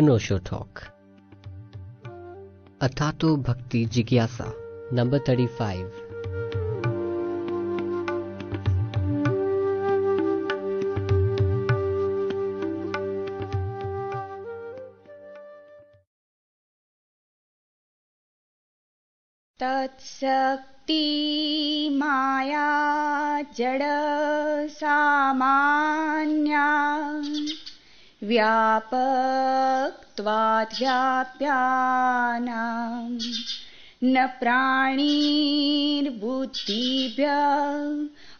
अनोशो talk. अथातो भक्ति जिज्ञासा नंबर थर्टी फाइव तत्सक व्यापक्त्वात् व्याप्यानाम् न प्राणीर्बुद्धिभ्य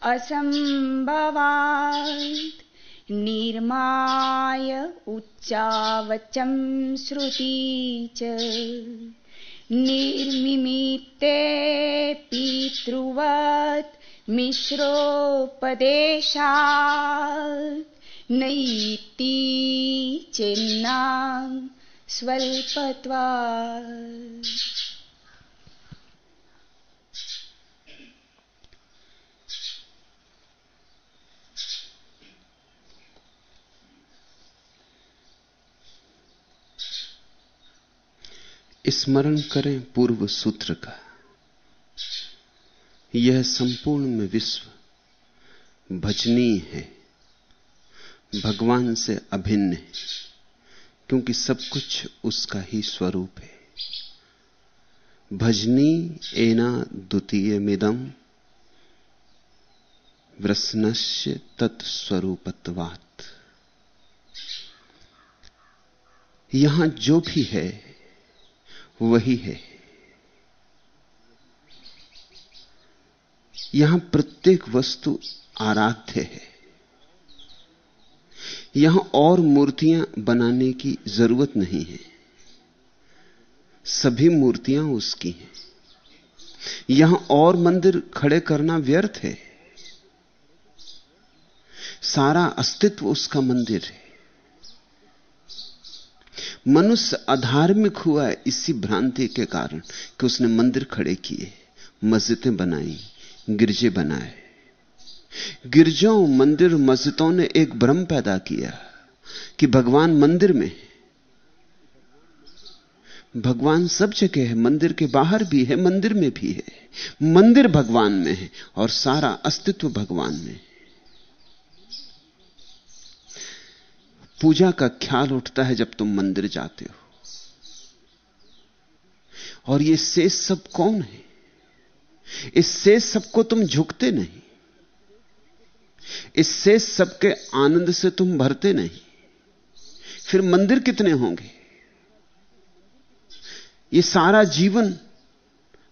असम्भवात्। निर्माय उच्चावचं श्रुति च। निर्मिमिते पितृवत् मिश्रोपदेशात् नैति चेन्नां स्वल्पत्वा स्मरण करें पूर्व सूत्र का। यह संपूर्ण विश्व भजनीय है। भगवान से अभिन्न है, क्योंकि सब कुछ उसका ही स्वरूप है। भजनी एना द्वितीय मिदम व्रसनस्य तत्स्वरूपत्वात्। यहाँ जो भी है, वही है। यहाँ प्रत्येक वस्तु आराध्य है। यहाँ और मूर्तियाँ बनाने की ज़रूरत नहीं है। सभी मूर्तियाँ उसकी हैं। यहाँ और मंदिर खड़े करना व्यर्थ है। सारा अस्तित्व उसका मंदिर है। मनुष्य अधार्मिक हुआ है इसी भ्रांति के कारण कि उसने मंदिर खड़े किए, मस्जिदें बनाई, गिरजे बनाए। गिरजाओं मंदिर मस्जिदों ने एक भ्रम पैदा किया कि भगवान मंदिर में, भगवान सब जगह है, मंदिर के बाहर भी है, मंदिर में भी है। मंदिर भगवान में है और सारा अस्तित्व भगवान में। पूजा का ख्याल उठता है जब तुम मंदिर जाते हो। और ये शेष सब कौन है? इस शेष सबको तुम झुकते नहीं। इस शेष सबके आनंद से तुम भरते नहीं। फिर मंदिर कितने होंगे? ये सारा जीवन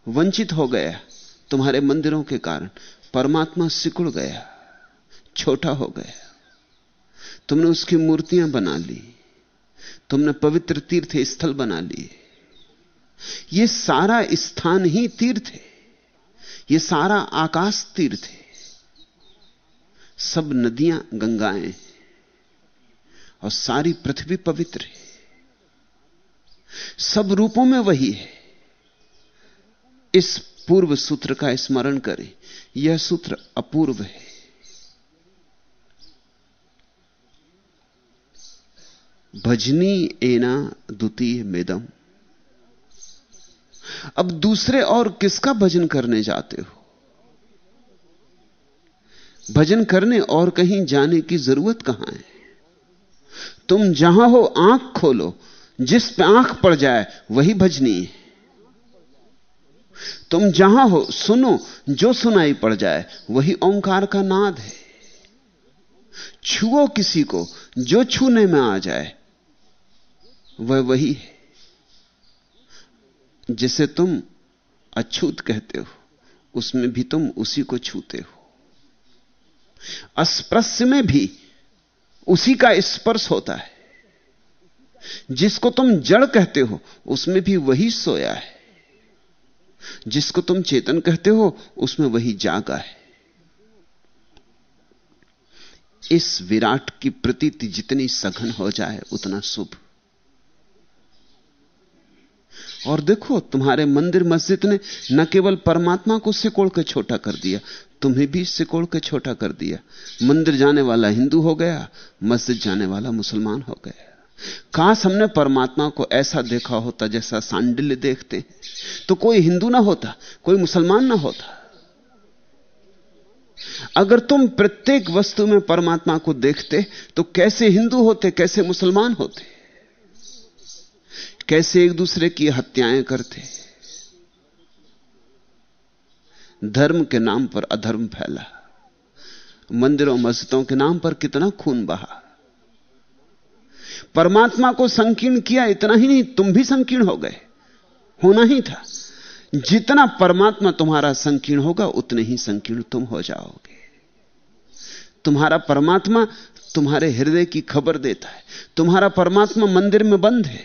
वंचित हो गया तुम्हारे मंदिरों के कारण। परमात्मा सिकुड़ गया, छोटा हो गया। तुमने उसकी मूर्तियाँ बना ली, तुमने पवित्र तीर्थ स्थल बना लिए। यह सारा स्थान ही तीर्थ है यह सारा आकाश तीर्थ है। सब नदियाँ गंगाएँ और सारी पृथ्वी पवित्र है। सब रूपों में वही है। इस पूर्व सूत्र का स्मरण करें, यह सूत्र अपूर्व है। भजनी एना द्वितीय मेदम। अब दूसरे और किसका भजन करने जाते हो? भजन करने और कहीं जाने की ज़रूरत कहाँ है? तुम जहाँ हो, आँख खोलो। जिस पे आँख पड़ जाए, वही भजनी है। तुम जहाँ हो, सुनो। जो सुनाई पड़ जाए, वही ओंकार का नाद है। छुओ किसी को, जो छूने में आ जाए, वह वही है, जिसे तुम अछूत कहते हो। उसमें भी तुम उसी को छूते हो। अस्पृश्य में भी उसी का स्पर्श होता है। जिसको तुम जड़ कहते हो, उसमें भी वही सोया है। जिसको तुम चेतन कहते हो, उसमें वही जागा है। इस विराट की प्रतीति जितनी सघन हो जाए, उतना शुभ। और देखो, तुम्हारे मंदिर मस्जिद ने न केवल परमात्मा को सिकोड़ के छोटा कर दिया तुम्हें भी सिकोड़ के छोटा कर दिया। मंदिर जाने वाला हिंदू हो गया, मस्जिद जाने वाला मुसलमान हो गया। काश हमने परमात्मा को ऐसा देखा होता जैसा सांडिल्य देखते। तो कोई हिंदू ना होता, कोई मुसलमान ना होता। अगर तुम प्रत्येक वस्तु में परमात्मा को देखते तो कैसे हिंदू होते, कैसे मुसलमान होते? कैसे एक दूसरे की हत्याएँ करते? धर्म के नाम पर अधर्म फैला। मंदिरों, मस्जिदों के नाम पर कितना खून बहा। परमात्मा को संकीर्ण किया इतना ही नहीं, तुम भी संकीर्ण हो गए। होना ही था। जितना परमात्मा तुम्हारा संकीर्ण होगा, उतने ही संकीर्ण तुम हो जाओगे। तुम्हारा परमात्मा तुम्हारे हृदय की खबर देता है। तुम्हारा परमात्मा मंदिर में बंद है।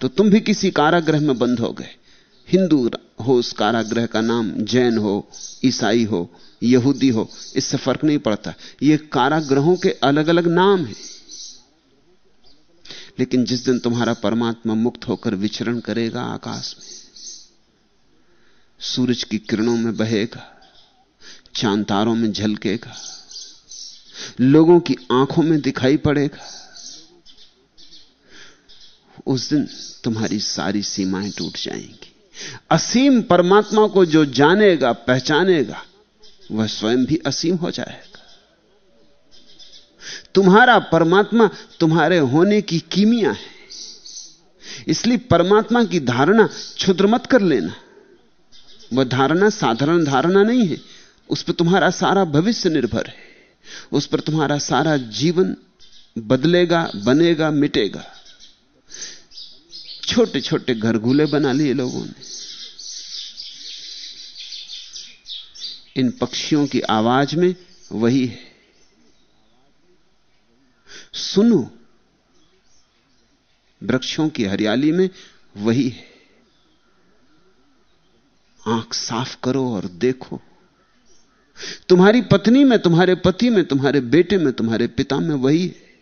तो तुम भी किसी कारागृह में बंद हो गए। हिंदू हो, उस कारागृह का नाम जैन हो, ईसाई हो, यहूदी हो, इससे फ़र्क नहीं पड़ता। ये कारागृहों के अलग अलग नाम हैं। लेकिन जिस दिन तुम्हारा परमात्मा मुक्त होकर विचरण करेगा आकाश में, सूरज की किरणों में बहेगा, चाँद तारों में झलकेगा, लोगों की आँखों में दिखाई पड़ेगा, उस दिन तुम्हारी सारी सीमाएँ टूट जाएँगी। असीम परमात्मा को जो जानेगा, पहचानेगा, वह स्वयं भी असीम हो जाएगा। तुम्हारा परमात्मा तुम्हारे होने की कीमिया है। इसलिए परमात्मा की धारणा क्षुद्र मत कर लेना। वह धारणा साधारण धारणा नहीं है। उस पर तुम्हारा सारा भविष्य निर्भर है। उस पर तुम्हारा सारा जीवन बदलेगा, बनेगा, मिटेगा। छोटे छोटे घरगुले बना लिए लोगों ने। इन पक्षियों की आवाज़ में वही है। सुनो, वृक्षों की हरियाली में वही है। आँख साफ़ करो और देखो। तुम्हारी पत्नी में, तुम्हारे पति में, तुम्हारे बेटे में, तुम्हारे पिता में वही है।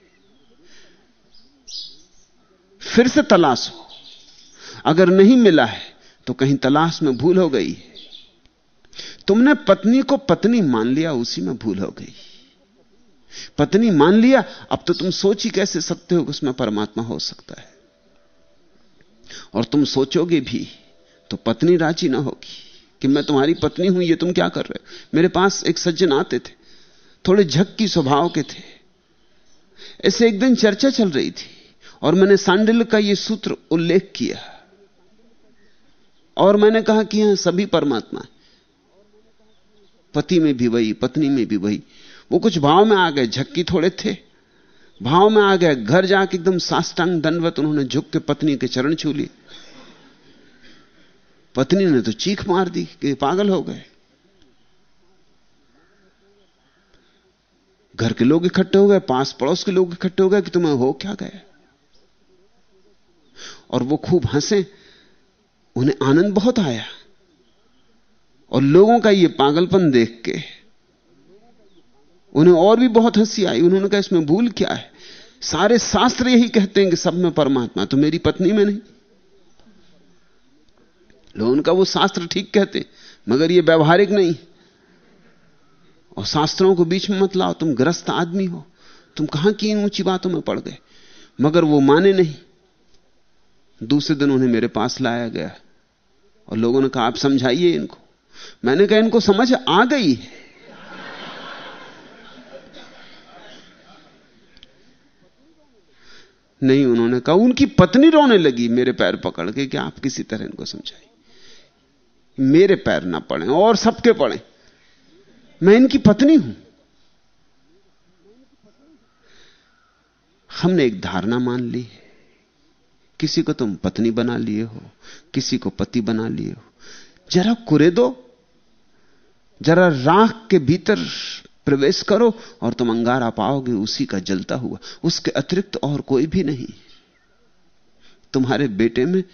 फिर से तलाशो अगर नहीं मिला है तो कहीं तलाश में भूल हो गई तुमने पत्नी को पत्नी मान लिया, उसी में भूल हो गई। पत्नी मान लिया, अब तो तुम सोच ही कैसे सकते हो कि उसमें परमात्मा हो सकता है? और तुम सोचोगे भी तो पत्नी राज़ी ना होगी कि मैं तुम्हारी पत्नी हूँ, ये तुम क्या कर रहे हो? मेरे पास एक सज्जन आते थे, थोड़े झक्की स्वभाव के थे। ऐसे एक दिन चर्चा चल रही थी, और मैंने सांडिल का यह सूत्र उल्लेख किया। और मैंने कहा कि यहाँ सभी परमात्मा पति में भी वही, पत्नी में भी वही। वो कुछ भाव में आ गए, झक्की थोड़े थे। भाव में आ गए, घर जाके एकदम साष्टांग दंडवत उन्होंने झुक के पत्नी के चरण छू लिए। पत्नी ने तो चीख मार दी कि पागल हो गए। घर के लोग इकट्ठे हो गए, पास पड़ोस के लोग इकट्ठे हो गए कि तुम्हें हो क्या गए और वो खूब हंसे, उन्हें आनंद बहुत आया। और लोगों का ये पागलपन देख के, उन्हें और भी बहुत हँसी आई। उन्होंने कहा, इसमें भूल क्या है? सारे शास्त्र यही कहते हैं कि सब में परमात्मा तो मेरी पत्नी में नहीं। लोग उनका वो शास्त्र ठीक कहते मगर ये व्यवहारिक नहीं। और शास्त्रों को बीच में मत लाओ, तुम ग्रस्त आदमी हो। तुम कहाँ की इन ऊँची बातों में पड़ गए? मगर वो माने नहीं। दूसरे दिन उन्हें मेरे पास लाया गया, और लोगों ने कहा, आप समझाइए इनको। मैंने कहा, इनको समझ आ गई। नहीं, उन्होंने कहा, उनकी पत्नी रोने लगी मेरे पैर पकड़ के, कि आप किसी तरह इनको समझाइए मेरे पैर ना पड़े, और सबके पड़े। मैं इनकी पत्नी हूँ। हमने एक धारणा मान ली। है किसी को तुम पत्नी बना लिए हो, किसी को पति बना लिए हो। जरा कुरे दो। जरा राख के भीतर प्रवेश करो और तुम अंगारा पाओगे, उसी का जलता हुआ। उसके अतिरिक्त और कोई भी नहीं। तुम्हारे बेटे में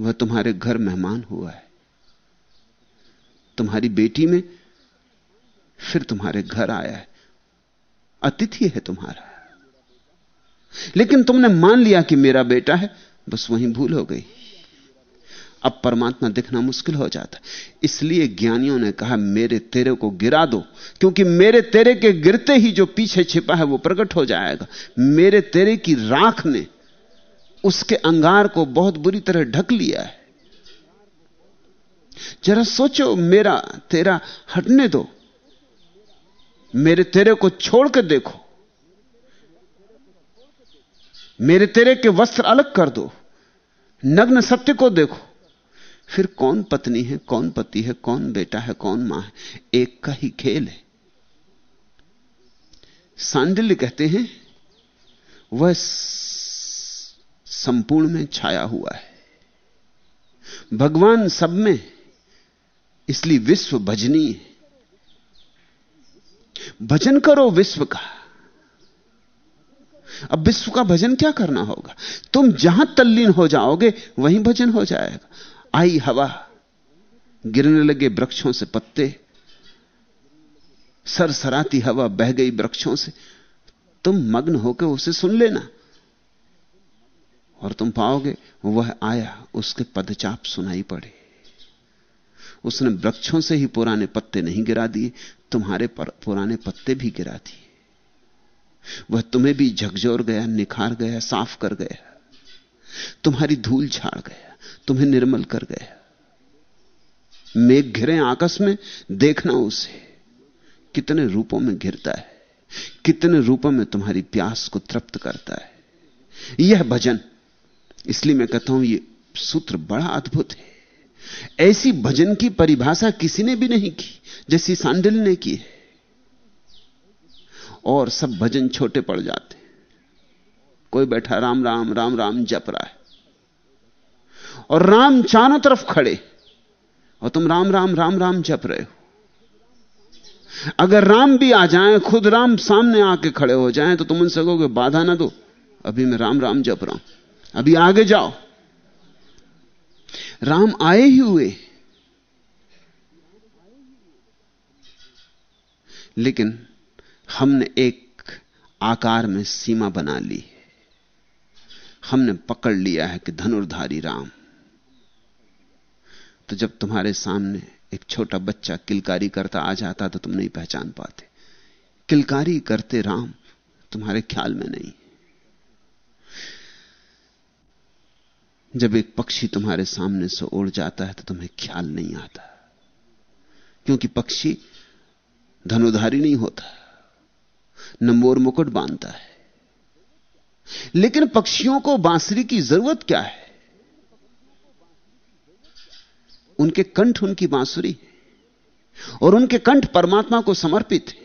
वह तुम्हारे घर मेहमान हुआ है। तुम्हारी बेटी में फिर तुम्हारे घर आया है। अतिथि है तुम्हारा। लेकिन तुमने मान लिया कि मेरा बेटा है, बस वहीं भूल हो गई। अब परमात्मा दिखना मुश्किल हो जाता इसलिए ज्ञानियों ने कहा, मेरे तेरे को गिरा दो, क्योंकि मेरे तेरे के गिरते ही जो पीछे छिपा है वो प्रकट हो जाएगा। मेरे तेरे की राख ने उसके अंगार को बहुत बुरी तरह ढक लिया है। जरा सोचो, मेरा तेरा हटने दो। मेरे तेरे को छोड़ कर देखो। मेरे तेरे के वस्त्र अलग कर दो। नग्न सत्य को देखो। फिर कौन पत्नी है, कौन पति है, कौन बेटा है, कौन माँ है? एक का ही खेल है। सांडिल्य कहते हैं, वह संपूर्ण में छाया हुआ है। भगवान सब में, इसलिए विश्व भजनी है। भजन करो विश्व का। अब विश्व का भजन क्या करना होगा? तुम जहाँ तल्लीन हो जाओगे, वहीं भजन हो जाएगा। आई हवा गिरने लगे वृक्षों से पत्ते सरसराती हवा बह गई वृक्षों से। तुम मग्न होकर उसे सुन लेना। और तुम पाओगे वह आया उसके पदचाप सुनाई पड़े। उसने वृक्षों से ही पुराने पत्ते नहीं गिरा दिए तुम्हारे पर, पुराने पत्ते भी गिरा दिए। वह तुम्हें भी झकझोर गया निखार गया साफ़ कर गया। तुम्हारी धूल झाड़ गया। तुम्हें निर्मल कर गया मेघ घिरे आकाश में, देखना उसे। कितने रूपों में घिरता है, कितने रूपों में तुम्हारी प्यास को तृप्त करता है। यह भजन, इसलिए मैं कहता हूँ यह सूत्र बड़ा अद्भुत है। ऐसी भजन की परिभाषा किसी ने भी नहीं की, जैसी सांडिल ने की है। और सब भजन छोटे पड़ जाते कोई बैठा, राम राम राम राम जप रहा है। और राम चारों तरफ़ खड़े। और तुम राम राम राम राम जप रहे हो। अगर राम भी आ जाएँ, खुद राम सामने आके खड़े हो जाएँ तो तुम उनसे कहोगे, बाधा ना दो, अभी मैं राम राम जप रहा हूँ। अभी आगे जाओ। राम आए ही हुए। लेकिन हमने एक आकार में सीमा बना ली हमने पकड़ लिया है कि धनुर्धारी राम। तो जब तुम्हारे सामने एक छोटा बच्चा किलकारी करता आ जाता तो तुम नहीं पहचान पाते। किलकारी करते राम तुम्हारे ख्याल में नहीं। जब एक पक्षी तुम्हारे सामने से उड़ जाता है तो तुम्हें ख्याल नहीं आता। क्योंकि पक्षी धनुधारी नहीं होता, न मोर मुकुट बांधता है। लेकिन पक्षियों को बांसुरी की ज़रूरत क्या है? उनके कंठ उनकी बांसुरी और उनके कंठ परमात्मा को समर्पित है।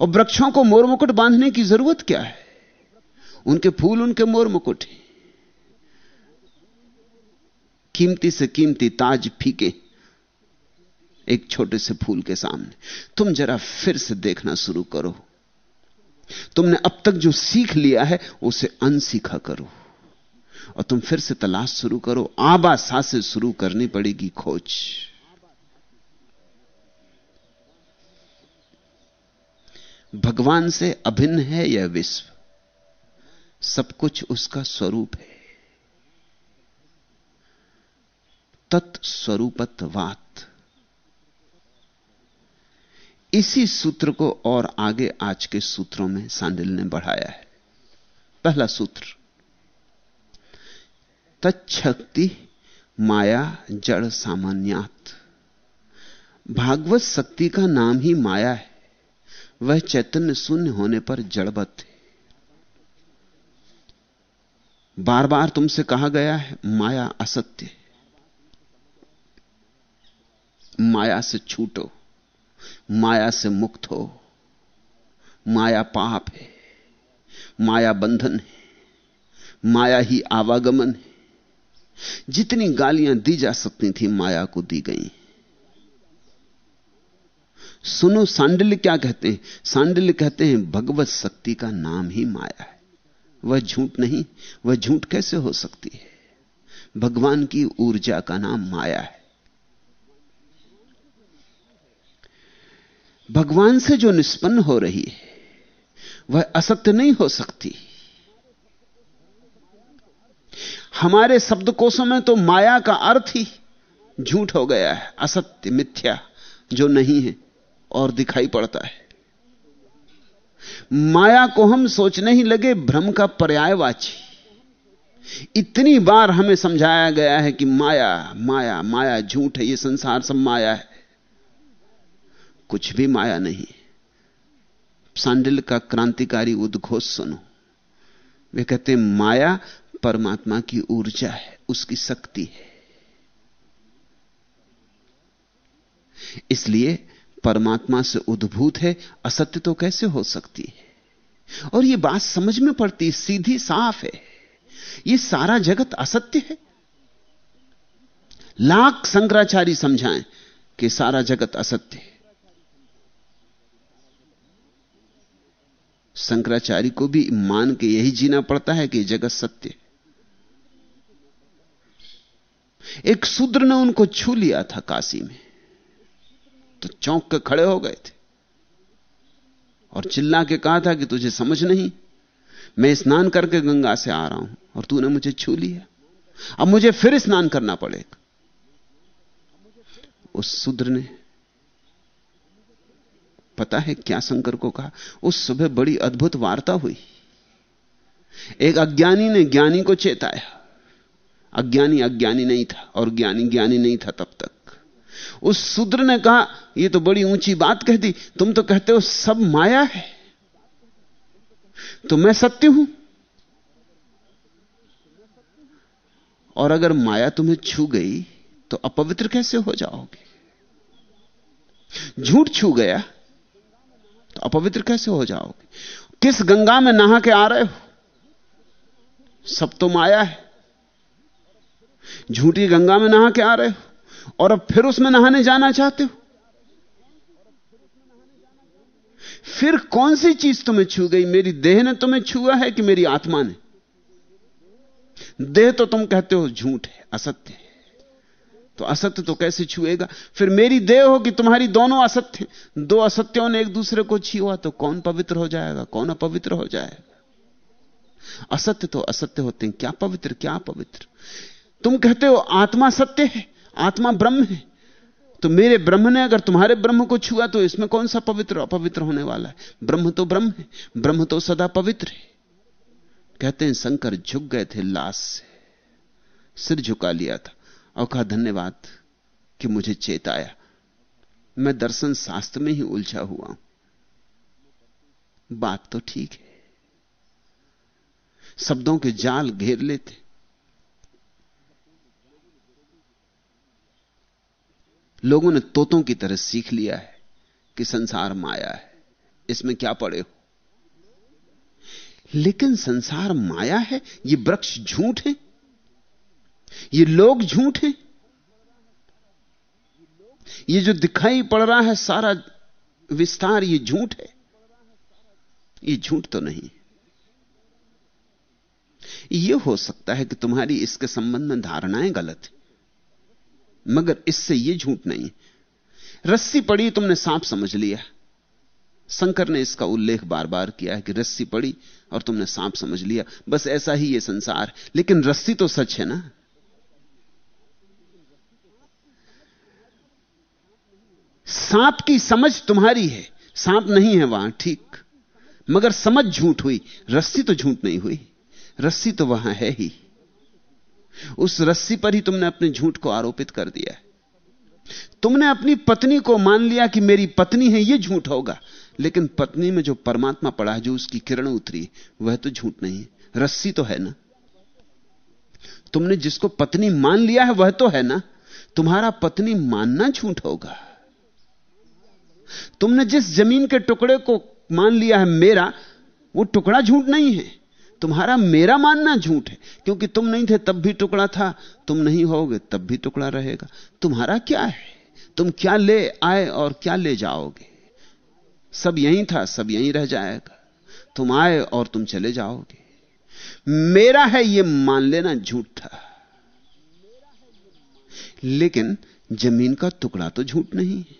और वृक्षों को मोर मुकुट बांधने की ज़रूरत क्या है? उनके फूल उनके मोर मुकुट हैं। कीमती से कीमती ताज फीके एक छोटे से फूल के सामने। तुम जरा फिर से देखना शुरू करो। तुमने अब तक जो सीख लिया है, उसे अनसीखा करो। और तुम फिर से तलाश शुरू करो। आबा से शुरू करनी पड़ेगी खोज। भगवान से अभिन्न है यह विश्व। सब कुछ उसका स्वरूप है। तत्स्वरूपत्वात इसी सूत्र को और आगे आज के सूत्रों में सांडिल ने बढ़ाया है। पहला सूत्र। तत्शक्ति माया, जड़ सामान्यात। भागवत शक्ति का नाम ही माया है। वह चैतन्य शून्य होने पर जड़बत है। बार बार तुमसे कहा गया है, माया असत्य माया से छूटो, माया से मुक्त हो। माया पाप है, माया बंधन है, माया ही आवागमन है। जितनी गालियाँ दी जा सकती थी माया को दी गई। सुनो सांडिल्य क्या कहते हैं? सांडिल्य कहते हैं, भगवत शक्ति का नाम ही माया है। वह झूठ नहीं, वह झूठ कैसे हो सकती है? भगवान की ऊर्जा का नाम माया है। भगवान से जो निष्पन्न हो रही है, वह असत्य नहीं हो सकती। हमारे शब्दकोशों में तो माया का अर्थ ही झूठ हो गया है, असत्य, मिथ्या, जो नहीं है, और दिखाई पड़ता है। माया को हम सोचने ही लगे, भ्रम का पर्यायवाची। इतनी बार हमें समझाया गया है कि माया माया माया झूठ है, ये संसार सब माया है। कुछ भी माया नहीं सांडिल का क्रांतिकारी उद्घोष सुनो। वे कहते हैं, माया परमात्मा की ऊर्जा है, उसकी शक्ति है। इसलिए परमात्मा से उद्भूत है, असत्य तो कैसे हो सकती है? और यह बात समझ में पड़ती, सीधी साफ़ है। यह सारा जगत असत्य है। लाख शंकराचार्य समझाएँ कि सारा जगत असत्य है। शंकराचार्य को भी मान के यही जीना पड़ता है कि जगत सत्य है। एक शूद्र ने उनको छू लिया था काशी में। तो चौंक के खड़े हो गए थे। और चिल्ला के कहा था कि तुझे समझ नहीं, मैं स्नान करके गंगा से आ रहा हूँ और तूने मुझे छू लिया। अब मुझे फिर स्नान करना पड़ेगा। उस शूद्र ने, पता है क्या शंकर को कहा? उस सुबह बड़ी अद्भुत वार्ता हुई। एक अज्ञानी ने ज्ञानी को चेताया। अज्ञानी अज्ञानी नहीं था और ज्ञानी ज्ञानी नहीं था तब तक। उस शूद्र ने कहा यह तो बड़ी ऊँची बात कह दी, तुम तो कहते हो सब माया है। तो मैं सत्य हूँ। और अगर माया तुम्हें छू गई तो अपवित्र कैसे हो जाओगे? झूठ छू गया तो अपवित्र कैसे हो जाओगे? किस गंगा में नहा के आ रहे हो? सब तो माया है। झूठी गंगा में नहा के आ रहे हो और अब फिर उसमें नहाने जाना चाहते हो? फिर कौन सी चीज़ तुम्हें छू गई? मेरी देह ने तुम्हें छुआ है कि मेरी आत्मा ने? देह तो तुम कहते हो झूठ है, असत्य है। तो असत्य तो कैसे छुएगा? फिर मेरी देह हो कि तुम्हारी दोनों असत्य दो असत्यों ने एक दूसरे को छुआ तो कौन पवित्र हो जाएगा? कौन अपवित्र हो जाएगा? असत्य तो असत्य होते हैं। क्या पवित्र? क्या पवित्र? तुम कहते हो आत्मा सत्य है, आत्मा ब्रह्म है। तो मेरे ब्रह्म ने अगर तुम्हारे ब्रह्म को छुआ तो इसमें कौन सा पवित्र अपवित्र होने वाला है? ब्रह्म तो ब्रह्म है, ब्रह्म तो सदा पवित्र है। कहते हैं, शंकर झुक गए थे लाश से, सिर झुका लिया था और कहा, धन्यवाद कि मुझे चेताया। मैं दर्शन शास्त्र में ही उलझा हुआ हूँ। बात तो ठीक है। शब्दों के जाल घेर लेते लोगों ने तोतों की तरह सीख लिया है कि संसार माया है। इसमें क्या पड़े हो? लेकिन संसार माया है, ये वृक्ष झूठ है, ये लोग झूठ हैं, ये जो दिखाई पड़ रहा है सारा विस्तार, ये झूठ है। ये झूठ तो नहीं यह हो सकता है कि तुम्हारी इसके संबंध में धारणाएँ गलत है। मगर इससे यह झूठ नहीं। रस्सी पड़ी, तुमने सांप समझ लिया। शंकर ने इसका उल्लेख बार बार किया है कि रस्सी पड़ी और तुमने सांप समझ लिया। बस ऐसा ही यह संसार। लेकिन रस्सी तो सच है ना? सांप की समझ तुम्हारी है। सांप नहीं है वहाँ, ठीक। मगर समझ झूठ हुई। रस्सी तो झूठ नहीं हुई। रस्सी तो वहाँ है ही। उस रस्सी पर ही तुमने अपने झूठ को आरोपित कर दिया है। तुमने अपनी पत्नी को मान लिया कि मेरी पत्नी है यह झूठ होगा। लेकिन पत्नी में जो परमात्मा पड़ा है, जो उसकी किरण उतरी, वह तो झूठ नहीं है। रस्सी तो है ना। तुमने जिसको पत्नी मान लिया है, वह तो है ना। तुम्हारा पत्नी मानना झूठ होगा। तुमने जिस ज़मीन के टुकड़े को मान लिया है मेरा, वो टुकड़ा झूठ नहीं है। तुम्हारा मेरा मानना झूठ है। क्योंकि तुम नहीं थे, तब भी टुकड़ा था। तुम नहीं होगे, तब भी टुकड़ा रहेगा। तुम्हारा क्या है? तुम क्या ले आए और क्या ले जाओगे? सब यहीं था, सब यहीं रह जाएगा। तुम आए और तुम चले जाओगे। मेरा है यह मान लेना झूठ। था लेकिन ज़मीन का टुकड़ा तो झूठ नहीं है।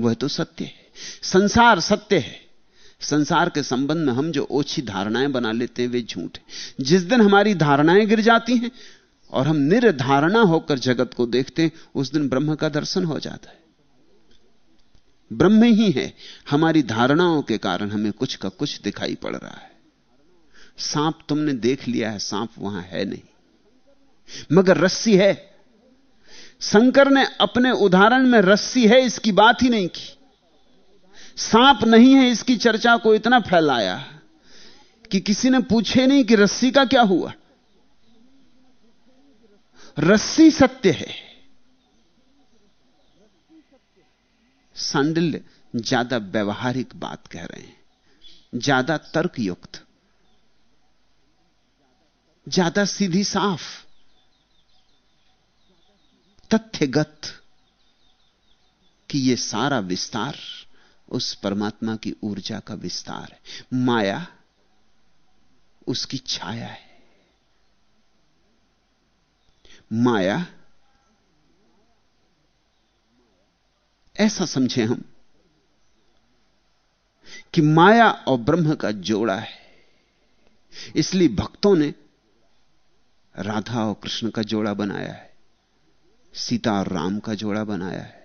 वह तो सत्य है। संसार सत्य है। संसार के संबंध में हम जो ओछी धारणाएँ बना लेते हैं, वे झूठ है। जिस दिन हमारी धारणाएँ गिर जाती हैं और हम निर्धारणा होकर जगत को देखते हैं, उस दिन ब्रह्म का दर्शन हो जाता है। ब्रह्म ही है। हमारी धारणाओं के कारण हमें कुछ का कुछ दिखाई पड़ रहा है। सांप तुमने देख लिया है, सांप वहाँ है नहीं। मगर रस्सी है। शंकर ने अपने उदाहरण में रस्सी है, इसकी बात ही नहीं की। सांप नहीं है इसकी चर्चा को इतना फैलाया कि किसी ने पूछे नहीं कि रस्सी का क्या हुआ। रस्सी सत्य है। सांडिल्य ज़्यादा व्यवहारिक बात कह रहे हैं। ज़्यादा तर्कयुक्त। ज़्यादा सीधी साफ़। तथ्यगत कि यह सारा विस्तार उस परमात्मा की ऊर्जा का विस्तार है। माया उसकी छाया है। माया ऐसा समझे हम कि माया और ब्रह्म का जोड़ा है। इसलिए भक्तों ने राधा और कृष्ण का जोड़ा बनाया है। सीता और राम का जोड़ा बनाया है।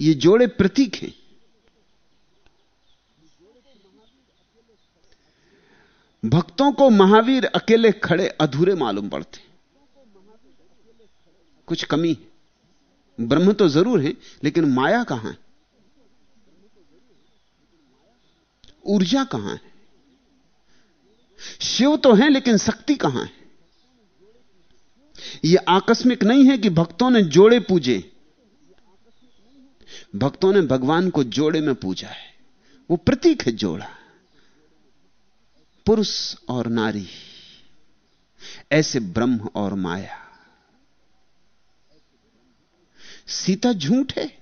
ये जोड़े प्रतीक हैं। भक्तों को महावीर अकेले खड़े अधूरे मालूम पड़ते। कुछ कमी ब्रह्म तो ज़रूर है, लेकिन माया कहाँ है? ऊर्जा कहाँ है? शिव तो है, लेकिन शक्ति कहाँ है? यह आकस्मिक नहीं है कि भक्तों ने जोड़े पूजे। भक्तों ने भगवान को जोड़े में पूजा है। वो प्रतीक है जोड़ा। पुरुष और नारी। ऐसे ब्रह्म और माया। सीता झूठ है।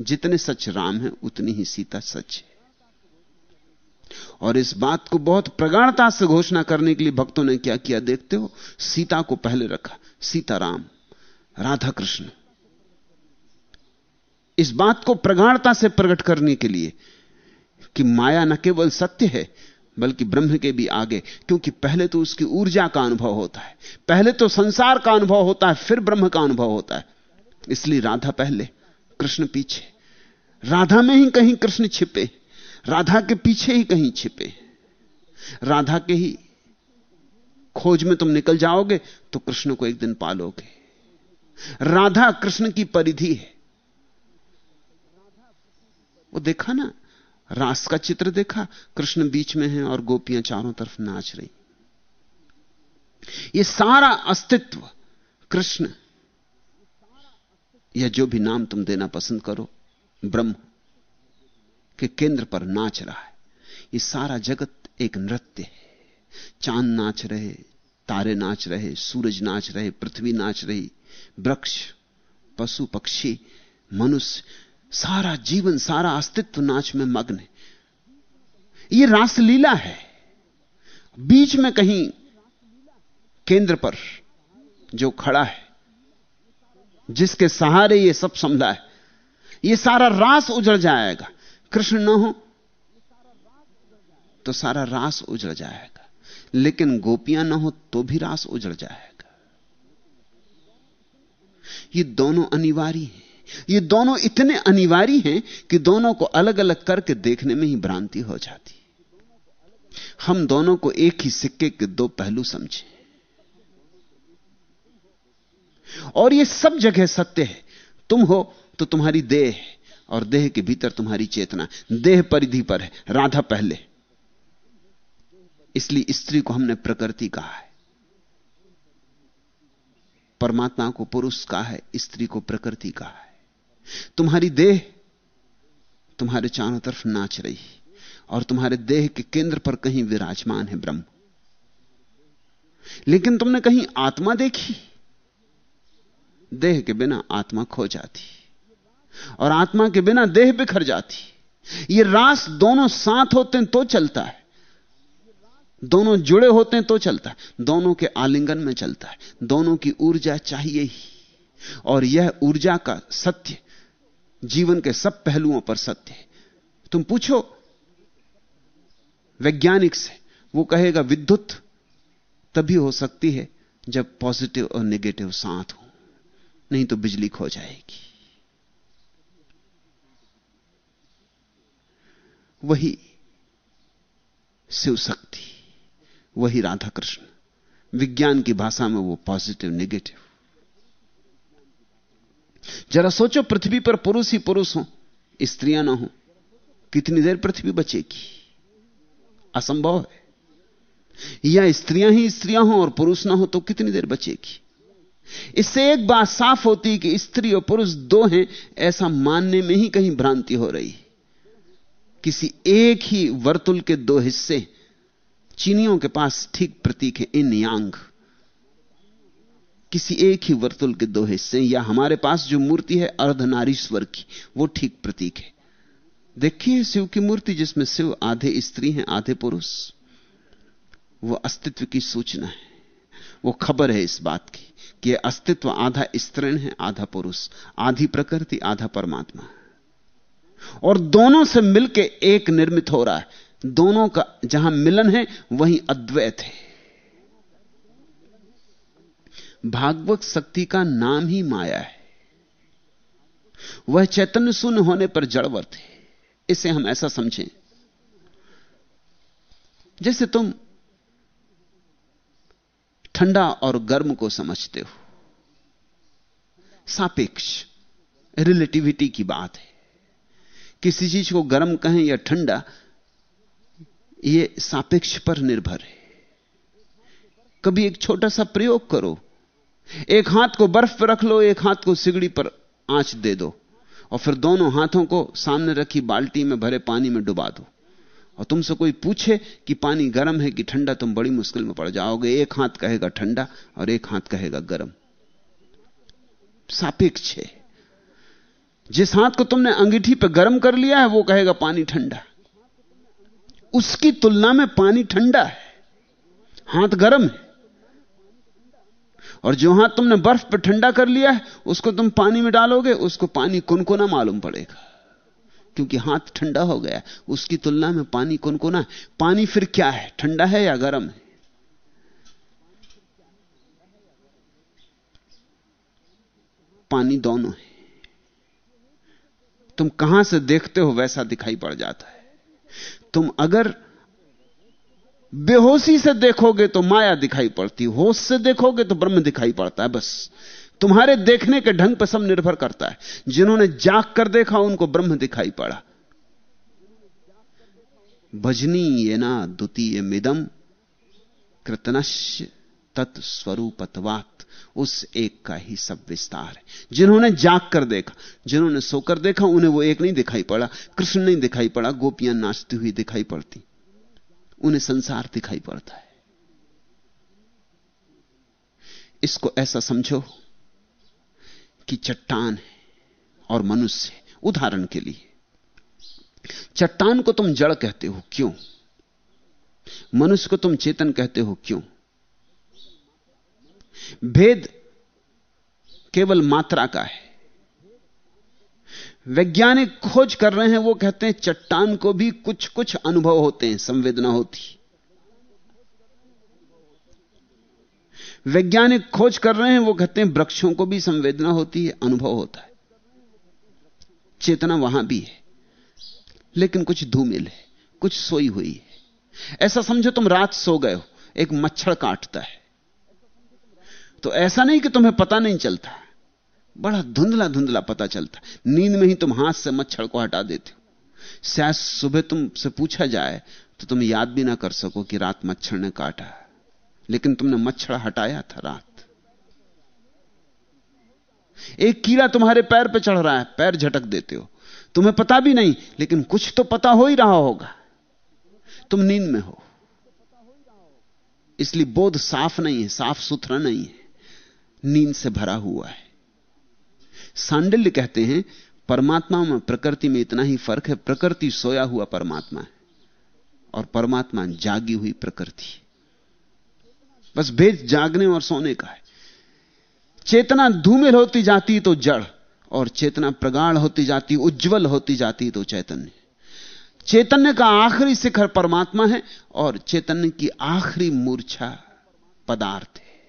जितने सच राम है, उतनी ही सीता सच है। और इस बात को बहुत प्रगाढ़ता से घोषणा करने के लिए भक्तों ने क्या किया, देखते हो? सीता को पहले रखा। सीताराम राधा कृष्ण इस बात को प्रगाढ़ता से प्रकट करने के लिए कि माया न केवल सत्य है, बल्कि ब्रह्म के भी आगे, क्योंकि पहले तो उसकी ऊर्जा का अनुभव होता है। पहले तो संसार का अनुभव होता है, फिर ब्रह्म का अनुभव होता है। इसलिए राधा पहले, कृष्ण पीछे। राधा में ही कहीं कृष्ण छिपे, राधा के पीछे ही कहीं छिपे। राधा के ही खोज में तुम निकल जाओगे तो कृष्ण को एक दिन पालोगे। राधा कृष्ण की परिधि है। वो देखा ना? रास का चित्र देखा? कृष्ण बीच में है और गोपियाँ चारों तरफ़ नाच रही। ये सारा अस्तित्व कृष्ण। या जो भी नाम तुम देना पसंद करो, ब्रह्म, के केंद्र पर नाच रहा है। ये सारा जगत एक नृत्य है। चाँद नाच रहे, तारे नाच रहे, सूरज नाच रहे, पृथ्वी नाच रही, वृक्ष, पशु पक्षी, मनुष्य सारा जीवन, सारा अस्तित्व नाच में मग्न है। यह रासलीला है। बीच में कहीं केंद्र पर जो खड़ा है, जिसके सहारे ये सब समझा है, ये सारा रास उजड़ जाएगा। कृष्ण न हो तो सारा रास उजड़ जाएगा, लेकिन गोपियाँ ना हो तो भी रास उजड़ जाएगा। ये दोनों अनिवार्य हैं। ये दोनों इतने अनिवार्य हैं कि दोनों को अलग अलग करके देखने में ही भ्रांति हो जाती हम दोनों को एक ही सिक्के के दो पहलू समझे। और ये सब जगह सत्य है। तुम हो तो तुम्हारी देह है और देह के भीतर तुम्हारी चेतना। देह परिधि पर है, राधा पहले। इसलिए स्त्री को हमने प्रकृति कहा है। परमात्मा को पुरुष कहा है, स्त्री को प्रकृति कहा है। तुम्हारी देह तुम्हारे चारों तरफ़ नाच रही और तुम्हारे देह के केंद्र पर कहीं विराजमान है ब्रह्म। लेकिन तुमने कहीं आत्मा देखी? देह के बिना आत्मा खो जाती और आत्मा के बिना देह बिखर जाती। ये रास दोनों साथ होते हैं तो चलता है। दोनों जुड़े होते हैं तो चलता है। दोनों के आलिंगन में चलता है। दोनों की ऊर्जा चाहिए ही। और यह ऊर्जा का सत्य जीवन के सब पहलुओं पर सत्य है। तुम पूछो, वैज्ञानिक से, वो कहेगा, विद्युत तभी हो सकती है जब पॉजिटिव और नेगेटिव साथ हो, नहीं तो बिजली खो जाएगी। वही शिव शक्ति, वही राधा कृष्ण विज्ञान की भाषा में वो पॉजिटिव, नेगेटिव। जरा सोचो पृथ्वी पर पुरुष ही पुरुष हो, स्त्रियाँ ना हो। कितनी देर पृथ्वी बचेगी? असंभव है। या स्त्रियाँ ही स्त्रियाँ हो और पुरुष ना हो तो कितनी देर बचेगी? इससे एक बात साफ़ होती कि स्त्री और पुरुष दो हैं, ऐसा मानने में ही कहीं भ्रांति हो रही। किसी एक ही वर्तुल के दो हिस्से, चीनियों के पास ठीक प्रतीक है इन यांग किसी एक ही वर्तुल के दो हिस्से या हमारे पास जो मूर्ति है अर्धनारीश्वर की, वो ठीक प्रतीक है। देखिए शिव की मूर्ति जिसमें शिव आधे स्त्री हैं, आधे पुरुष, वो अस्तित्व की सूचना है। वो खबर है इस बात की कि अस्तित्व आधा स्त्रीण है, आधा पुरुष, आधी प्रकृति, आधा परमात्मा। और दोनों से मिलकर एक निर्मित हो रहा है। दोनों का जहाँ मिलन है, वहीं अद्वैत है। भागवत शक्ति का नाम ही माया है। वह चैतन्य शून्य होने पर जड़वर्त है। इसे हम ऐसा समझें। जैसे तुम ठंडा और गर्म को समझते हो। सापेक्ष रिलेटिविटी की बात है। किसी चीज़ को गर्म कहें या ठंडा यह सापेक्ष पर निर्भर है। कभी एक छोटा सा प्रयोग करो। एक हाथ को बर्फ़ पर रख लो, एक हाथ को सिगड़ी पर आँच दे दो। और फिर दोनों हाथों को सामने रखी बाल्टी में भरे पानी में डुबा दो। और तुमसे कोई पूछे कि पानी गर्म है कि ठंडा, तुम बड़ी मुश्किल में पड़ जाओगे। एक हाथ कहेगा ठंडा और एक हाथ कहेगा गर्म। सापेक्ष है। जिस हाथ को तुमने अंगीठी पर गर्म कर लिया है, वो कहेगा पानी ठंडा। उसकी तुलना में पानी ठंडा है। हाथ गर्म है। और जो हाथ तुमने बर्फ़ पर ठंडा कर लिया है, उसको तुम पानी में डालोगे, उसको पानी कुनकुना मालूम पड़ेगा। क्योंकि हाथ ठंडा हो गया, उसकी तुलना में पानी कुनकुना है। पानी फिर क्या है? ठंडा है या गर्म है? पानी दोनों है। तुम कहाँ से देखते हो वैसा दिखाई पड़ जाता है। तुम अगर बेहोशी से देखोगे तो माया दिखाई पड़ती, होश से देखोगे तो ब्रह्म दिखाई पड़ता है, बस। तुम्हारे देखने के ढंग पर सब निर्भर करता है। जिन्होंने जाग कर देखा, उनको ब्रह्म दिखाई पड़ा। भजनी ये ना द्वितीय मिदम, कृतनश्य तत्स्वरूपतवात उस एक का ही सब विस्तार है। जिन्होंने जाग कर देखा, जिन्होंने सोकर देखा, उन्हें वो एक नहीं दिखाई पड़ा, कृष्ण नहीं दिखाई पड़ा, गोपियाँ नाचती हुई दिखाई पड़ती। उन्हें संसार दिखाई पड़ता है। इसको ऐसा समझो कि चट्टान है और मनुष्य उदाहरण के लिए। चट्टान को तुम जड़ कहते हो, क्यों? मनुष्य को तुम चेतन कहते हो, क्यों? भेद केवल मात्रा का है। वैज्ञानिक खोज कर रहे हैं, वो कहते हैं चट्टान को भी कुछ कुछ अनुभव होते हैं, संवेदना होती वैज्ञानिक खोज कर रहे हैं, वो कहते हैं वृक्षों को भी संवेदना होती है, अनुभव होता है। चेतना वहाँ भी है, लेकिन कुछ धूमिल है, कुछ सोई हुई है। ऐसा समझो तुम रात सो गए हो, एक मच्छर काटता है। तो ऐसा नहीं कि तुम्हें पता नहीं चलता। बड़ा धुंधला धुंधला पता चलता नींद में ही तुम हाथ से मच्छर को हटा देते हो। शायद सुबह तुमसे पूछा जाए तो तुम याद भी ना कर सको कि रात मच्छर ने काटा लेकिन तुमने मच्छर हटाया था रात। एक कीड़ा तुम्हारे पैर पे चढ़ रहा है, पैर झटक देते हो। तुम्हें पता भी नहीं, लेकिन कुछ तो पता हो ही रहा होगा। तुम नींद में हो। इसलिए बोध साफ़ नहीं है, साफ़ सुथरा नहीं है। नींद से भरा हुआ है। सांडिल्य कहते हैं, परमात्मा में प्रकृति में इतना ही फ़र्क है, प्रकृति सोया हुआ परमात्मा है, और परमात्मा जागी हुई प्रकृति बस भेद जागने और सोने का है। चेतना धूमिल होती जाती तो जड़, और चेतना प्रगाढ़ होती जाती, उज्जवल होती जाती तो चैतन्य। चैतन्य का आखिरी शिखर परमात्मा है, और चैतन्य की आखिरी मूर्छा पदार्थ है।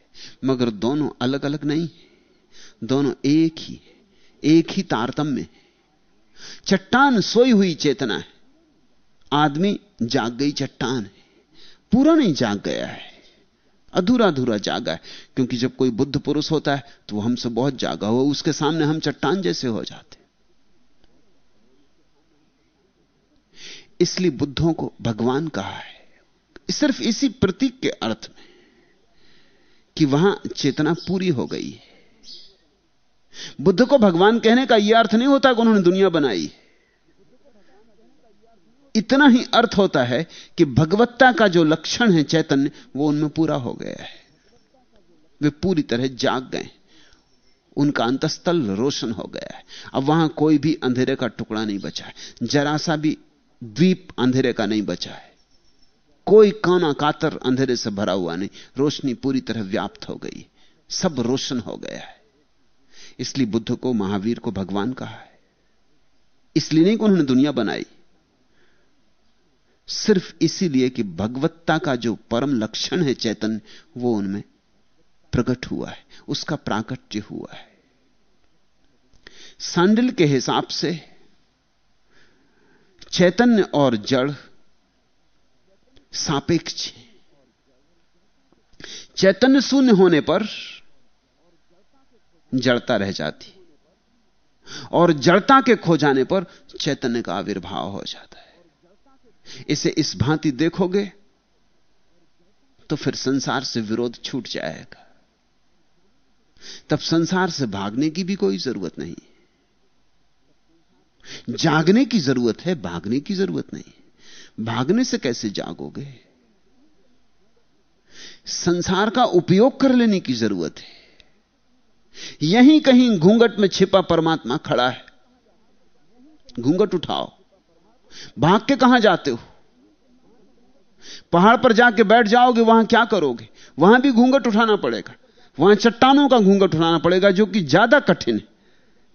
मगर दोनों अलग अलग नहीं है, दोनों एक ही। एक ही तारतम्य। है चट्टान सोई हुई चेतना है। आदमी जाग गई चट्टान है। पूरा नहीं जाग गया है। अधूरा अधूरा जागा है। क्योंकि जब कोई बुद्ध पुरुष होता है तो वो हमसे बहुत जागा हुआ, उसके सामने हम चट्टान जैसे हो जाते इसलिए बुद्धों को भगवान कहा है। सिर्फ़ इसी प्रतीक के अर्थ में कि वहाँ चेतना पूरी हो गई है। बुद्ध को भगवान कहने का यह अर्थ नहीं होता कि उन्होंने दुनिया बनाई। इतना ही अर्थ होता है कि भगवत्ता का जो लक्षण है चैतन्य, वो उनमें पूरा हो गया है। वे पूरी तरह जाग गए। उनका अंतस्थल रोशन हो गया है। अब वहाँ कोई भी अंधेरे का टुकड़ा नहीं बचा है। जरा सा भी द्वीप अंधेरे का नहीं बचा है। कोई काना कातर अंधेरे से भरा हुआ नहीं। रोशनी पूरी तरह व्याप्त हो गई। सब रोशन हो गया है। इसलिए बुद्ध को, महावीर को भगवान कहा है। इसलिए नहीं कि उन्होंने दुनिया बनाई। सिर्फ़ इसीलिए कि भगवत्ता का जो परम लक्षण है चैतन्य वो उनमें प्रकट हुआ है। उसका प्राकट्य हुआ है। सांडिल के हिसाब से चैतन्य और जड़ सापेक्ष चैतन्य शून्य होने पर जड़ता रह जाती। और जड़ता के खो जाने पर चैतन्य का आविर्भाव हो जाता है। इसे इस भांति देखोगे तो फिर संसार से विरोध छूट जाएगा। तब संसार से भागने की भी कोई ज़रूरत नहीं जागने की ज़रूरत है, भागने की ज़रूरत नहीं भागने से कैसे जागोगे? संसार का उपयोग कर लेने की ज़रूरत है। यहीं कहीं घूंघट में छिपा परमात्मा खड़ा है। घूंघट उठाओ। भाग के कहाँ जाते हो? पहाड़ पर जाके बैठ जाओगे, वहाँ क्या करोगे? वहाँ भी घूंघट उठाना पड़ेगा। वहाँ चट्टानों का घूंघट उठाना पड़ेगा, जो कि ज़्यादा कठिन है,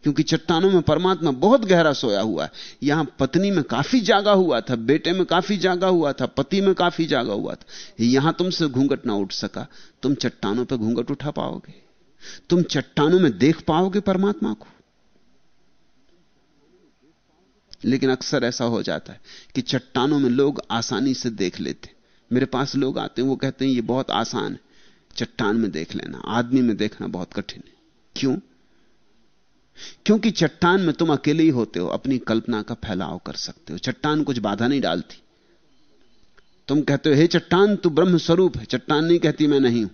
क्योंकि चट्टानों में परमात्मा बहुत गहरा सोया हुआ है। यहाँ पत्नी में काफ़ी जागा हुआ था, बेटे में काफ़ी जागा हुआ था, पति में काफ़ी जागा हुआ था। यहाँ तुमसे घूंघट ना उठ सका, तुम चट्टानों पर घूंघट उठा पाओगे। तुम चट्टानों में देख पाओगे परमात्मा को। लेकिन अक्सर ऐसा हो जाता है कि चट्टानों में लोग आसानी से देख लेते मेरे पास लोग आते हैं, वो कहते हैं, ये बहुत आसान है। चट्टान में देख लेना। आदमी में देखना बहुत कठिन है। क्यों? क्योंकि चट्टान में तुम अकेले ही होते हो, अपनी कल्पना का फैलाव कर सकते हो। चट्टान कुछ बाधा नहीं डालती। तुम कहते हो, हे चट्टान, तू ब्रह्म स्वरूप है। चट्टान नहीं कहती, मैं नहीं हूँ।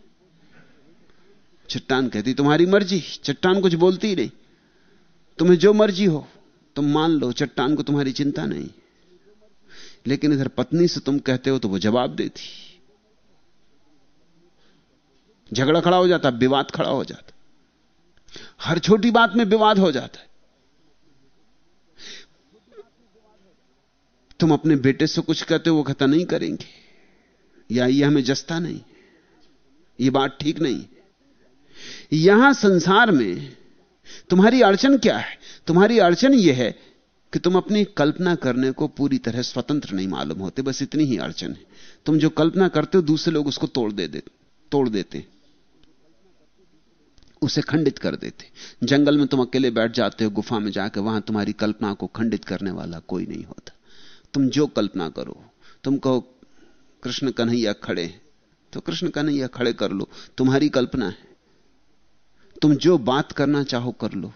चट्टान कहती, तुम्हारी मर्ज़ी, चट्टान कुछ बोलती ही नहीं। तुम्हें जो मर्ज़ी हो, तुम मान लो, चट्टान को तुम्हारी चिंता नहीं। लेकिन इधर पत्नी से तुम कहते हो तो वो जवाब देती। झगड़ा खड़ा हो जाता, विवाद खड़ा हो जाता। हर छोटी बात में विवाद हो जाता है। तुम अपने बेटे से कुछ कहते हो, वो कहता नहीं करेंगे। या ये हमें जस्ता नहीं। ये बात ठीक नहीं। यहाँ संसार में तुम्हारी अड़चन क्या है? तुम्हारी अड़चन यह है कि तुम अपनी कल्पना करने को पूरी तरह स्वतंत्र नहीं मालूम होते, बस इतनी ही अड़चन है। तुम जो कल्पना करते हो, दूसरे लोग उसको तोड़ दे दे, तोड़ देते। उसे खंडित कर देते। जंगल में तुम अकेले बैठ जाते हो, गुफा में जाकर वहाँ तुम्हारी कल्पना को खंडित करने वाला कोई नहीं होता। तुम जो कल्पना करो, तुम कहो, कृष्ण कन्हैया खड़े तो कृष्ण कन्हैया खड़े कर लो, तुम्हारी कल्पना है। तुम जो बात करना चाहो कर लो।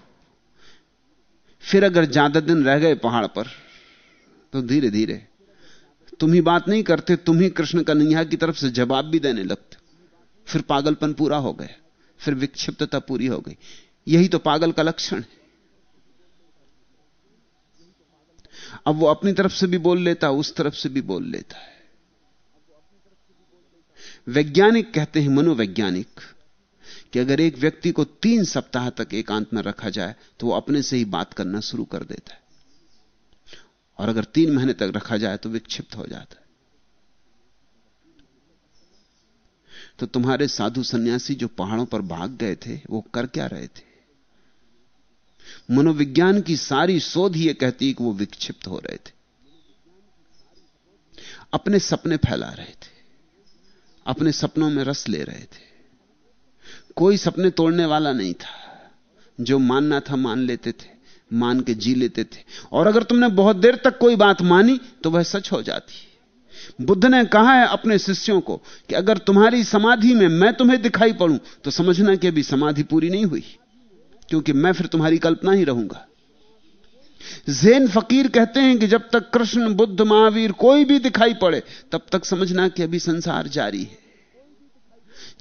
फिर अगर ज़्यादा दिन रह गए पहाड़ पर तो धीरे धीरे तुम ही बात नहीं करते, तुम ही कृष्ण कन्हैया की तरफ़ से जवाब भी देने लगते। फिर पागलपन पूरा हो गया। फिर विक्षिप्तता पूरी हो गई। यही तो पागल का लक्षण है। अब वो अपनी तरफ़ से भी बोल लेता, उस तरफ़ से भी बोल लेता है। वैज्ञानिक कहते हैं मनोवैज्ञानिक। कि अगर एक व्यक्ति को तीन सप्ताह तक एकांत में रखा जाए तो वो अपने से ही बात करना शुरू कर देता है। और अगर तीन महीने तक रखा जाए तो विक्षिप्त हो जाता है। तो तुम्हारे साधु सन्यासी जो पहाड़ों पर भाग गए थे, वो कर क्या रहे थे? मनोविज्ञान की सारी शोध यह कहती कि वो विक्षिप्त हो रहे थे। अपने सपने फैला रहे थे। अपने सपनों में रस ले रहे थे। कोई सपने तोड़ने वाला नहीं था। जो मानना था मान लेते थे, मान के जी लेते थे। और अगर तुमने बहुत देर तक कोई बात मानी तो वह सच हो जाती बुद्ध ने कहा है अपने शिष्यों को कि अगर तुम्हारी समाधि में मैं तुम्हें दिखाई पड़ूं तो समझना कि अभी समाधि पूरी नहीं हुई, क्योंकि मैं फिर तुम्हारी कल्पना ही रहूँगा। जैन फकीर कहते हैं कि जब तक कृष्ण, बुद्ध, महावीर कोई भी दिखाई पड़े, तब तक समझना कि अभी संसार जारी है।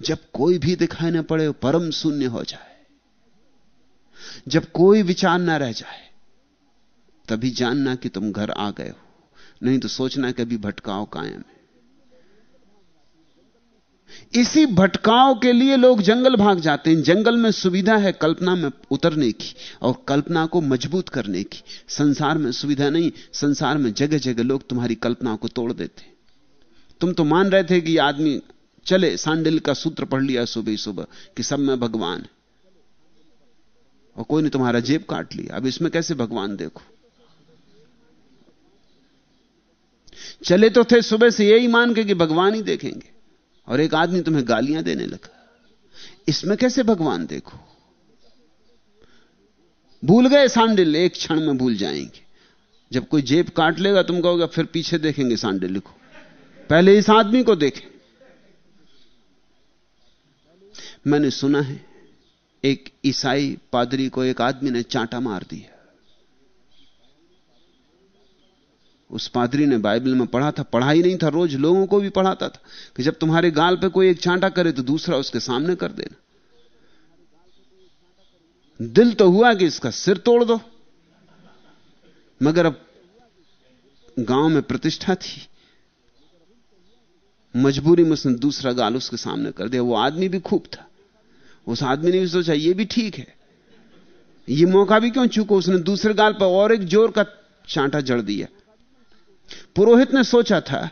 जब कोई भी दिखाई ना पड़े, परम शून्य हो जाए। जब कोई विचार ना रह जाए, तभी जानना कि तुम घर आ गए हो। नहीं तो सोचना कि अभी भटकाव कायम है। इसी भटकाव के लिए लोग जंगल भाग जाते हैं। जंगल में सुविधा है कल्पना में उतरने की और कल्पना को मज़बूत करने की। संसार में सुविधा नहीं, संसार में जगह जगह लोग तुम्हारी कल्पना को तोड़ देते तुम तो मान रहे थे कि आदमी चले, सांडिल का सूत्र पढ़ लिया सुबह सुबह, कि सब में भगवान है। और कोई ने तुम्हारा जेब काट लिया। अब इसमें कैसे भगवान देखो? चले तो थे सुबह से यही मान के कि भगवान ही देखेंगे। और एक आदमी तुम्हें गालियाँ देने लगा। इसमें कैसे भगवान देखो? भूल गए सांडिल, एक क्षण में भूल जाएँगे। जब कोई जेब काट लेगा, तुम कहोगे फिर पीछे देखेंगे सांडिल को। पहले इस आदमी को देखें। मैंने सुना है, एक ईसाई पादरी को एक आदमी ने चांटा मार दिया उस पादरी ने बाइबल में पढ़ा था, पढ़ा ही नहीं था, रोज लोगों को भी पढ़ाता था कि जब तुम्हारे गाल पे कोई एक चांटा करे तो दूसरा उसके सामने कर देना। दिल तो हुआ कि इसका सिर तोड़ दो, मगर अब गाँव में प्रतिष्ठा थी। मजबूरी में उसने दूसरा गाल उसके सामने कर दिया, वो आदमी भी खूब था। उस आदमी ने भी सोचा, ये भी ठीक है। ये मौका भी क्यों चूको? उसने दूसरे गाल पर और एक ज़ोर का चांटा जड़ दिया। पुरोहित ने सोचा था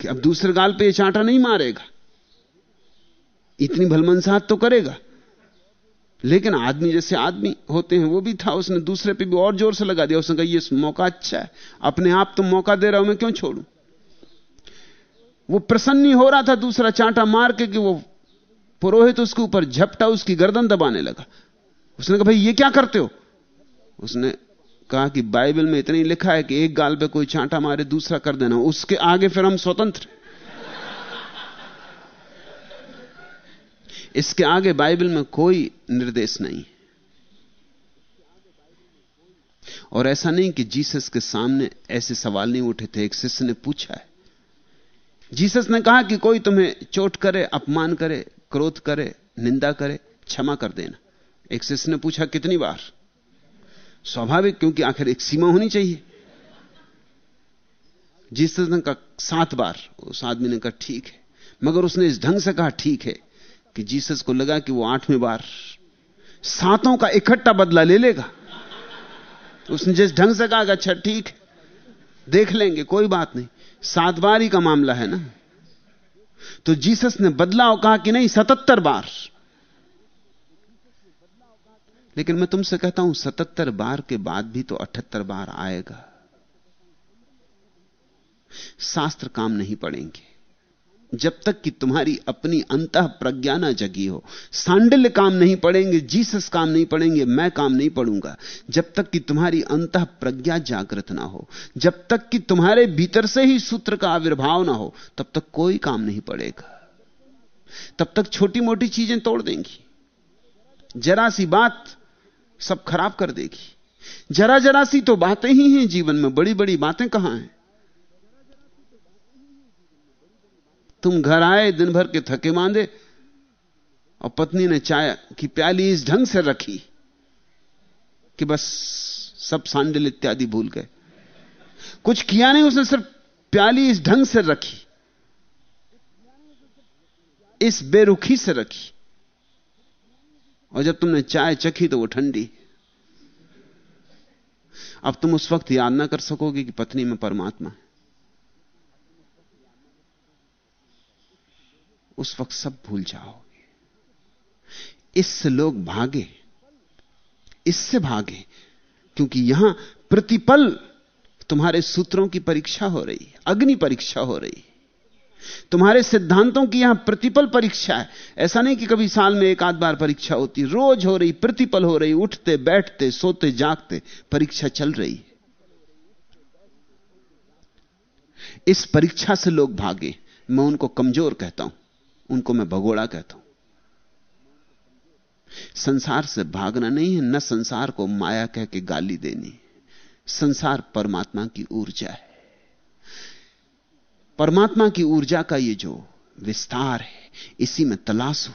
कि अब दूसरे गाल पे ये चांटा नहीं मारेगा। इतनी भलमनसाहत तो करेगा। लेकिन आदमी जैसे आदमी होते हैं, वो भी था। उसने दूसरे पे भी और ज़ोर से लगा दिया। उसने कहा, ये मौका अच्छा है। अपने आप तो मौका दे रहा हूँ, मैं क्यों छोड़ू? वो प्रसन्न नहीं हो रहा था दूसरा चांटा मार के कि वो पुरोहित उसके ऊपर झपटा, उसकी गर्दन दबाने लगा। उसने कहा, भाई, ये क्या करते हो? उसने कहा कि, बाइबल में इतना ही लिखा है कि एक गाल पे कोई चांटा मारे, दूसरा कर देना। उसके आगे फिर हम स्वतंत्र इसके आगे बाइबल में कोई निर्देश नहीं और ऐसा नहीं कि जीसस के सामने ऐसे सवाल नहीं उठे थे, एक शिष्य ने पूछा है। जीसस ने कहा कि कोई तुम्हें चोट करे, अपमान करे क्रोध करे, निंदा करे, क्षमा कर देना। एक शिष्य ने पूछा, कितनी बार? स्वाभाविक, क्योंकि आखिर एक सीमा होनी चाहिए। जीसस ने कहा, सात बार। उस आदमी ने कहा, ठीक है। मगर उसने इस ढंग से कहा, ठीक है, कि जीसस को लगा कि वो आठवीं बार सातों का इकट्ठा बदला ले लेगा। उसने जिस ढंग से कहा अच्छा ठीक देख लेंगे, कोई बात नहीं। सात बार ही का मामला है ना। तो जीसस ने बदलाव कहा कि नहीं, सतहत्तर बार। लेकिन मैं तुमसे कहता हूँ, सतहत्तर बार के बाद भी तो अठहत्तर बार आएगा। शास्त्र काम नहीं पड़ेंगे जब तक कि तुम्हारी अपनी अंत प्रज्ञा ना जगी हो। सांडिल्य काम नहीं पड़ेंगे, जीसस काम नहीं पड़ेंगे, मैं काम नहीं पड़ूँगा। जब तक कि तुम्हारी अंत प्रज्ञा जागृत ना हो, जब तक कि तुम्हारे भीतर से ही सूत्र का आविर्भाव ना हो, तब तक कोई काम नहीं पड़ेगा। तब तक छोटी मोटी चीज़ें तोड़ देंगी। जरा सी बात सब खराब कर देगी। जरा जरा सी तो बातें ही हैं जीवन में बड़ी बड़ी बातें कहाँ हैं? तुम घर आए दिन भर के थके मांदे, और पत्नी ने चाय की प्याली इस ढंग से रखी कि बस सब सांडिल इत्यादि भूल गए। कुछ किया नहीं, उसने सिर्फ़ प्याली इस ढंग से रखी। इस बेरुखी से रखी। और जब तुमने चाय चखी तो वो ठंडी। अब तुम उस वक्त याद ना कर सकोगे कि पत्नी में परमात्मा है। उस वक्त सब भूल जाओगे। इससे लोग भागे, इससे भागे, क्योंकि यहाँ प्रतिपल तुम्हारे सूत्रों की परीक्षा हो रही अग्नि परीक्षा हो रही तुम्हारे सिद्धांतों की यहाँ प्रतिपल परीक्षा है। ऐसा नहीं कि कभी साल में एक आध बार परीक्षा होती, रोज हो रही, प्रतिपल हो रही, उठते, बैठते, सोते, जागते, परीक्षा चल रही इस परीक्षा से लोग भागे। मैं उनको कमज़ोर कहता हूँ। उनको मैं भगोड़ा कहता हूँ। संसार से भागना नहीं है, न संसार को माया कह के गाली देनी संसार परमात्मा की ऊर्जा है। परमात्मा की ऊर्जा का ये जो विस्तार है, इसी में तलाश हो।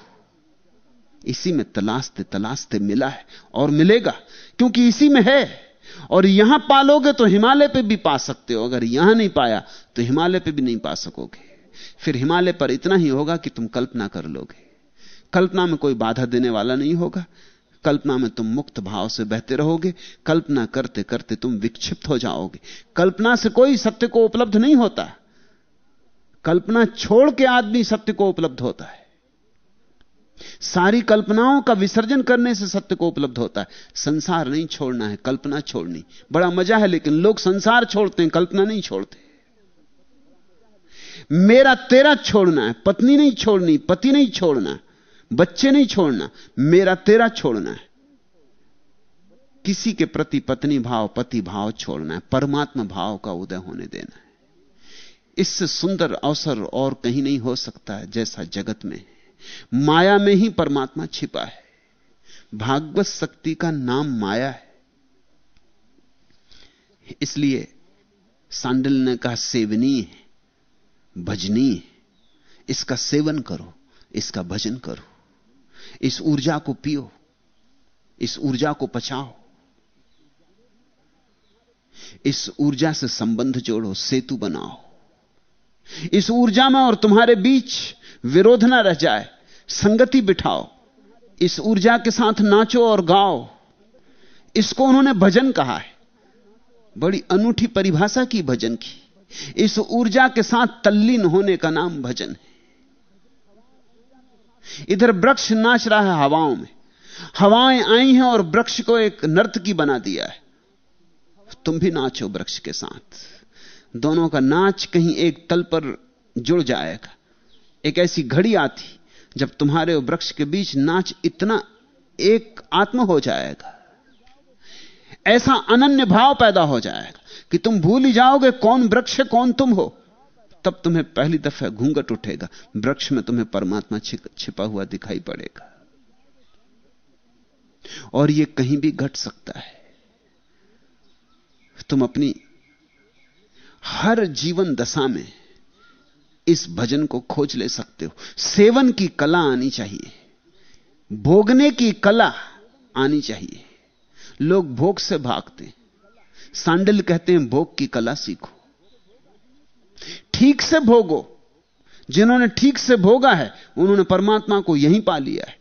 इसी में तलाशते तलाशते मिला है और मिलेगा, क्योंकि इसी में है। और यहाँ पालोगे तो हिमालय पे भी पा सकते हो, अगर यहाँ नहीं पाया तो हिमालय पे भी नहीं पा सकोगे। फिर हिमालय पर इतना ही होगा कि तुम कल्पना कर लोगे। कल्पना में कोई बाधा देने वाला नहीं होगा। कल्पना में तुम मुक्त भाव से बहते रहोगे। कल्पना करते करते तुम विक्षिप्त हो जाओगे। कल्पना से कोई सत्य को उपलब्ध नहीं होता। कल्पना छोड़ के आदमी सत्य को उपलब्ध होता है। सारी कल्पनाओं का विसर्जन करने से सत्य को उपलब्ध होता है। संसार नहीं छोड़ना है, कल्पना छोड़नी। बड़ा मज़ा है, लेकिन लोग संसार छोड़ते हैं, कल्पना नहीं छोड़ते। मेरा तेरा छोड़ना है। पत्नी नहीं छोड़नी, पति नहीं छोड़ना, बच्चे नहीं छोड़ना, मेरा तेरा छोड़ना है। किसी के प्रति पत्नी भाव, पति भाव छोड़ना है। परमात्मा भाव का उदय होने देना है। इससे सुंदर अवसर और कहीं नहीं हो सकता है जैसा जगत में माया में ही परमात्मा छिपा है। भागवत शक्ति का नाम माया है। इसलिए सांडल ने कहा, सेवनीय है। भजनीय है इसका सेवन करो, इसका भजन करो। इस ऊर्जा को पियो, इस ऊर्जा को पचाओ इस ऊर्जा से संबंध जोड़ो, सेतु बनाओ। इस ऊर्जा में और तुम्हारे बीच विरोध ना रह जाए, संगति बिठाओ। इस ऊर्जा के साथ नाचो और गाओ। इसको उन्होंने भजन कहा है। बड़ी अनूठी परिभाषा की भजन की। इस ऊर्जा के साथ तल्लीन होने का नाम भजन है। इधर वृक्ष नाच रहा है हवाओं में। हवाएँ आई हैं और वृक्ष को एक नर्तकी बना दिया है। तुम भी नाचो वृक्ष के साथ। दोनों का नाच कहीं एक तल पर जुड़ जाएगा। एक ऐसी घड़ी आती, जब तुम्हारे वृक्ष के बीच नाच इतना एक आत्म हो जाएगा। ऐसा अनन्य भाव पैदा हो जाएगा। कि तुम भूल ही जाओगे कौन वृक्ष है, कौन तुम हो। तब तुम्हें पहली दफ़ा घूंघट उठेगा। वृक्ष में तुम्हें परमात्मा छिपा हुआ दिखाई पड़ेगा। और यह कहीं भी घट सकता है। तुम अपनी हर जीवन दशा में इस भजन को खोज ले सकते हो। सेवन की कला आनी चाहिए। भोगने की कला आनी चाहिए। लोग भोग से भागते सांडल कहते हैं, भोग की कला सीखो। ठीक से भोगो। जिन्होंने ठीक से भोगा है, उन्होंने परमात्मा को यहीं पा लिया है।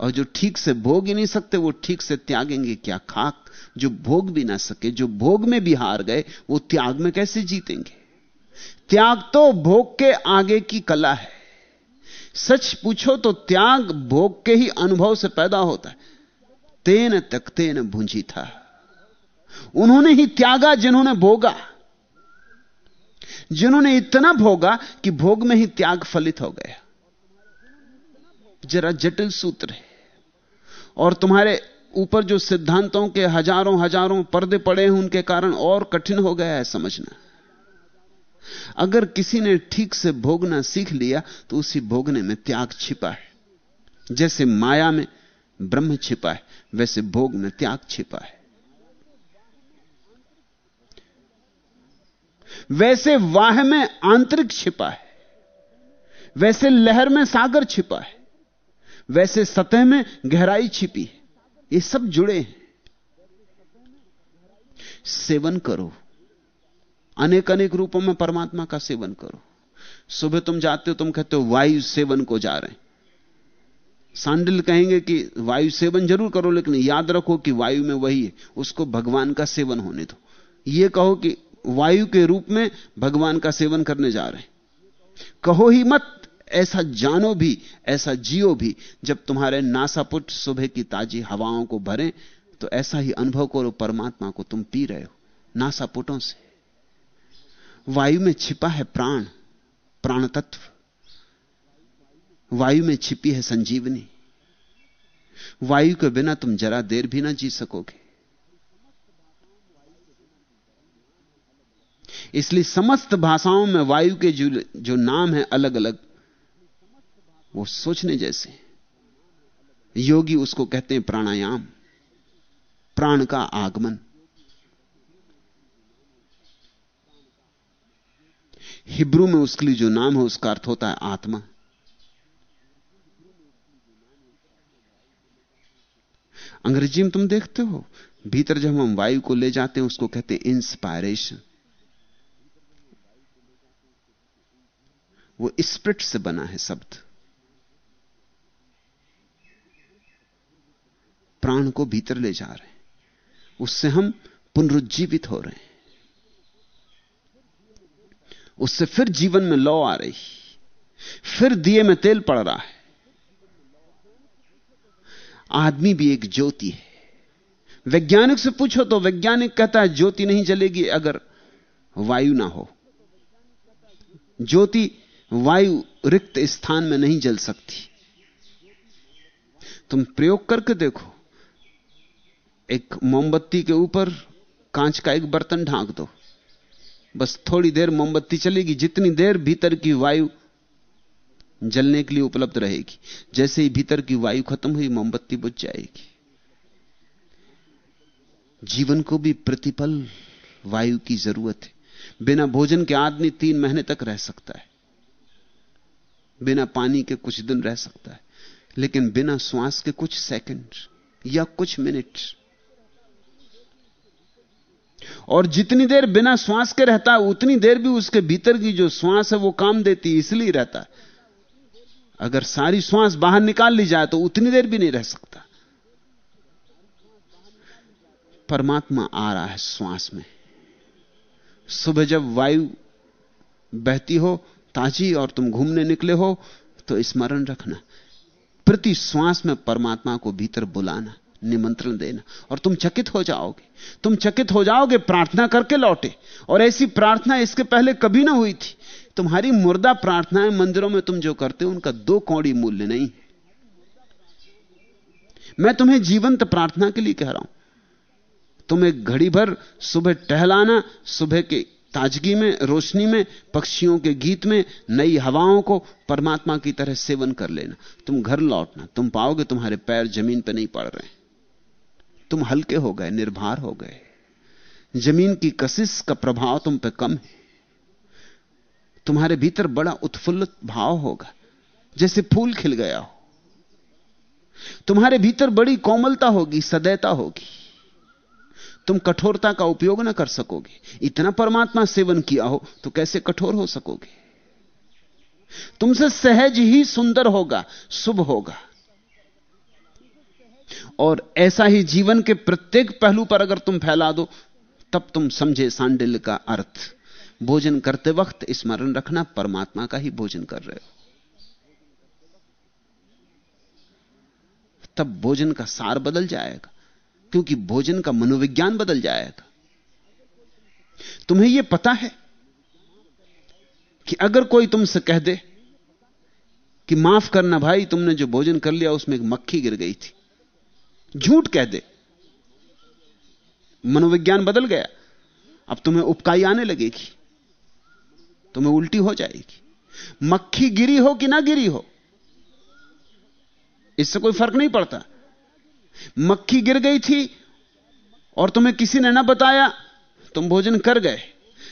और जो ठीक से भोग ही नहीं सकते, वो ठीक से त्यागेंगे क्या खाक? जो भोग भी ना सके, जो भोग में भी हार गए, वो त्याग में कैसे जीतेंगे? त्याग तो भोग के आगे की कला है। सच पूछो तो त्याग भोग के ही अनुभव से पैदा होता है। तेन तक तेन भूंजी था उन्होंने ही त्यागा जिन्होंने भोगा। जिन्होंने इतना भोगा कि भोग में ही त्याग फलित हो गया। जरा जटिल सूत्र है। और तुम्हारे ऊपर जो सिद्धांतों के हज़ारों हज़ारों पर्दे पड़े हैं, उनके कारण और कठिन हो गया है समझना। अगर किसी ने ठीक से भोगना सीख लिया तो उसी भोगने में त्याग छिपा है। जैसे माया में ब्रह्म छिपा है, वैसे भोग में त्याग छिपा है। वैसे वाह में आंतरिक छिपा है, वैसे लहर में सागर छिपा है, वैसे सतह में गहराई छिपी है। ये सब जुड़े हैं। सेवन करो। अनेक अनेक रूपों में परमात्मा का सेवन करो। सुबह तुम जाते हो, तुम कहते हो, वायु सेवन को जा रहे हैं। सांडिल कहेंगे कि, वायु सेवन ज़रूर करो, लेकिन याद रखो कि वायु में वही है, उसको भगवान का सेवन होने दो। ये कहो कि वायु के रूप में भगवान का सेवन करने जा रहे हैं। कहो ही मत, ऐसा जानो भी, ऐसा जियो भी, जब तुम्हारे नासापुट सुबह की ताजी हवाओं को भरें तो ऐसा ही अनुभव करो परमात्मा को तुम पी रहे हो नासापुटों से। वायु में छिपा है प्राण प्राण तत्व वायु में छिपी है संजीवनी। वायु के बिना तुम जरा देर भी ना जी सकोगे। इसलिए समस्त भाषाओं में वायु के जो जो नाम है अलग अलग वो सोचने जैसे योगी उसको कहते हैं प्राणायाम, प्राण का आगमन। हिब्रू में उसके लिए जो नाम है, उसका अर्थ होता है आत्मा। अंग्रेज़ी में तुम देखते हो, भीतर जब हम वायु को ले जाते हैं, उसको कहते हैं इंस्पायरेशन वो स्प्रिट से बना है शब्द। प्राण को भीतर ले जा रहे हैं। उससे हम पुनरुज्जीवित हो रहे हैं। उससे फिर जीवन में लौ आ रही। फिर दिए में तेल पड़ रहा है। आदमी भी एक ज्योति है। वैज्ञानिक से पूछो तो वैज्ञानिक कहता है, ज्योति नहीं जलेगी अगर वायु ना हो। ज्योति वायु रिक्त स्थान में नहीं जल सकती। तुम प्रयोग करके देखो। एक मोमबत्ती के ऊपर कांच का एक बर्तन ढांक दो। बस थोड़ी देर मोमबत्ती चलेगी, जितनी देर भीतर की वायु जलने के लिए उपलब्ध रहेगी, जैसे ही भीतर की वायु खत्म हुई, मोमबत्ती बुझ जाएगी। जीवन को भी प्रतिपल वायु की ज़रूरत है। बिना भोजन के आदमी तीन महीने तक रह सकता है। बिना पानी के कुछ दिन रह सकता है। लेकिन बिना श्वास के कुछ सेकंड या कुछ मिनट और जितनी देर बिना श्वास के रहता है, उतनी देर भी उसके भीतर की जो श्वास है, वो काम देती, इसलिए रहता है। अगर सारी श्वास बाहर निकाल ली जाए तो उतनी देर भी नहीं रह सकता। परमात्मा आ रहा है श्वास में। सुबह जब वायु बहती हो ताजी और तुम घूमने निकले हो तो स्मरण रखना। प्रति श्वास में परमात्मा को भीतर बुलाना, निमंत्रण देना। और तुम चकित हो जाओगे। तुम चकित हो जाओगे, प्रार्थना करके लौटे। और ऐसी प्रार्थना इसके पहले कभी ना हुई थी। तुम्हारी मुर्दा प्रार्थनाएँ मंदिरों में तुम जो करते हो, उनका दो कौड़ी मूल्य नहीं। मैं तुम्हें जीवंत प्रार्थना के लिए कह रहा हूँ। तुम्हें घड़ी भर सुबह टहलाना, सुबह के ताजगी में, रोशनी में, पक्षियों के गीत में, नई हवाओं को परमात्मा की तरह सेवन कर लेना। तुम घर लौटना, तुम पाओगे तुम्हारे पैर ज़मीन पर नहीं पड़ रहे। तुम हल्के हो गए, निर्भर हो गए। ज़मीन की कशिश का प्रभाव तुम पे कम है। तुम्हारे भीतर बड़ा उत्फुल्लित भाव होगा, जैसे फूल खिल गया हो। तुम्हारे भीतर बड़ी कोमलता होगी, सदैता होगी। तुम कठोरता का उपयोग ना कर सकोगे। इतना परमात्मा सेवन किया हो तो कैसे कठोर हो सकोगे? तुमसे सहज ही सुंदर होगा, शुभ होगा। और ऐसा ही जीवन के प्रत्येक पहलू पर अगर तुम फैला दो, तब तुम समझे सांडिल्य का अर्थ। भोजन करते वक्त स्मरण रखना, परमात्मा का ही भोजन कर रहे हो। तब भोजन का सार बदल जाएगा। क्योंकि भोजन का मनोविज्ञान बदल जाएगा तुम्हें यह पता है कि अगर कोई तुमसे कह दे कि माफ़ करना भाई, तुमने जो भोजन कर लिया उसमें एक मक्खी गिर गई थी, झूठ कह दे। मनोविज्ञान बदल गया। अब तुम्हें उपकाई आने लगेगी। तुम्हें उल्टी हो जाएगी। मक्खी गिरी हो कि ना गिरी हो, इससे कोई फ़र्क नहीं पड़ता। मक्खी गिर गई थी और तुम्हें किसी ने ना बताया, तुम भोजन कर गए।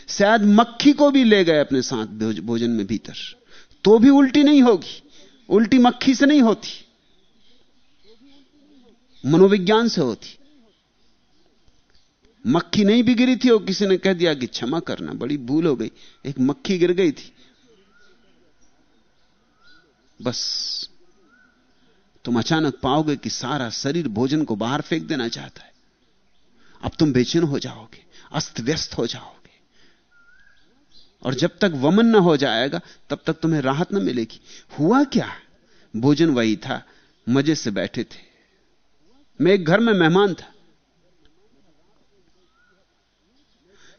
शायद मक्खी को भी ले गए अपने साथ भोजन में भीतर। तो भी उल्टी नहीं होगी। उल्टी मक्खी से नहीं होती। मनोविज्ञान से होती। मक्खी नहीं भी गिरी थी और किसी ने कह दिया कि क्षमा करना, बड़ी भूल हो गई। एक मक्खी गिर गई थी। बस। तुम अचानक पाओगे कि सारा शरीर भोजन को बाहर फेंक देना चाहता है। अब तुम बेचैन हो जाओगे, अस्त व्यस्त हो जाओगे। और जब तक वमन न हो जाएगा, तब तक तुम्हें राहत न मिलेगी। हुआ क्या? भोजन वही था, मज़े से बैठे थे। मैं एक घर में मेहमान था।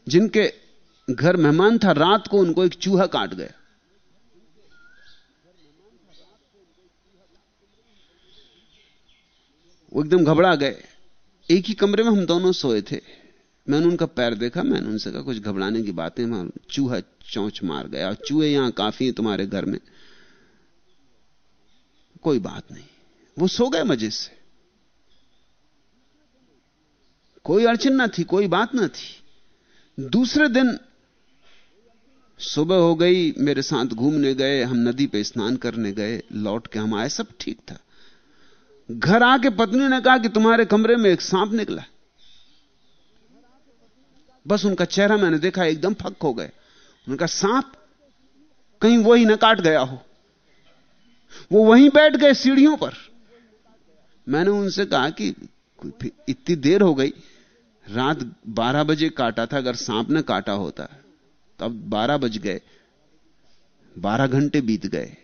जिनके घर मेहमान था, रात को उनको एक चूहा काट गया। वो एकदम घबरा गए। एक ही कमरे में हम दोनों सोए थे। मैंने उनका पैर देखा, मैंने उनसे कहा, कुछ घबराने की बातें वहाँ चूहा चौंच मार गया, और चूहे यहाँ काफ़ी हैं तुम्हारे घर में। कोई बात नहीं। वो सो गए मज़े से। कोई अड़चन ना थी, कोई बात ना थी। दूसरे दिन सुबह हो गई, मेरे साथ घूमने गए, हम नदी पे स्नान करने गए, लौट के हम आए, सब ठीक था। घर आके पत्नी ने कहा कि तुम्हारे कमरे में एक सांप निकला बस उनका चेहरा मैंने देखा, एकदम फक हो गए। उनका सांप, कहीं वही न काट गया हो। वो वहीं बैठ गए सीढ़ियों पर। मैंने उनसे कहा कि इतनी देर हो गई, रात 12 बजे काटा था, अगर सांप ने काटा होता तो अब 12 बज गए 12 घंटे बीत गए।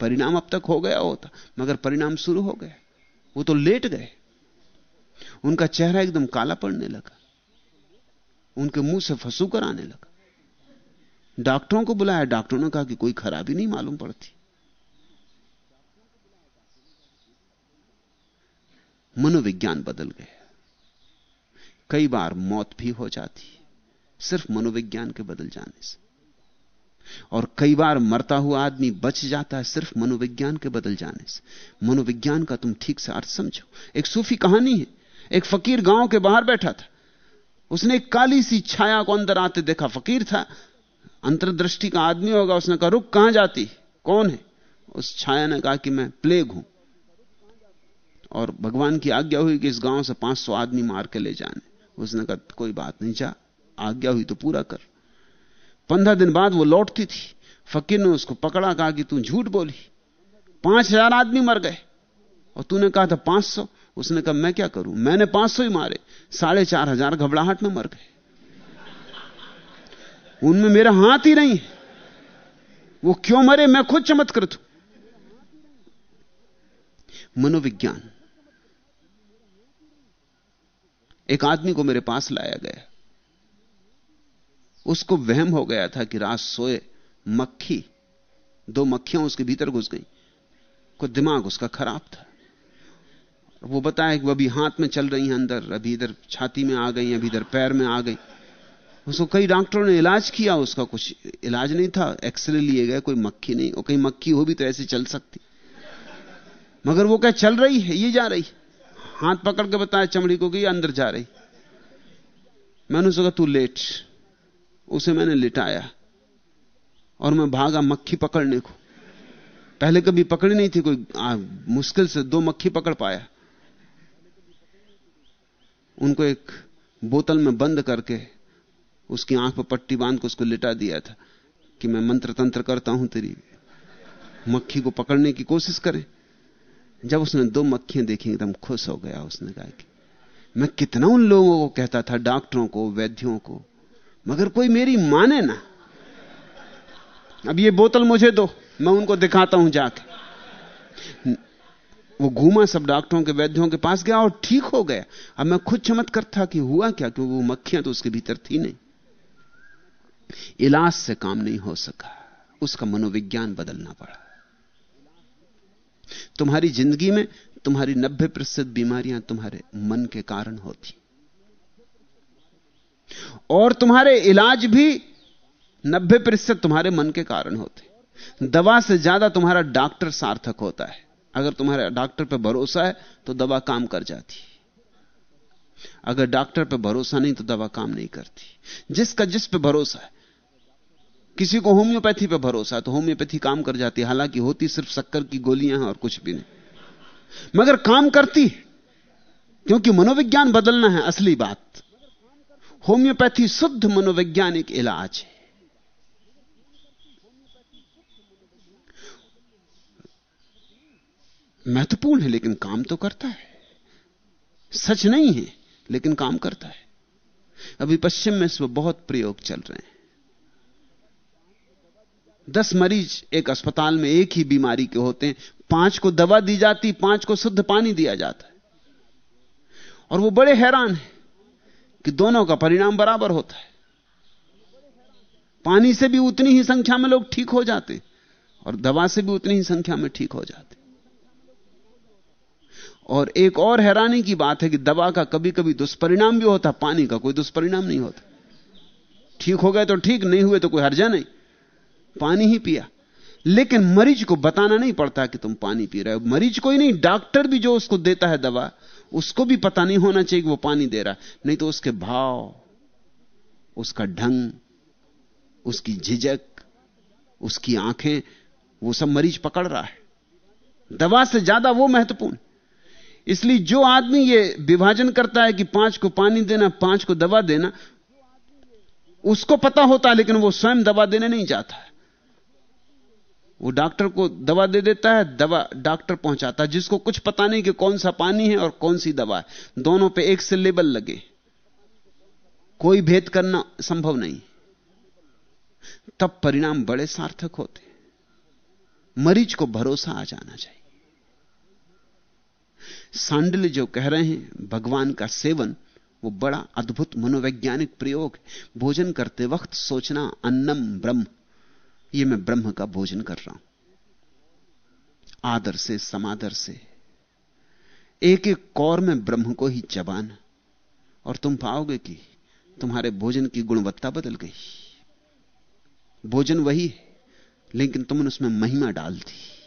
परिणाम अब तक हो गया होता, मगर परिणाम शुरू हो गए वो तो लेट गए। उनका चेहरा एकदम काला पड़ने लगा। उनके मुँह से फंसू कर आने लगा। डॉक्टरों को बुलाया, डॉक्टरों ने कहा कि कोई खराबी नहीं मालूम पड़ती। मनोविज्ञान बदल गया। कई बार मौत भी हो जाती सिर्फ़ मनोविज्ञान के बदल जाने से। और कई बार मरता हुआ आदमी बच जाता है सिर्फ़ मनोविज्ञान के बदल जाने से। मनोविज्ञान का तुम ठीक से अर्थ समझो। एक सूफी कहानी है। एक फकीर गाँव के बाहर बैठा था। उसने एक काली सी छाया को अंदर आते देखा। फकीर था। अंतर्दृष्टि का आदमी होगा। उसने कहा, रुक, कहाँ जाती कौन है? उस छाया ने कहा कि, मैं प्लेग हूँ। और भगवान की आज्ञा हुई कि इस गाँव से 500 आदमी मार के ले जाने। उसने कहा, कोई बात नहीं, जा। आज्ञा हुई तो पूरा कर। पंद्रह दिन बाद वो लौटती थी। फकीर ने उसको पकड़ा, कहा कि तू झूठ बोली। पाँच हज़ार आदमी मर गए और तूने कहा था पाँच सौ। उसने कहा, मैं क्या करूँ? मैंने पाँच सौ ही मारे। साढ़े चार हज़ार घबराहट में मर गए। उनमें मेरा हाथ ही नहीं है। वो क्यों मरे? मैं खुद चमत्कृत हूँ। मनोविज्ञान। एक आदमी को मेरे पास लाया गया। उसको वहम हो गया था कि रात सोए, मक्खी, दो मक्खियाँ उसके भीतर घुस गई। को दिमाग उसका खराब था। वो बताया कि वो अभी हाथ में चल रही हैं अंदर, अभी इधर छाती में आ गई अभी इधर पैर में आ गई। उसको कई डॉक्टरों ने इलाज किया, उसका कुछ इलाज नहीं था। एक्सरे लिए गए, कोई मक्खी नहीं, और कहीं मक्खी हो भी तो ऐसे चल सकती। मगर वो क्या चल रही है, ये जा रही हाथ पकड़ के बताया चमड़ी को कि अंदर जा रही। मैंने उसको कहा, तू लेट। उसे मैंने लिटाया और मैं भागा मक्खी पकड़ने को। पहले कभी पकड़ी नहीं थी कोई आ, मुश्किल से दो मक्खी पकड़ पाया। उनको एक बोतल में बंद करके उसकी आँख पर पट्टी बाँध के उसको लिटा दिया था कि मैं मंत्र तंत्र करता हूँ तेरी। मक्खी को पकड़ने की कोशिश करें। जब उसने दो मक्खियाँ देखी एकदम खुश हो गया उसने कहा कि मैं कितना उन लोगों को कहता था डॉक्टरों को वैद्यों को मगर कोई मेरी माने ना। अब ये बोतल मुझे दो, मैं उनको दिखाता हूँ जाके। वो घूमा सब डॉक्टरों के वैद्यों के पास गया और ठीक हो गया। अब मैं खुद चमत्कार था कि हुआ क्या, क्योंकि वो मक्खियाँ तो उसके भीतर थी नहीं। इलाज से काम नहीं हो सका, उसका मनोविज्ञान बदलना पड़ा। तुम्हारी ज़िंदगी में तुम्हारी नब्बे प्रतिशत बीमारियाँ तुम्हारे मन के कारण होती। और तुम्हारे इलाज भी नब्बे प्रतिशत तुम्हारे मन के कारण होते। दवा से ज़्यादा तुम्हारा डॉक्टर सार्थक होता है। अगर तुम्हारे डॉक्टर पर भरोसा है तो दवा काम कर जाती। अगर डॉक्टर पर भरोसा नहीं तो दवा काम नहीं करती। जिसका जिस पे भरोसा है। किसी को होम्योपैथी पे भरोसा है तो होम्योपैथी काम कर जाती है। हालाँकि होती सिर्फ़ शक्कर की गोलियाँ हैं और कुछ भी नहीं। मगर काम करती क्योंकि मनोविज्ञान बदलना है, असली बात। होम्योपैथी शुद्ध मनोवैज्ञानिक इलाज है। महत्वपूर्ण है, लेकिन काम तो करता है। सच नहीं है, लेकिन काम करता है। अभी पश्चिम में इस बहुत प्रयोग चल रहे हैं। दस मरीज़ एक अस्पताल में एक ही बीमारी के होते हैं। पाँच को दवा दी जाती, पाँच को शुद्ध पानी दिया जाता है। और वो बड़े हैरान हैं। कि दोनों का परिणाम बराबर होता है। पानी से भी उतनी ही संख्या में लोग ठीक हो जाते और दवा से भी उतनी ही संख्या में ठीक हो जाते। और एक और हैरानी की बात है कि दवा का कभी कभी दुष्परिणाम भी होता, पानी का कोई दुष्परिणाम नहीं होता। ठीक हो गए तो ठीक, नहीं हुए तो कोई हर्जा नहीं। पानी ही पिया। लेकिन मरीज़ को बताना नहीं पड़ता कि तुम पानी पी रहे हो। मरीज़ को ही नहीं, डॉक्टर भी जो उसको देता है दवा उसको भी पता नहीं होना चाहिए कि वो पानी दे रहा नहीं तो उसके भाव, उसका ढंग, उसकी झिझक, उसकी आँखें, वो सब मरीज़ पकड़ रहा है। दवा से ज़्यादा वो महत्वपूर्ण। इसलिए जो आदमी ये विभाजन करता है कि पाँच को पानी देना, पाँच को दवा देना, उसको पता होता है, लेकिन वो स्वयं दवा देने नहीं जाता है। वो डॉक्टर को दवा दे देता है, दवा डॉक्टर पहुंचाता है, जिसको कुछ पता नहीं कि कौन सा पानी है और कौन सी दवा है। दोनों पे एक से लेबल लगे। कोई भेद करना संभव नहीं। तब परिणाम बड़े सार्थक होते। मरीज़ को भरोसा आ जाना चाहिए। सांडल जो कह रहे हैं, भगवान का सेवन, वो बड़ा अद्भुत मनोवैज्ञानिक प्रयोग भोजन करते वक्त सोचना अन्नम ब्रह्म। ये मैं ब्रह्म का भोजन कर रहा हूँ। आदर से, समादर से। एक एक कौर में ब्रह्म को ही चबाना और तुम पाओगे कि तुम्हारे भोजन की गुणवत्ता बदल गई। भोजन वही है, लेकिन तुमने उसमें महिमा डाल दी।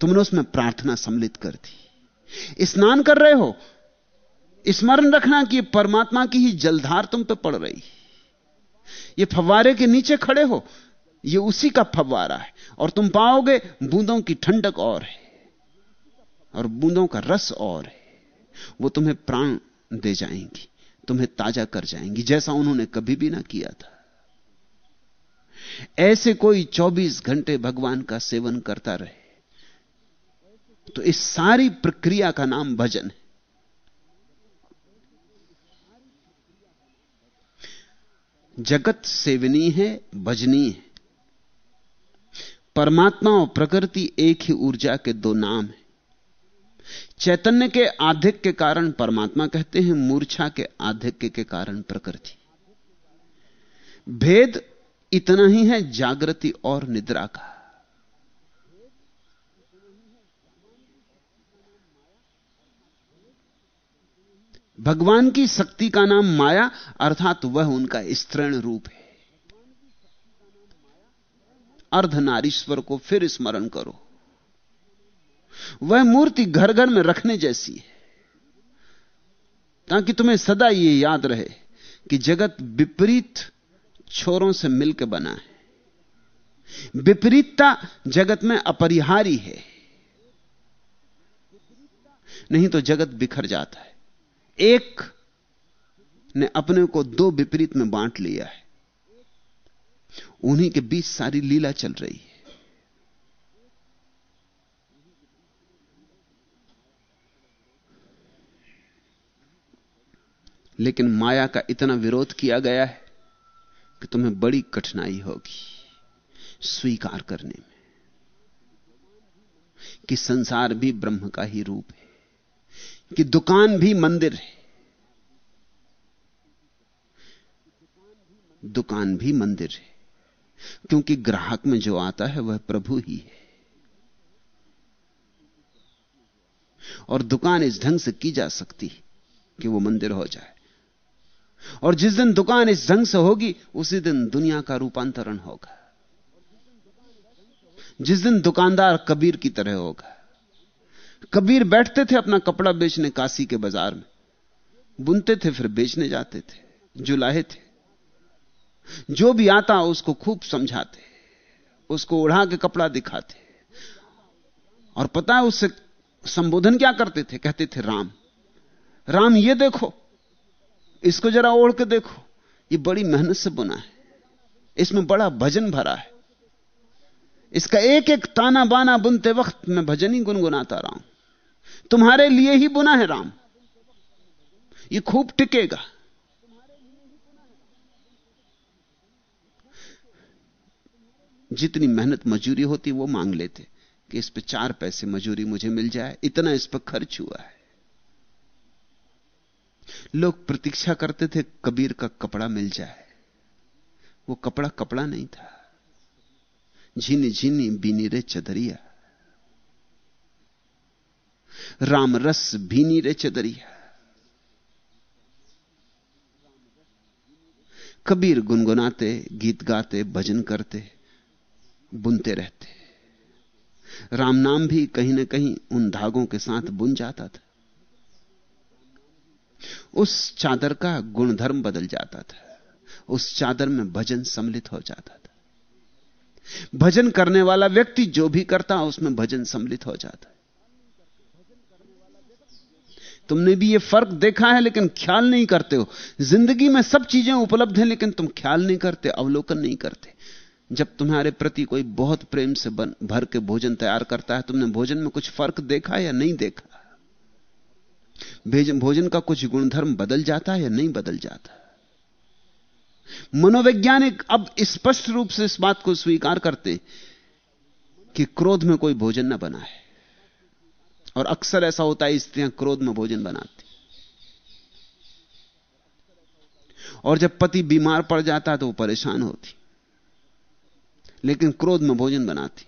तुमने उसमें प्रार्थना सम्मिलित कर दी। स्नान कर रहे हो। स्मरण रखना कि परमात्मा की ही जलधार तुम पे पड़ रही। ये फवारे के नीचे खड़े हो। ये उसी का फवारा है। और तुम पाओगे बूंदों की ठंडक और है। और बूंदों का रस और है। वो तुम्हें प्राण दे जाएँगी, तुम्हें ताज़ा कर जाएँगी, जैसा उन्होंने कभी भी ना किया था। ऐसे कोई 24 घंटे भगवान का सेवन करता रहे तो इस सारी प्रक्रिया का नाम भजन है। जगत सेवनी है, भजनी है। परमात्मा और प्रकृति एक ही ऊर्जा के दो नाम हैं। चैतन्य के आधिक्य के कारण परमात्मा कहते हैं, मूर्छा के आधिक्य के कारण प्रकृति। भेद इतना ही है, जागृति और निद्रा का। भगवान की शक्ति का नाम माया, अर्थात वह उनका स्तृण रूप है। अर्धनारीश्वर को फिर स्मरण करो। वह मूर्ति घर घर में रखने जैसी है, ताकि तुम्हें सदा यह याद रहे कि जगत विपरीत छोरों से मिलकर बना है। विपरीतता जगत में अपरिहारी है। नहीं तो जगत बिखर जाता है। एक ने अपने को दो विपरीत में बांट लिया है। उन्हीं के बीच सारी लीला चल रही है। लेकिन माया का इतना विरोध किया गया है कि तुम्हें बड़ी कठिनाई होगी स्वीकार करने में कि संसार भी ब्रह्म का ही रूप है, कि दुकान भी मंदिर है। दुकान भी मंदिर है। क्योंकि ग्राहक में जो आता है वह प्रभु ही है। और दुकान इस ढंग से की जा सकती कि वो मंदिर हो जाए। और जिस दिन दुकान इस ढंग से होगी, उसी दिन दुनिया का रूपांतरण होगा। जिस दिन दुकानदार कबीर की तरह होगा। कबीर बैठते थे अपना कपड़ा बेचने काशी के बाज़ार में। बुनते थे, फिर बेचने जाते थे, जुलाहे थे। जो भी आता उसको खूब समझाते, उसको उड़ा के कपड़ा दिखाते। और पता है उससे संबोधन क्या करते थे? कहते थे, राम राम, ये देखो, इसको जरा ओढ़ के देखो, ये बड़ी मेहनत से बुना है, इसमें बड़ा भजन भरा है, इसका एक एक ताना बाना बुनते वक्त मैं भजन ही गुनगुनाता रहा हूँ। तुम्हारे लिए ही बुना है, राम, ये खूब टिकेगा। जितनी मेहनत मजूरी होती, वो मांग लेते कि इस पे चार पैसे मजूरी मुझे मिल जाए। इतना इस पर खर्च हुआ है। लोग प्रतीक्षा करते थे, कबीर का कपड़ा मिल जाए। वो कपड़ा कपड़ा नहीं था। झीनी झीनी बीनी रे चदरिया। राम रस भीनी रे चदरिया। कबीर गुनगुनाते, गीत गाते, भजन करते। बुनते रहते राम नाम भी कहीं ना कहीं उन धागों के साथ बुन जाता था। उस चादर का गुणधर्म बदल जाता था। उस चादर में भजन सम्मिलित हो जाता था। भजन करने वाला व्यक्ति जो भी करता, उसमें भजन सम्मिलित हो जाता है। तुमने भी ये फ़र्क देखा है, लेकिन ख्याल नहीं करते हो। ज़िंदगी में सब चीज़ें उपलब्ध हैं, लेकिन तुम ख्याल नहीं करते, अवलोकन नहीं करते। जब तुम्हारे प्रति कोई बहुत प्रेम से बन, भर के भोजन तैयार करता है तुमने भोजन में कुछ फ़र्क देखा या नहीं देखा? भोजन का कुछ गुणधर्म बदल जाता है या नहीं बदल जाता? मनोवैज्ञानिक अब स्पष्ट रूप से इस बात को स्वीकार करते कि क्रोध में कोई भोजन ना बना है। और अक्सर ऐसा होता है स्त्रियाँ क्रोध में भोजन बनाती और जब पति बीमार पड़ जाता तो वो परेशान होती लेकिन क्रोध में भोजन बनाती।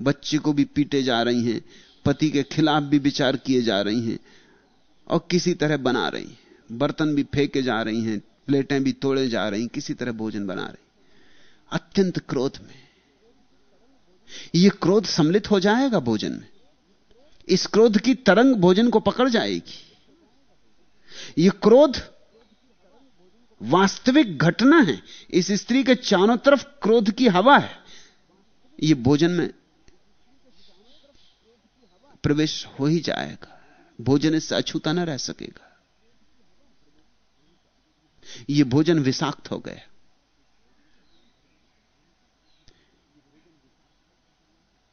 बच्चे को भी पीटे जा रही हैं, पति के खिलाफ भी विचार किए जा रही हैं और किसी तरह बना रही हैं। बर्तन भी फेंके जा रही हैं, प्लेटें भी तोड़े जा रही किसी तरह भोजन बना रही अत्यंत क्रोध में। यह क्रोध सम्मिलित हो जाएगा भोजन में। इस क्रोध की तरंग भोजन को पकड़ जाएगी। यह क्रोध वास्तविक घटना है। इस स्त्री के चारों तरफ़ क्रोध की हवा है। यह भोजन में प्रवेश हो ही जाएगा। भोजन इससे अछूता ना रह सकेगा। यह भोजन विषाक्त हो गया।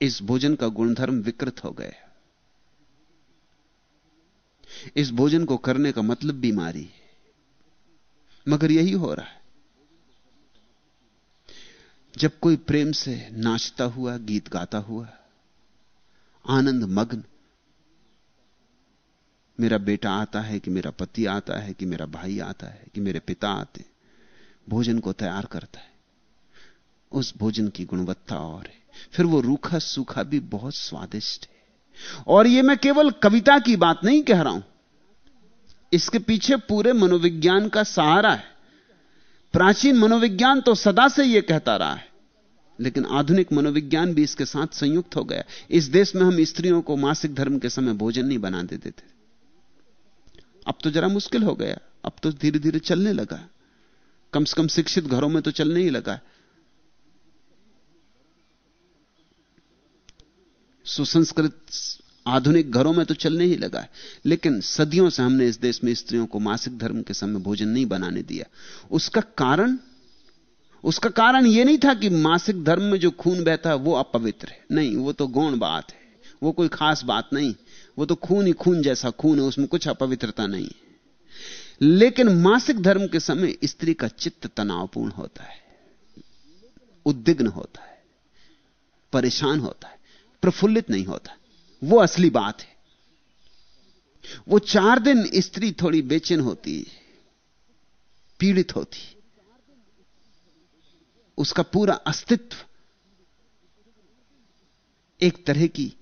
इस भोजन का गुणधर्म विकृत हो गया। इस भोजन को करने का मतलब बीमारी है। मगर यही हो रहा है। जब कोई प्रेम से नाचता हुआ, गीत गाता हुआ, आनंद मग्न, मेरा बेटा आता है कि मेरा पति आता है कि मेरा भाई आता है कि मेरे पिता आते भोजन को तैयार करता है, उस भोजन की गुणवत्ता और है। फिर वो रूखा सूखा भी बहुत स्वादिष्ट है। और ये मैं केवल कविता की बात नहीं कह रहा हूँ इसके पीछे पूरे मनोविज्ञान का सहारा है। प्राचीन मनोविज्ञान तो सदा से यह कहता रहा है, लेकिन आधुनिक मनोविज्ञान भी इसके साथ संयुक्त हो गया। इस देश में हम स्त्रियों को मासिक धर्म के समय भोजन नहीं बना देते थे। अब तो जरा मुश्किल हो गया, अब तो धीरे धीरे चलने लगा। कम से कम शिक्षित घरों में तो चलने ही लगा। सुसंस्कृत आधुनिक घरों में तो चलने ही लगा है। लेकिन सदियों से हमने इस देश में स्त्रियों को मासिक धर्म के समय भोजन नहीं बनाने दिया। उसका कारण उसका कारण यह नहीं था कि मासिक धर्म में जो खून बहता है वो अपवित्र है। नहीं, वो तो गौण बात है। वो कोई खास बात नहीं। वो तो खून ही खून जैसा खून है, उसमें कुछ अपवित्रता नहीं है। लेकिन मासिक धर्म के समय स्त्री का चित्त तनावपूर्ण होता है, उद्विग्न होता है, परेशान होता है, प्रफुल्लित नहीं होता। वो असली बात है। वो चार दिन स्त्री थोड़ी बेचैन होती, पीड़ित होती। उसका पूरा अस्तित्व एक तरह की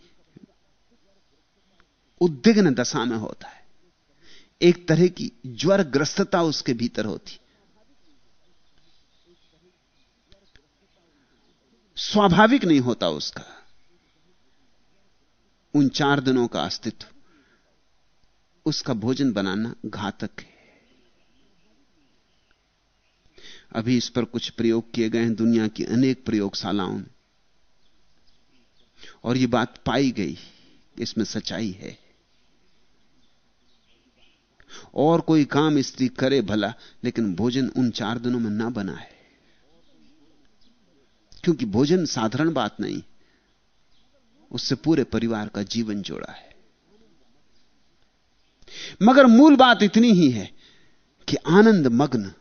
उद्विग्न दशा में होता है। एक तरह की ज्वरग्रस्तता उसके भीतर होती। स्वाभाविक नहीं होता उसका। उन चार दिनों का अस्तित्व। उसका भोजन बनाना घातक है। अभी इस पर कुछ प्रयोग किए गए हैं दुनिया की अनेक प्रयोगशालाओं में। और यह बात पाई गई, इसमें सच्चाई है। और कोई काम स्त्री करे भला, लेकिन भोजन उन चार दिनों में ना बनाए क्योंकि भोजन साधारण बात नहीं उससे पूरे परिवार का जीवन जोड़ा है। मगर मूल बात इतनी ही है कि आनंद मग्न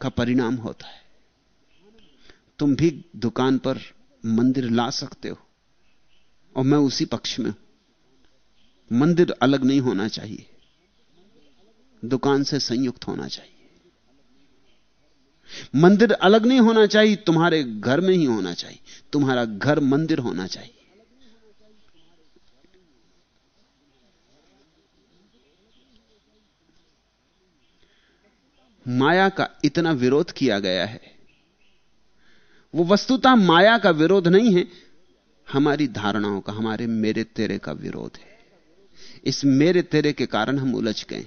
का परिणाम होता है। तुम भी दुकान पर मंदिर ला सकते हो और मैं उसी पक्ष में हूँ। मंदिर अलग नहीं होना चाहिए। दुकान से संयुक्त होना चाहिए। मंदिर अलग नहीं होना चाहिए, तुम्हारे घर में ही होना चाहिए। तुम्हारा घर मंदिर होना चाहिए। माया का इतना विरोध किया गया है। वो वस्तुतः माया का विरोध नहीं है, हमारी धारणाओं का, हमारे मेरे तेरे का विरोध है। इस मेरे तेरे के कारण हम उलझ गए।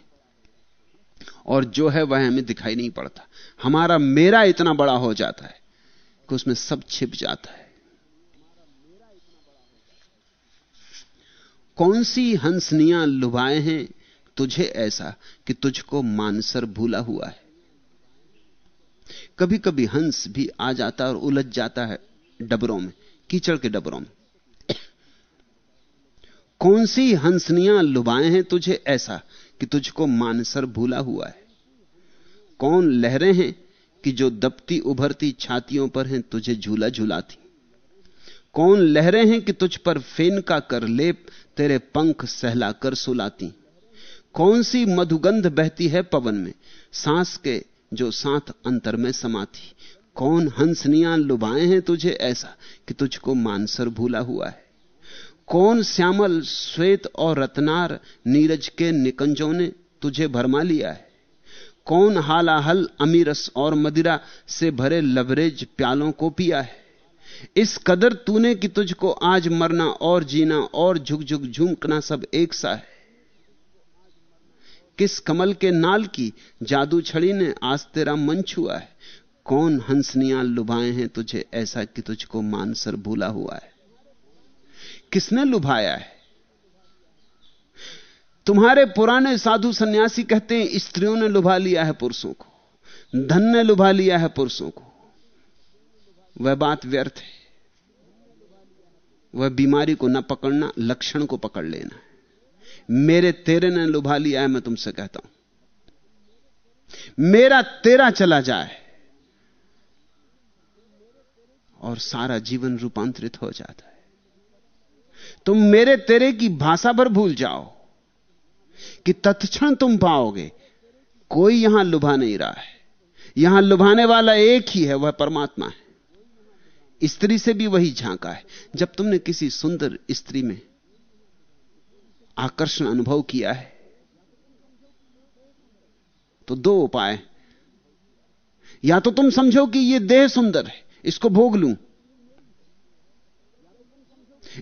और जो है वह हमें दिखाई नहीं पड़ता। हमारा मेरा इतना बड़ा हो जाता है कि उसमें सब छिप जाता है। कौन सी हंसनियाँ लुभाए हैं तुझे ऐसा कि तुझको मानसर भूला हुआ है? कभी कभी हंस भी आ जाता है और उलझ जाता है डबरों में, कीचड़ के डबरों में। कौन सी हंसनियाँ लुभाए हैं तुझे ऐसा कि तुझको मानसर भूला हुआ है। कौन लहरें हैं कि जो दबती उभरती छातियों पर हैं तुझे झूला झूलाती? कौन लहरें हैं कि तुझ पर फेन का कर लेप तेरे पंख सहलाकर सुलाती? कौन सी मधुगंध बहती है पवन में, सांस के जो साथ अंतर में समाती? कौन हंसनियाँ लुभाए हैं तुझे ऐसा कि तुझको मानसर भूला हुआ है? कौन श्यामल, श्वेत और रतनार नीरज के निकंजों ने तुझे भरमा लिया है? कौन हालाहल, अमीरस और मदिरा से भरे लवरेज प्यालों को पिया है? इस कदर तूने कि तुझको आज मरना और जीना और झुक झुक झुमकना सब एक सा है। किस कमल के नाल की जादू छड़ी ने आज तेरा मन छुआ है? कौन हंसनियाँ लुभाए हैं तुझे ऐसा कि तुझको मानसर भूला हुआ है? किसने लुभाया है? तुम्हारे पुराने साधु सन्यासी कहते हैं, स्त्रियों ने लुभा लिया है पुरुषों को, धन ने लुभा लिया है पुरुषों को। वह बात व्यर्थ है। वह बीमारी को न पकड़ना, लक्षण को पकड़ लेना है। मेरे तेरे ने लुभा लिया है, मैं तुमसे कहता हूँ। मेरा तेरा चला जाए और सारा जीवन रूपांतरित हो जाता है। तुम मेरे तेरे की भाषा भर भूल जाओ कि तत्क्षण तुम पाओगे, कोई यहाँ लुभा नहीं रहा है। यहाँ लुभाने वाला एक ही है, वह परमात्मा है। स्त्री से भी वही झांका है। जब तुमने किसी सुंदर स्त्री में आकर्षण अनुभव किया है तो दो उपाय या तो तुम समझो कि यह देह सुंदर है, इसको भोग लूँ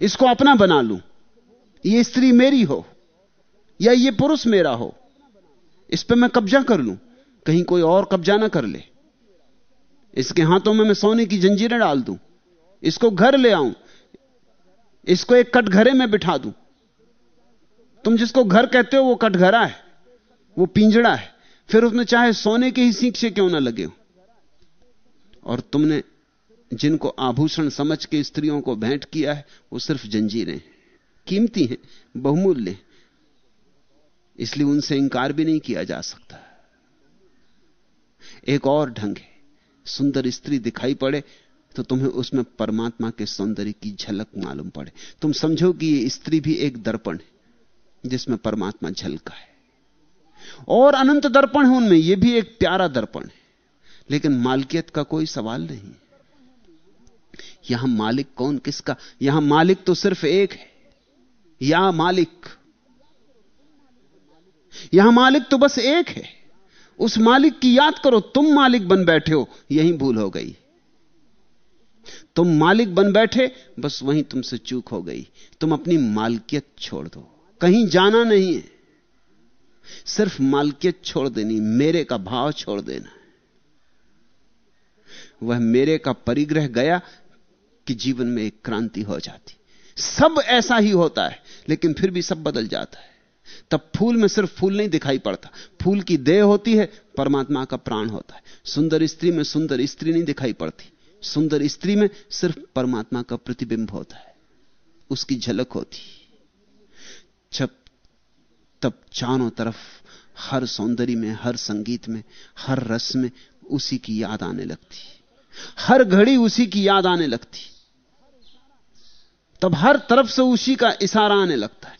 इसको अपना बना लूँ। ये स्त्री मेरी हो, या ये पुरुष मेरा हो, इस पर मैं कब्जा कर लूँ। कहीं कोई और कब्जा ना कर ले। इसके हाथों में मैं सोने की जंजीरें डाल दूँ। इसको घर ले आऊँ। इसको एक कटघरे में बिठा दूँ। तुम जिसको घर कहते हो, वो कटघरा है, वो पिंजड़ा है। फिर उसमें चाहे सोने के ही सीख क्यों ना लगे हो। और तुमने जिनको आभूषण समझ के स्त्रियों को भेंट किया है, वो सिर्फ़ जंजीरें कीमती हैं, बहुमूल्य इसलिए उनसे इंकार भी नहीं किया जा सकता। एक और ढंग है, सुंदर स्त्री दिखाई पड़े तो तुम्हें उसमें परमात्मा के सौंदर्य की झलक मालूम पड़े। तुम समझो कि ये स्त्री भी एक दर्पण है, जिसमें परमात्मा झलका है। और अनंत दर्पण है उनमें यह भी एक प्यारा दर्पण है। लेकिन मालकियत का कोई सवाल नहीं यहाँ मालिक कौन किसका? यहाँ मालिक तो सिर्फ़ एक है। या मालिक? यहाँ मालिक तो बस एक है। उस मालिक की याद करो, तुम मालिक बन बैठे हो, यही भूल हो गई। तुम मालिक बन बैठे, बस वहीं तुमसे चूक हो गई। तुम अपनी मालकियत छोड़ दो। कहीं जाना नहीं है। सिर्फ़ मालकियत छोड़ देनी, मेरे का भाव छोड़ देना वह मेरे का परिग्रह गया कि जीवन में एक क्रांति हो जाती। सब ऐसा ही होता है, लेकिन फिर भी सब बदल जाता है। तब फूल में सिर्फ़ फूल नहीं दिखाई पड़ता। फूल की देह होती है, परमात्मा का प्राण होता है। सुंदर स्त्री में सुंदर स्त्री नहीं दिखाई पड़ती। सुंदर स्त्री में सिर्फ़ परमात्मा का प्रतिबिंब होता है। उसकी झलक होती। जब, तब चारों तरफ़ हर सौंदर्य में, हर संगीत में, हर रस में उसी की याद आने लगती। हर घड़ी उसी की याद आने लगती। तब हर तरफ़ से उसी का इशारा आने लगता है।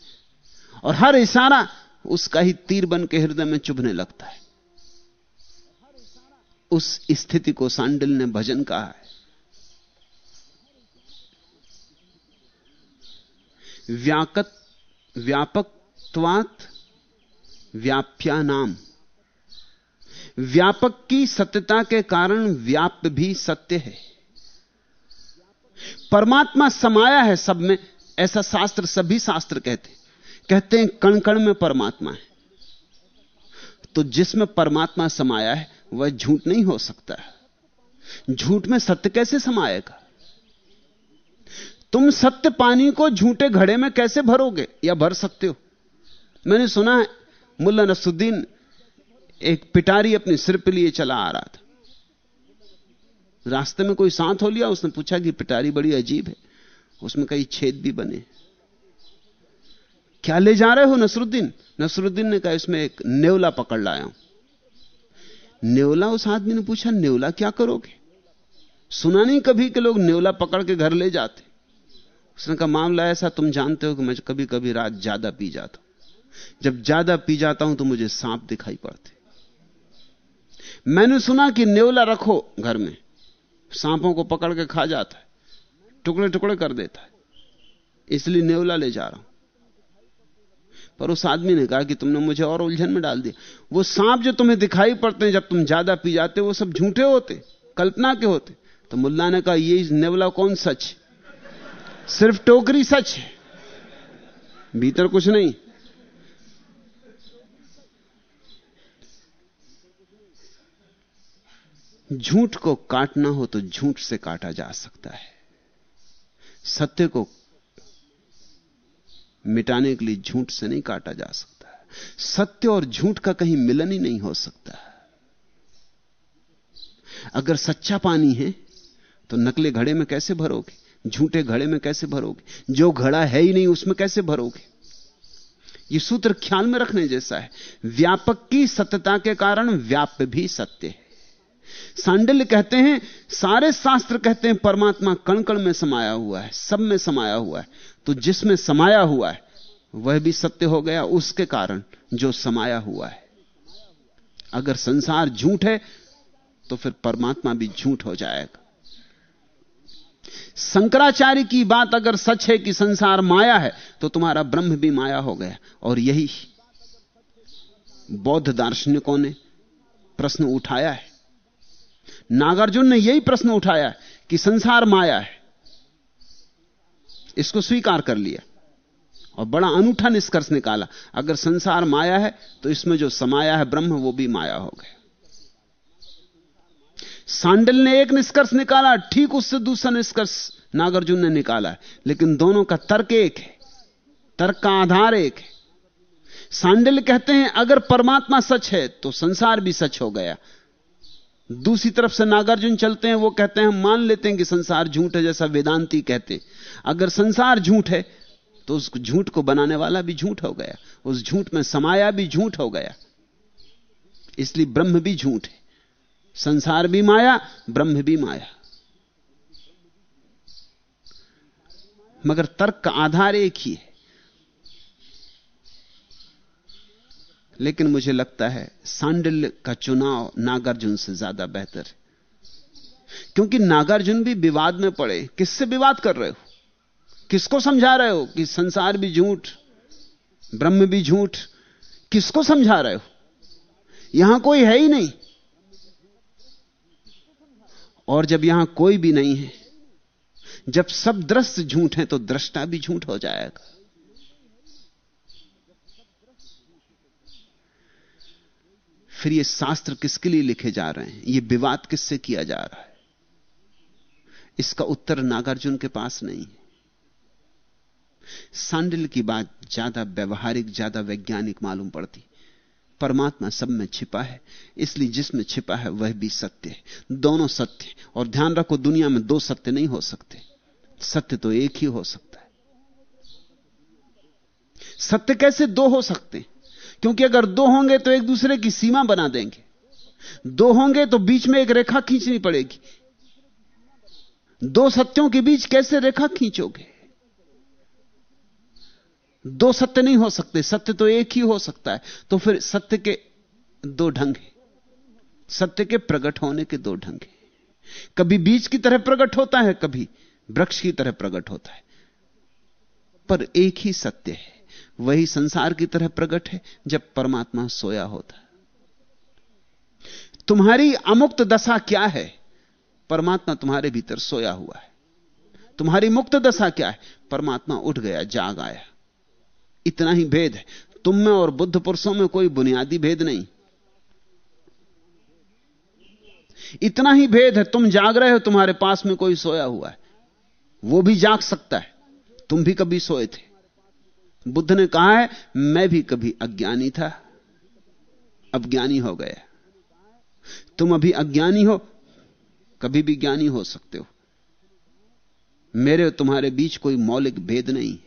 और हर इशारा उसका ही तीर बन के हृदय में चुभने लगता है। उस स्थिति को सांडिल ने भजन कहा है। व्याकत, व्यापकत्वात व्याप्या नाम व्यापक की सत्यता के कारण व्याप्य भी सत्य है। परमात्मा समाया है सब में, ऐसा शास्त्र सभी शास्त्र कहते कहते हैं कण कण में परमात्मा है। तो जिसमें परमात्मा समाया है, वह झूठ नहीं हो सकता झूठ में सत्य कैसे समाएगा? तुम सत्य पानी को झूठे घड़े में कैसे भरोगे या भर सकते हो? मैंने सुना है, मुल्ला नसुद्दीन एक पिटारी अपने सिर पे लिए चला आ रहा था। रास्ते में कोई सांत हो लिया, उसने पूछा कि पिटारी बड़ी अजीब है। उसमें कई छेद भी बने। क्या ले जा रहे हो नसरुद्दीन? नसरुद्दीन ने कहा, इसमें एक नेवला पकड़ लाया हूँ। नेवला, उस आदमी ने पूछा, नेवला क्या करोगे? सुना नहीं कभी कि लोग नेवला पकड़ के घर ले जाते। उसने कहा, मामला ऐसा, तुम जानते हो कि मैं कभी कभी रात ज़्यादा पी जाता हूँ। जब ज़्यादा पी जाता हूँ तो मुझे सांप दिखाई पड़ते। मैंने सुना कि नेवला रखो घर में। सांपों को पकड़ के खा जाता है, टुकड़े टुकड़े कर देता है। इसलिए नेवला ले जा रहा हूँ। पर उस आदमी ने कहा कि तुमने मुझे और उलझन में डाल दिया। वो सांप जो तुम्हें दिखाई पड़ते हैं, जब तुम ज़्यादा पी जाते वो सब झूठे होते, कल्पना के होते। तो मुल्ला ने कहा, ये नेवला कौन सच सिर्फ़ टोकरी सच है, भीतर कुछ नहीं। झूठ को काटना हो तो झूठ से काटा जा सकता है। सत्य को मिटाने के लिए झूठ से नहीं काटा जा सकता सत्य और झूठ का कहीं मिलन ही नहीं हो सकता अगर सच्चा पानी है तो नकले घड़े में कैसे भरोगे? झूठे घड़े में कैसे भरोगे? जो घड़ा है ही नहीं, उसमें कैसे भरोगे? यह सूत्र ख्याल में रखने जैसा है। व्यापक की सत्यता के कारण व्याप्य भी सत्य है। सांडिल्य कहते हैं, सारे शास्त्र कहते हैं, परमात्मा कण कण में समाया हुआ है, सब में समाया हुआ है। तो जिसमें समाया हुआ है, वह भी सत्य हो गया, उसके कारण जो समाया हुआ है। अगर संसार झूठ है तो फिर परमात्मा भी झूठ हो जाएगा। शंकराचार्य की बात अगर सच है कि संसार माया है तो तुम्हारा ब्रह्म भी माया हो गया। और यही बौद्ध दार्शनिकों ने प्रश्न उठाया है। नागार्जुन ने यही प्रश्न उठाया कि संसार माया है। इसको स्वीकार कर लिया। और बड़ा अनूठा निष्कर्ष निकाला। अगर संसार माया है तो इसमें जो समाया है ब्रह्म, वो भी माया हो गया। सांडल ने एक निष्कर्ष निकाला, ठीक उससे दूसरा निष्कर्ष नागार्जुन ने निकाला। है लेकिन दोनों का तर्क एक है। तर्क का आधार एक है। सांडल कहते हैं, अगर परमात्मा सच है तो संसार भी सच हो गया। दूसरी तरफ़ से नागार्जुन चलते हैं, वो कहते हैं, हम मान लेते हैं कि संसार झूठ है जैसा वेदांती कहते अगर संसार झूठ है तो उस झूठ को बनाने वाला भी झूठ हो गया, उस झूठ में समाया भी झूठ हो गया। इसलिए ब्रह्म भी झूठ है, संसार भी माया, ब्रह्म भी माया। मगर तर्क का आधार एक ही है। लेकिन मुझे लगता है सांडिल्य का चुनाव नागार्जुन से ज़्यादा बेहतर है। क्योंकि नागार्जुन भी विवाद में पड़े। किससे विवाद कर रहे हो? किसको समझा रहे हो कि संसार भी झूठ, ब्रह्म भी झूठ? किसको समझा रहे हो? यहाँ कोई है ही नहीं। और जब यहाँ कोई भी नहीं है, जब सब दृश्य झूठ है तो दृष्टा भी झूठ हो जाएगा। फिर ये शास्त्र किसके लिए लिखे जा रहे हैं? ये विवाद किससे किया जा रहा है? इसका उत्तर नागार्जुन के पास नहीं है। सांडिल की बात ज़्यादा व्यवहारिक, ज़्यादा वैज्ञानिक मालूम पड़ती। परमात्मा सब में छिपा है, इसलिए जिसमें छिपा है वह भी सत्य है। दोनों सत्य और ध्यान रखो, दुनिया में दो सत्य नहीं हो सकते। सत्य तो एक ही हो सकता है। सत्य कैसे दो हो सकते हैं? क्योंकि अगर दो होंगे तो एक दूसरे की सीमा बना देंगे। दो होंगे तो बीच में एक रेखा खींचनी पड़ेगी। दो सत्यों के बीच कैसे रेखा खींचोगे? दो सत्य नहीं हो सकते, सत्य तो एक ही हो सकता है। तो फिर सत्य के दो ढंग हैं। सत्य के प्रकट होने के दो ढंग हैं। कभी बीज की तरह प्रकट होता है, कभी वृक्ष की तरह प्रकट होता है। पर एक ही सत्य है। वही संसार की तरह प्रकट है जब परमात्मा सोया होता तुम्हारी अमुक्त दशा क्या है? परमात्मा तुम्हारे भीतर सोया हुआ है। तुम्हारी मुक्त दशा क्या है? परमात्मा उठ गया, जाग आया। इतना ही भेद है। तुम में और बुद्ध पुरुषों में कोई बुनियादी भेद नहीं। इतना ही भेद है। तुम जाग रहे हो, तुम्हारे पास में कोई सोया हुआ है। वो भी जाग सकता है। तुम भी कभी सोए थे। बुद्ध ने कहा है, मैं भी कभी अज्ञानी था। अब ज्ञानी हो गया तुम अभी अज्ञानी हो, कभी भी ज्ञानी हो सकते हो। मेरे तुम्हारे बीच कोई मौलिक भेद नहीं।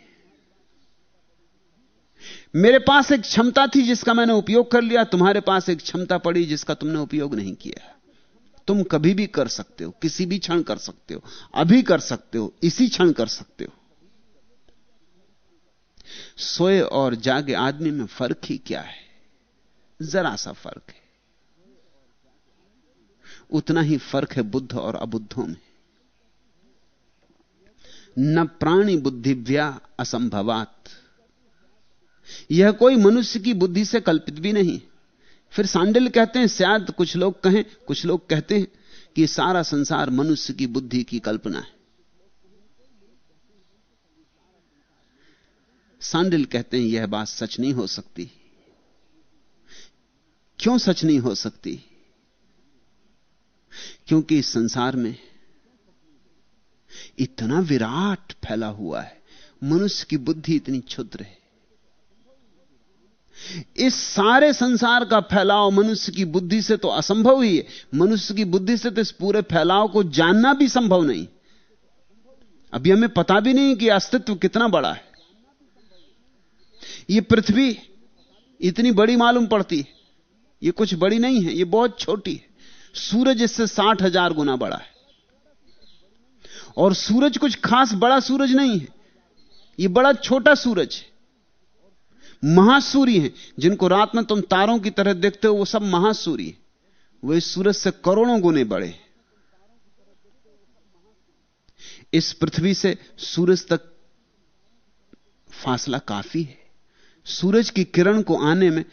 मेरे पास एक क्षमता थी जिसका मैंने उपयोग कर लिया, तुम्हारे पास एक क्षमता पड़ी जिसका तुमने उपयोग नहीं किया। तुम कभी भी कर सकते हो, किसी भी क्षण कर सकते हो, अभी कर सकते हो, इसी क्षण कर सकते हो। सोए और जागे आदमी में फ़र्क ही क्या है? जरा सा फ़र्क है। उतना ही फ़र्क है बुद्ध और अबुद्धों में। न प्राणी बुद्धिव्या असंभवात। यह कोई मनुष्य की बुद्धि से कल्पित भी नहीं। फिर सांडिल कहते हैं, शायद, कुछ लोग कहें, कुछ लोग कहते हैं कि सारा संसार मनुष्य की बुद्धि की कल्पना है। सांडिल कहते हैं, यह बात सच नहीं हो सकती। क्यों सच नहीं हो सकती? क्योंकि इस संसार में इतना विराट फैला हुआ है, मनुष्य की बुद्धि इतनी क्षुद्र है। इस सारे संसार का फैलाव मनुष्य की बुद्धि से तो असंभव ही है। मनुष्य की बुद्धि से तो इस पूरे फैलाव को जानना भी संभव नहीं। अभी हमें पता भी नहीं कि अस्तित्व कितना बड़ा है। यह पृथ्वी इतनी बड़ी मालूम पड़ती है। यह कुछ बड़ी नहीं है यह बहुत छोटी है। सूरज इससे साठ हज़ार गुना बड़ा है। और सूरज कुछ खास बड़ा सूरज नहीं है। यह बड़ा छोटा सूरज है। महासूरी हैं, जिनको रात में तुम तारों की तरह देखते हो, वो सब महासूरी है। वो इस सूरज से करोड़ों गुने बड़े इस पृथ्वी से सूरज तक फासला काफ़ी है। सूरज की किरण को आने में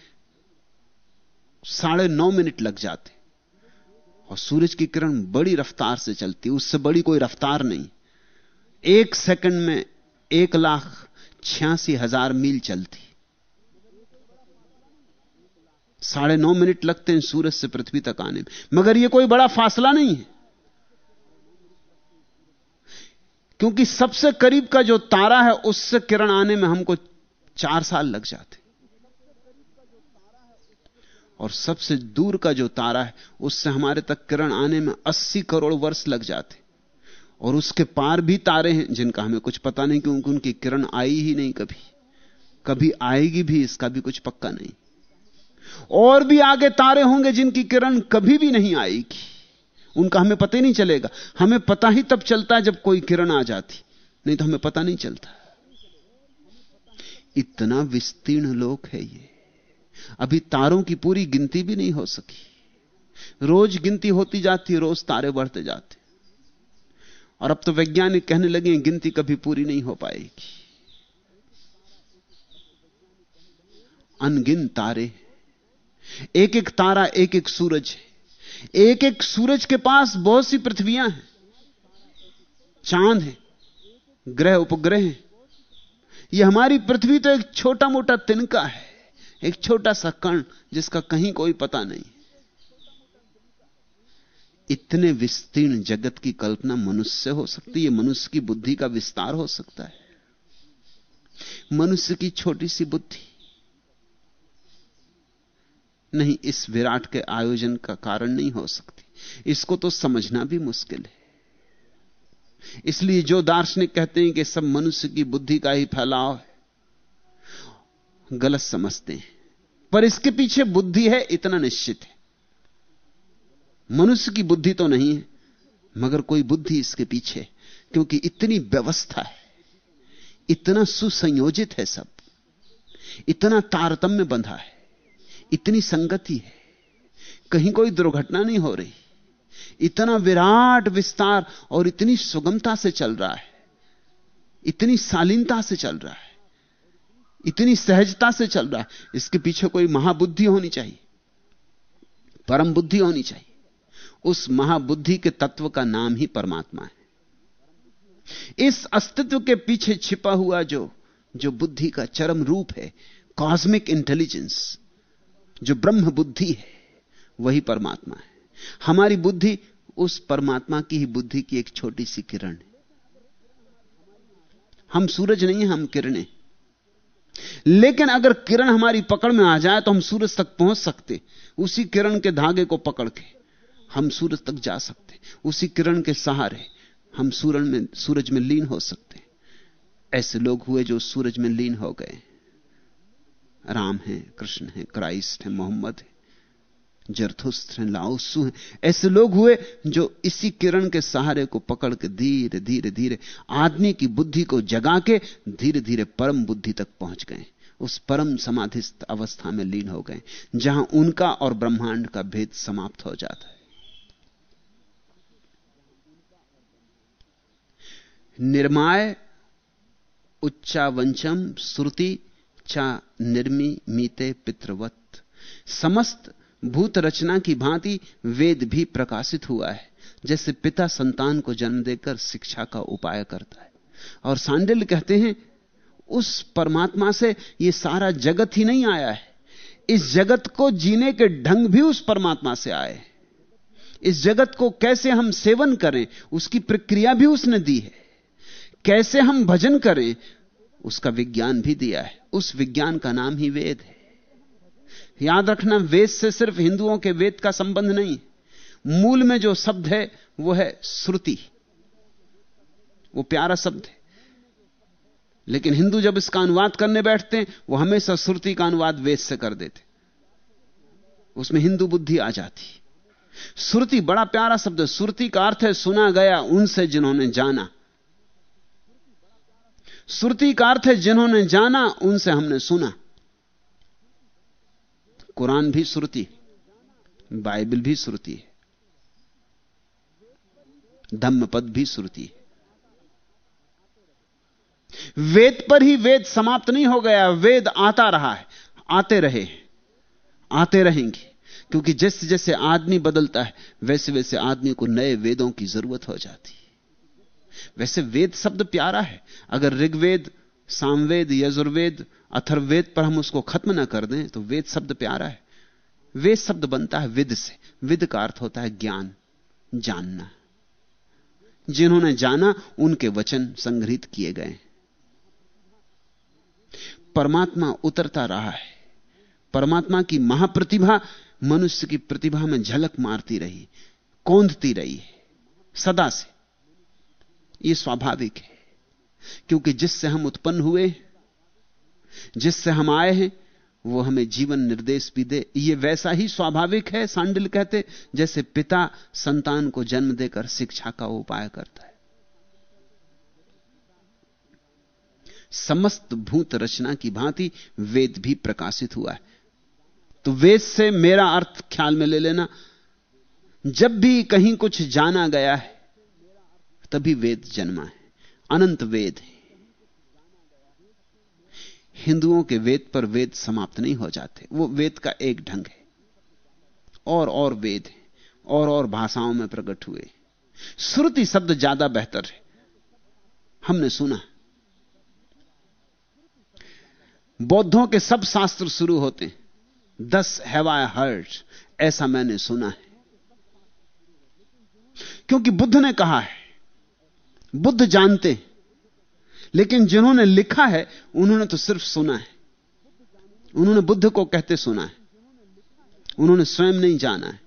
साढ़े नौ मिनट लग जाते। और सूरज की किरण बड़ी रफ्तार से चलती, उससे बड़ी कोई रफ्तार नहीं। एक सेकंड में एक लाख छियासी हज़ार मील चलती। साढ़े नौ मिनट लगते हैं सूरज से पृथ्वी तक आने में। मगर यह कोई बड़ा फासला नहीं है। क्योंकि सबसे करीब का जो तारा है, उससे किरण आने में हमको चार साल लग जाते। और सबसे दूर का जो तारा है, उससे हमारे तक किरण आने में 80 करोड़ वर्ष लग जाते। और उसके पार भी तारे हैं, जिनका हमें कुछ पता नहीं, क्योंकि उनकी किरण आई ही नहीं कभी। कभी आएगी भी, इसका भी कुछ पक्का नहीं। और भी आगे तारे होंगे, जिनकी किरण कभी भी नहीं आएगी। उनका हमें पता ही नहीं चलेगा। हमें पता ही तब चलता है जब कोई किरण आ जाती। नहीं तो हमें पता नहीं चलता। इतना विस्तीर्ण लोक है ये। अभी तारों की पूरी गिनती भी नहीं हो सकी। रोज गिनती होती जाती, रोज तारे बढ़ते जाते। और अब तो वैज्ञानिक कहने लगे, गिनती कभी पूरी नहीं हो पाएगी। अनगिन तारे एक एक तारा एक एक सूरज है। एक एक सूरज के पास बहुत सी पृथ्वियाँ हैं। चाँद है, ग्रह उपग्रह हैं। यह हमारी पृथ्वी तो एक छोटा मोटा तिनका है, एक छोटा सा कण जिसका कहीं कोई पता नहीं। इतने विस्तीर्ण जगत की कल्पना मनुष्य से हो सकती है, मनुष्य की बुद्धि का विस्तार हो सकता है। मनुष्य की छोटी सी बुद्धि। नहीं, इस विराट के आयोजन का कारण नहीं हो सकती। इसको तो समझना भी मुश्किल है। इसलिए जो दार्शनिक कहते हैं कि सब मनुष्य की बुद्धि का ही फैलाव है, गलत समझते हैं। पर इसके पीछे बुद्धि है, इतना निश्चित है। मनुष्य की बुद्धि तो नहीं है, मगर कोई बुद्धि इसके पीछे क्योंकि इतनी व्यवस्था है, इतना सुसंयोजित है सब, इतना तारतम्य बंधा है, इतनी संगति है, कहीं कोई दुर्घटना नहीं हो रही। इतना विराट विस्तार और इतनी सुगमता से चल रहा है। इतनी शालीनता से चल रहा है। इतनी सहजता से चल रहा है। इसके पीछे कोई महाबुद्धि होनी चाहिए। परम बुद्धि होनी चाहिए। उस महाबुद्धि के तत्व का नाम ही परमात्मा है। इस अस्तित्व के पीछे छिपा हुआ जो जो बुद्धि का चरम रूप है कॉस्मिक इंटेलिजेंस जो ब्रह्म बुद्धि है, वही परमात्मा है। हमारी बुद्धि उस परमात्मा की ही बुद्धि की एक छोटी सी किरण है। हम सूरज नहीं हैं, हम किरणें। लेकिन अगर किरण हमारी पकड़ में आ जाए तो हम सूरज तक पहुँच सकते। उसी किरण के धागे को पकड़ के हम सूरज तक जा सकते। उसी किरण के सहारे हम सूरज में सूरज में लीन हो सकते। ऐसे लोग हुए जो सूरज में लीन हो गए। राम है, कृष्ण है, क्राइस्ट है, मोहम्मद है। जरथुस्त्र हैं लाओसु हैं ऐसे लोग हुए जो इसी किरण के सहारे को पकड़ के धीरे धीरे धीरे आदमी की बुद्धि को जगा के धीरे धीरे परम बुद्धि तक पहुँच गए। उस परम समाधिस्थ अवस्था में लीन हो गए, जहाँ उनका और ब्रह्मांड का भेद समाप्त हो जाता है। निर्माय, उच्चावंचम, श्रुति, चा निर्मी, मीते, पितृवत। समस्त भूत रचना की भांति वेद भी प्रकाशित हुआ है, जैसे पिता संतान को जन्म देकर शिक्षा का उपाय करता है। और सांडिल कहते हैं, उस परमात्मा से यह सारा जगत ही नहीं आया है। इस जगत को जीने के ढंग भी उस परमात्मा से आए इस जगत को कैसे हम सेवन करें, उसकी प्रक्रिया भी उसने दी है। कैसे हम भजन करें, उसका विज्ञान भी दिया है। उस विज्ञान का नाम ही वेद है। याद रखना, वेद से सिर्फ़ हिंदुओं के वेद का संबंध नहीं। मूल में जो शब्द है, वो है श्रुति। वो प्यारा शब्द है। लेकिन हिंदू जब इसका अनुवाद करने बैठते हैं, वो हमेशा श्रुति का अनुवाद वेद से कर देते। उसमें हिंदू बुद्धि आ जाती। श्रुति बड़ा प्यारा शब्द है। श्रुति का अर्थ है, सुना गया उनसे जिन्होंने जाना। श्रुति का अर्थ है, जिन्होंने जाना, उनसे हमने सुना। कुरान भी श्रुति बाइबल भी श्रुति है, धम्मपद भी श्रुति है। वेद पर ही वेद समाप्त नहीं हो गया, वेद आता रहा है, आते रहे आते रहेंगे, क्योंकि जैसे जैसे आदमी बदलता है वैसे वैसे आदमी को नए वेदों की ज़रूरत हो जाती है। वैसे वेद शब्द प्यारा है, अगर ऋग्वेद सामवेद, यजुर्वेद अथर्वेद पर हम उसको खत्म ना कर दें तो वेद शब्द प्यारा है। वेद शब्द बनता है विद से। विद का अर्थ होता है ज्ञान, जानना। जिन्होंने जाना, उनके वचन संग्रहित किए गए। परमात्मा उतरता रहा है। परमात्मा की महाप्रतिभा मनुष्य की प्रतिभा में झलक मारती रही, कौंधती रही है, सदा से। यह स्वाभाविक है। क्योंकि जिससे हम उत्पन्न हुए, जिससे हम आए हैं, वो हमें जीवन निर्देश भी दे। ये वैसा ही स्वाभाविक है, सांडिल कहते, जैसे पिता संतान को जन्म देकर शिक्षा का उपाय करता है। समस्त भूत रचना की भांति वेद भी प्रकाशित हुआ है। तो वेद से मेरा अर्थ ख्याल में ले लेना। जब भी कहीं कुछ जाना गया है, तभी वेद जन्मा है। अनंत वेद है। हिंदुओं के वेद पर वेद समाप्त नहीं हो जाते। वो वेद का एक ढंग है। और और वेद है। और और भाषाओं में प्रकट हुए श्रुति शब्द ज़्यादा बेहतर है। हमने सुना। बौद्धों के सब शास्त्र शुरू होते हैं। दस हैव हर्ड ऐसा मैंने सुना है। क्योंकि बुद्ध ने कहा है बुद्ध जानते लेकिन जिन्होंने लिखा है, उन्होंने तो सिर्फ़ सुना है। उन्होंने बुद्ध को कहते सुना है। उन्होंने स्वयं नहीं जाना है।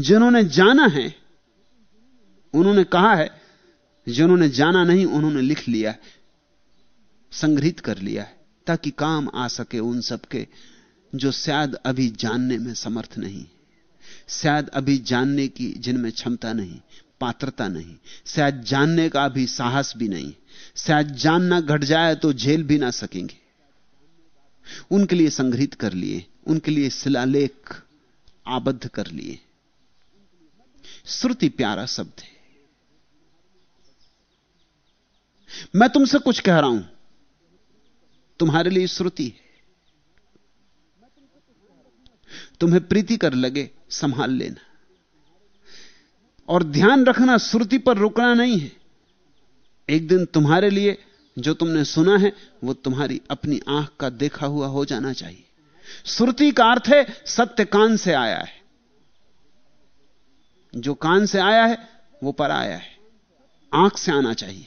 जिन्होंने जाना है, उन्होंने कहा है, जिन्होंने जाना नहीं, उन्होंने लिख लिया है, संग्रहित कर लिया है, ताकि काम आ सके उन सबके जो शायद अभी जानने में समर्थ नहीं शायद अभी जानने की जिनमें क्षमता नहीं। पात्रता नहीं। शायद जानने का भी साहस भी नहीं। शायद जानना घट जाए तो झेल भी ना सकेंगे। उनके लिए संग्रहित कर लिए, उनके लिए शिलालेख आबद्ध कर लिए। श्रुति प्यारा शब्द है। मैं तुमसे कुछ कह रहा हूँ। तुम्हारे लिए श्रुति है। तुम्हें प्रीति कर लगे, संभाल लेना। और ध्यान रखना श्रुति पर रुकना नहीं है। एक दिन तुम्हारे लिए जो तुमने सुना है, वो तुम्हारी अपनी आँख का देखा हुआ हो जाना चाहिए। श्रुति का अर्थ है, सत्य कान से आया है। जो कान से आया है, वो पर आया है। आँख से आना चाहिए।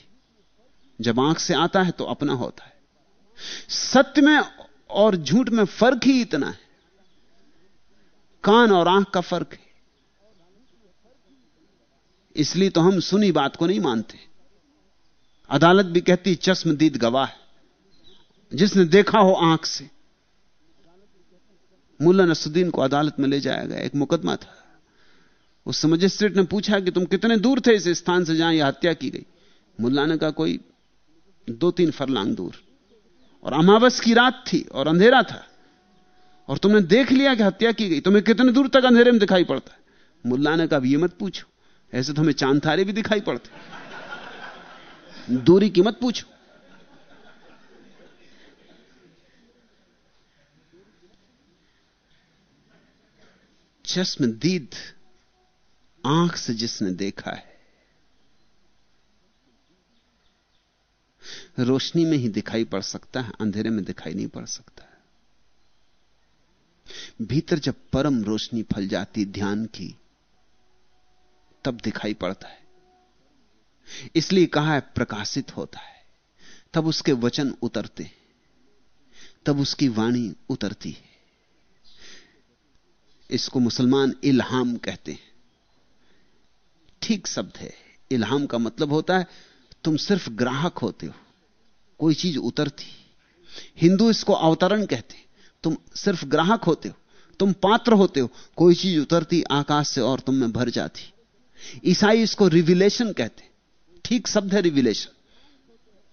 जब आँख से आता है तो अपना होता है। सत्य में और झूठ में फ़र्क ही इतना है। कान और आँख का फ़र्क है। इसलिए तो हम सुनी बात को नहीं मानते। अदालत भी कहती चश्मदीद गवाह जिसने देखा हो आँख से। मुल्ला नसुद्दीन को अदालत में ले जाया गया, एक मुकदमा था। उस मजिस्ट्रेट ने पूछा कि तुम कितने दूर थे इस स्थान से जहाँ यह हत्या की गई? मुल्ला ने कहा, कोई दो तीन फरलांग दूर। और अमावस की रात थी और अंधेरा था। और तुमने देख लिया कि हत्या की गई। तुम्हें कितने दूर तक अंधेरे में दिखाई पड़ता है? मुल्ला ने कहा ये मत पूछो। ऐसे तो हमें चाँद तारे भी दिखाई पड़ते। दूरी की मत पूछो। चश्मदीद आँख से जिसने देखा है, रोशनी में ही दिखाई पड़ सकता है, अंधेरे में दिखाई नहीं पड़ सकता भीतर जब परम रोशनी फल जाती ध्यान की तब दिखाई पड़ता है। इसलिए कहा है, प्रकाशित होता है। तब उसके वचन उतरते तब उसकी वाणी उतरती है। इसको मुसलमान इल्हाम कहते हैं। ठीक शब्द है। इल्हाम का मतलब होता है, तुम सिर्फ़ ग्राहक होते हो। कोई चीज़ उतरती। हिंदू इसको अवतरण कहते हैं। तुम सिर्फ़ ग्राहक होते हो। तुम पात्र होते हो। कोई चीज़ उतरती, आकाश से और तुम में भर जाती। ईसाई इसको रिविलेशन कहते हैं। ठीक शब्द है रिविलेशन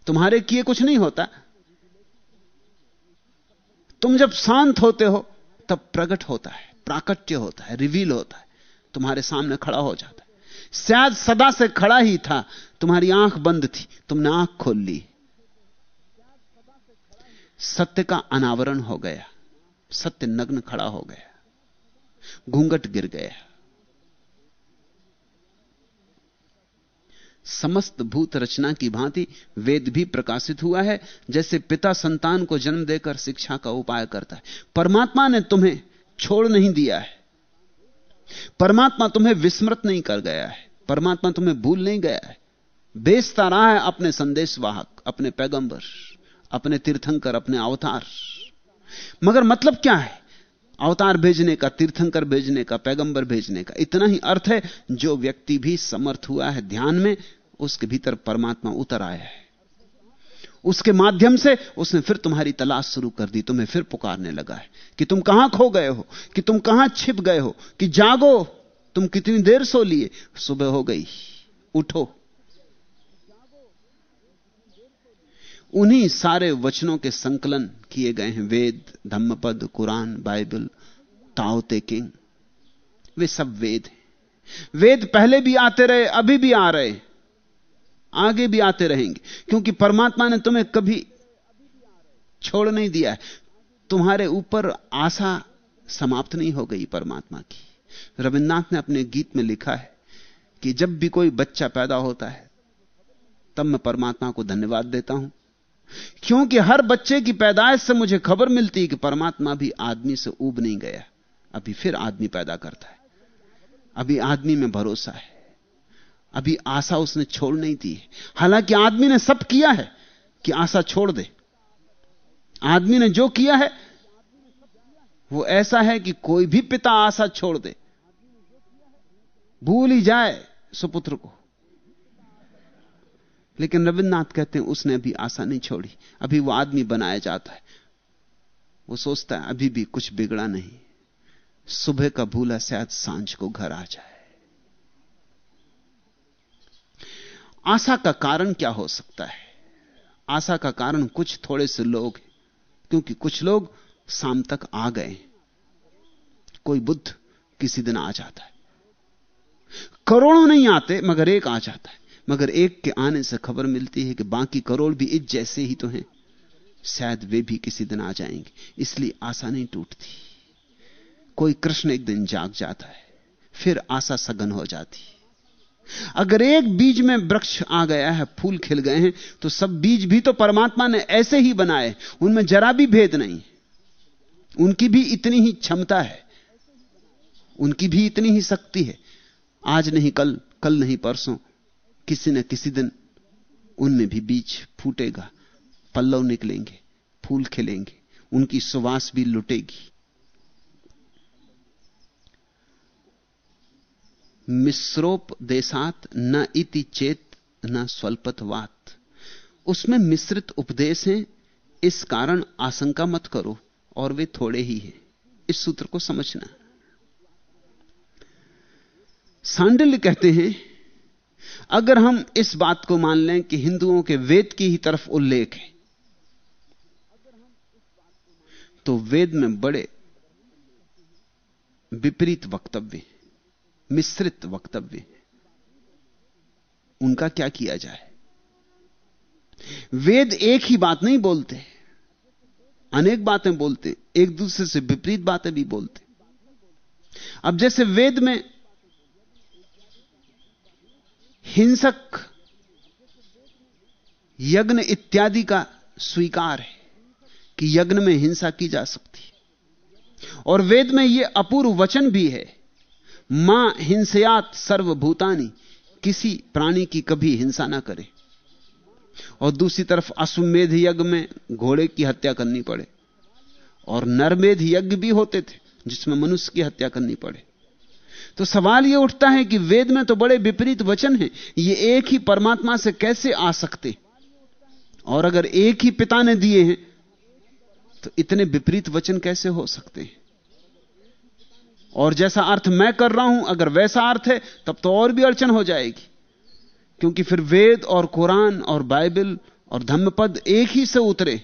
तुम्हारे किए कुछ नहीं होता। तुम जब शांत होते हो, तब प्रकट होता है, प्राकट्य होता है रिवील होता है। तुम्हारे सामने खड़ा हो जाता है। शायद सदा से खड़ा ही था, तुम्हारी आँख बंद थी, तुमने आँख खोल ली। सत्य का अनावरण हो गया। सत्य नग्न खड़ा हो गया। घूंघट गिर गया। समस्त भूत रचना की भांति वेद भी प्रकाशित हुआ है, जैसे पिता संतान को जन्म देकर शिक्षा का उपाय करता है। परमात्मा ने तुम्हें छोड़ नहीं दिया है। परमात्मा तुम्हें विस्मृत नहीं कर गया है। परमात्मा तुम्हें भूल नहीं गया है। बेचता रहा है अपने संदेशवाहक, अपने पैगंबर, अपने तीर्थंकर, अपने अवतार। मगर मतलब क्या है? अवतार भेजने का, तीर्थंकर भेजने का, पैगंबर भेजने का इतना ही अर्थ है, जो व्यक्ति भी समर्थ हुआ है ध्यान में उसके भीतर परमात्मा उतर आया है। उसके माध्यम से उसने फिर तुम्हारी तलाश शुरू कर दी, तुम्हें फिर पुकारने लगा है कि तुम कहाँ खो गए हो, कि तुम कहाँ छिप गए हो, कि जागो, तुम कितनी देर सो लिए। सुबह हो गई, उठो। उन्हीं सारे वचनों के संकलन किए गए हैं, Veda, Dhammapada, Quran, Bible, Tao Te Ching. वे सब वेद हैं। वेद पहले भी आते रहे, अभी भी आ रहे आगे भी आते रहेंगे। क्योंकि परमात्मा ने तुम्हें कभी छोड़ नहीं दिया है। तुम्हारे ऊपर आशा समाप्त नहीं हो गई परमात्मा की। रविन्द्रनाथ ने अपने गीत में लिखा है कि जब भी कोई बच्चा पैदा होता है, तब मैं परमात्मा को धन्यवाद देता हूँ। क्योंकि हर बच्चे की पैदाइश से मुझे खबर मिलती है कि परमात्मा भी आदमी से उब नहीं गया। अभी फिर आदमी पैदा करता है। अभी आदमी में भरोसा है। अभी आशा उसने छोड़ नहीं दी हालाँकि आदमी ने सब किया है कि आशा छोड़ दे। आदमी ने जो किया है, वो ऐसा है कि कोई भी पिता आशा छोड़ दे। भूल ही जाए सुपुत्र को। लेकिन रविन्द्रनाथ कहते हैं, उसने अभी आशा नहीं छोड़ी। अभी वो आदमी बनाया जाता है। वो सोचता है, अभी भी कुछ बिगड़ा नहीं। सुबह का भूला शायद साँझ को घर आ जाए। आशा का कारण क्या हो सकता है? आशा का कारण कुछ थोड़े से लोग क्योंकि कुछ लोग शाम तक आ गए कोई बुद्ध किसी दिन आ जाता है। करोड़ों नहीं आते, मगर एक आ जाता है। मगर एक के आने से खबर मिलती है कि बाकी करोड़ भी इज़ जैसे ही तो हैं। शायद वे भी किसी दिन आ जाएँगे। इसलिए आशा नहीं टूटती। कोई कृष्ण एक दिन जाग जाता है, फिर आशा सघन हो जाती अगर एक बीज में वृक्ष आ गया है, फूल खिल गए हैं तो सब बीज भी तो परमात्मा ने ऐसे ही बनाए उनमें जरा भी भेद नहीं। उनकी भी इतनी ही क्षमता है। उनकी भी इतनी ही शक्ति है। आज नहीं, कल कल नहीं, परसों, किसी न किसी दिन उनमें भी बीज फूटेगा, पल्लव निकलेंगे, फूल खिलेंगे, उनकी सुवास भी लुटेगी। मिश्रोप देशात न इति चेत न स्वल्पतवात। उसमें मिश्रित उपदेश हैं, इस कारण आशंका मत करो, और वे थोड़े ही हैं। इस सूत्र को समझना। सांडिल्य कहते हैं, अगर हम इस बात को मान लें कि हिंदुओं के वेद की ही तरफ़ उल्लेख है तो वेद में बड़े विपरीत वक्तव्य मिश्रित वक्तव्य उनका क्या किया जाए? वेद एक ही बात नहीं बोलते। अनेक बातें बोलते, एक दूसरे से विपरीत बातें भी बोलते। अब जैसे वेद में हिंसक, यज्ञ इत्यादि का स्वीकार है कि यज्ञ में हिंसा की जा सकती है। और वेद में यह अपूर्व वचन भी है माँ हिंसयात सर्वभूतानी, किसी प्राणी की कभी हिंसा ना करे। और दूसरी तरफ़ अश्वमेध यज्ञ में घोड़े की हत्या करनी पड़े। और नरमेध यज्ञ भी होते थे, जिसमें मनुष्य की हत्या करनी पड़े। तो सवाल यह उठता है कि वेद में तो बड़े विपरीत वचन हैं, ये एक ही परमात्मा से कैसे आ सकते? और अगर एक ही पिता ने दिए हैं तो इतने विपरीत वचन कैसे हो सकते हैं? और जैसा अर्थ मैं कर रहा हूँ, अगर वैसा अर्थ है, तब तो और भी अड़चन हो जाएगी। क्योंकि फिर वेद और कुरान और बाइबल और धम्मपद एक ही से उतरे।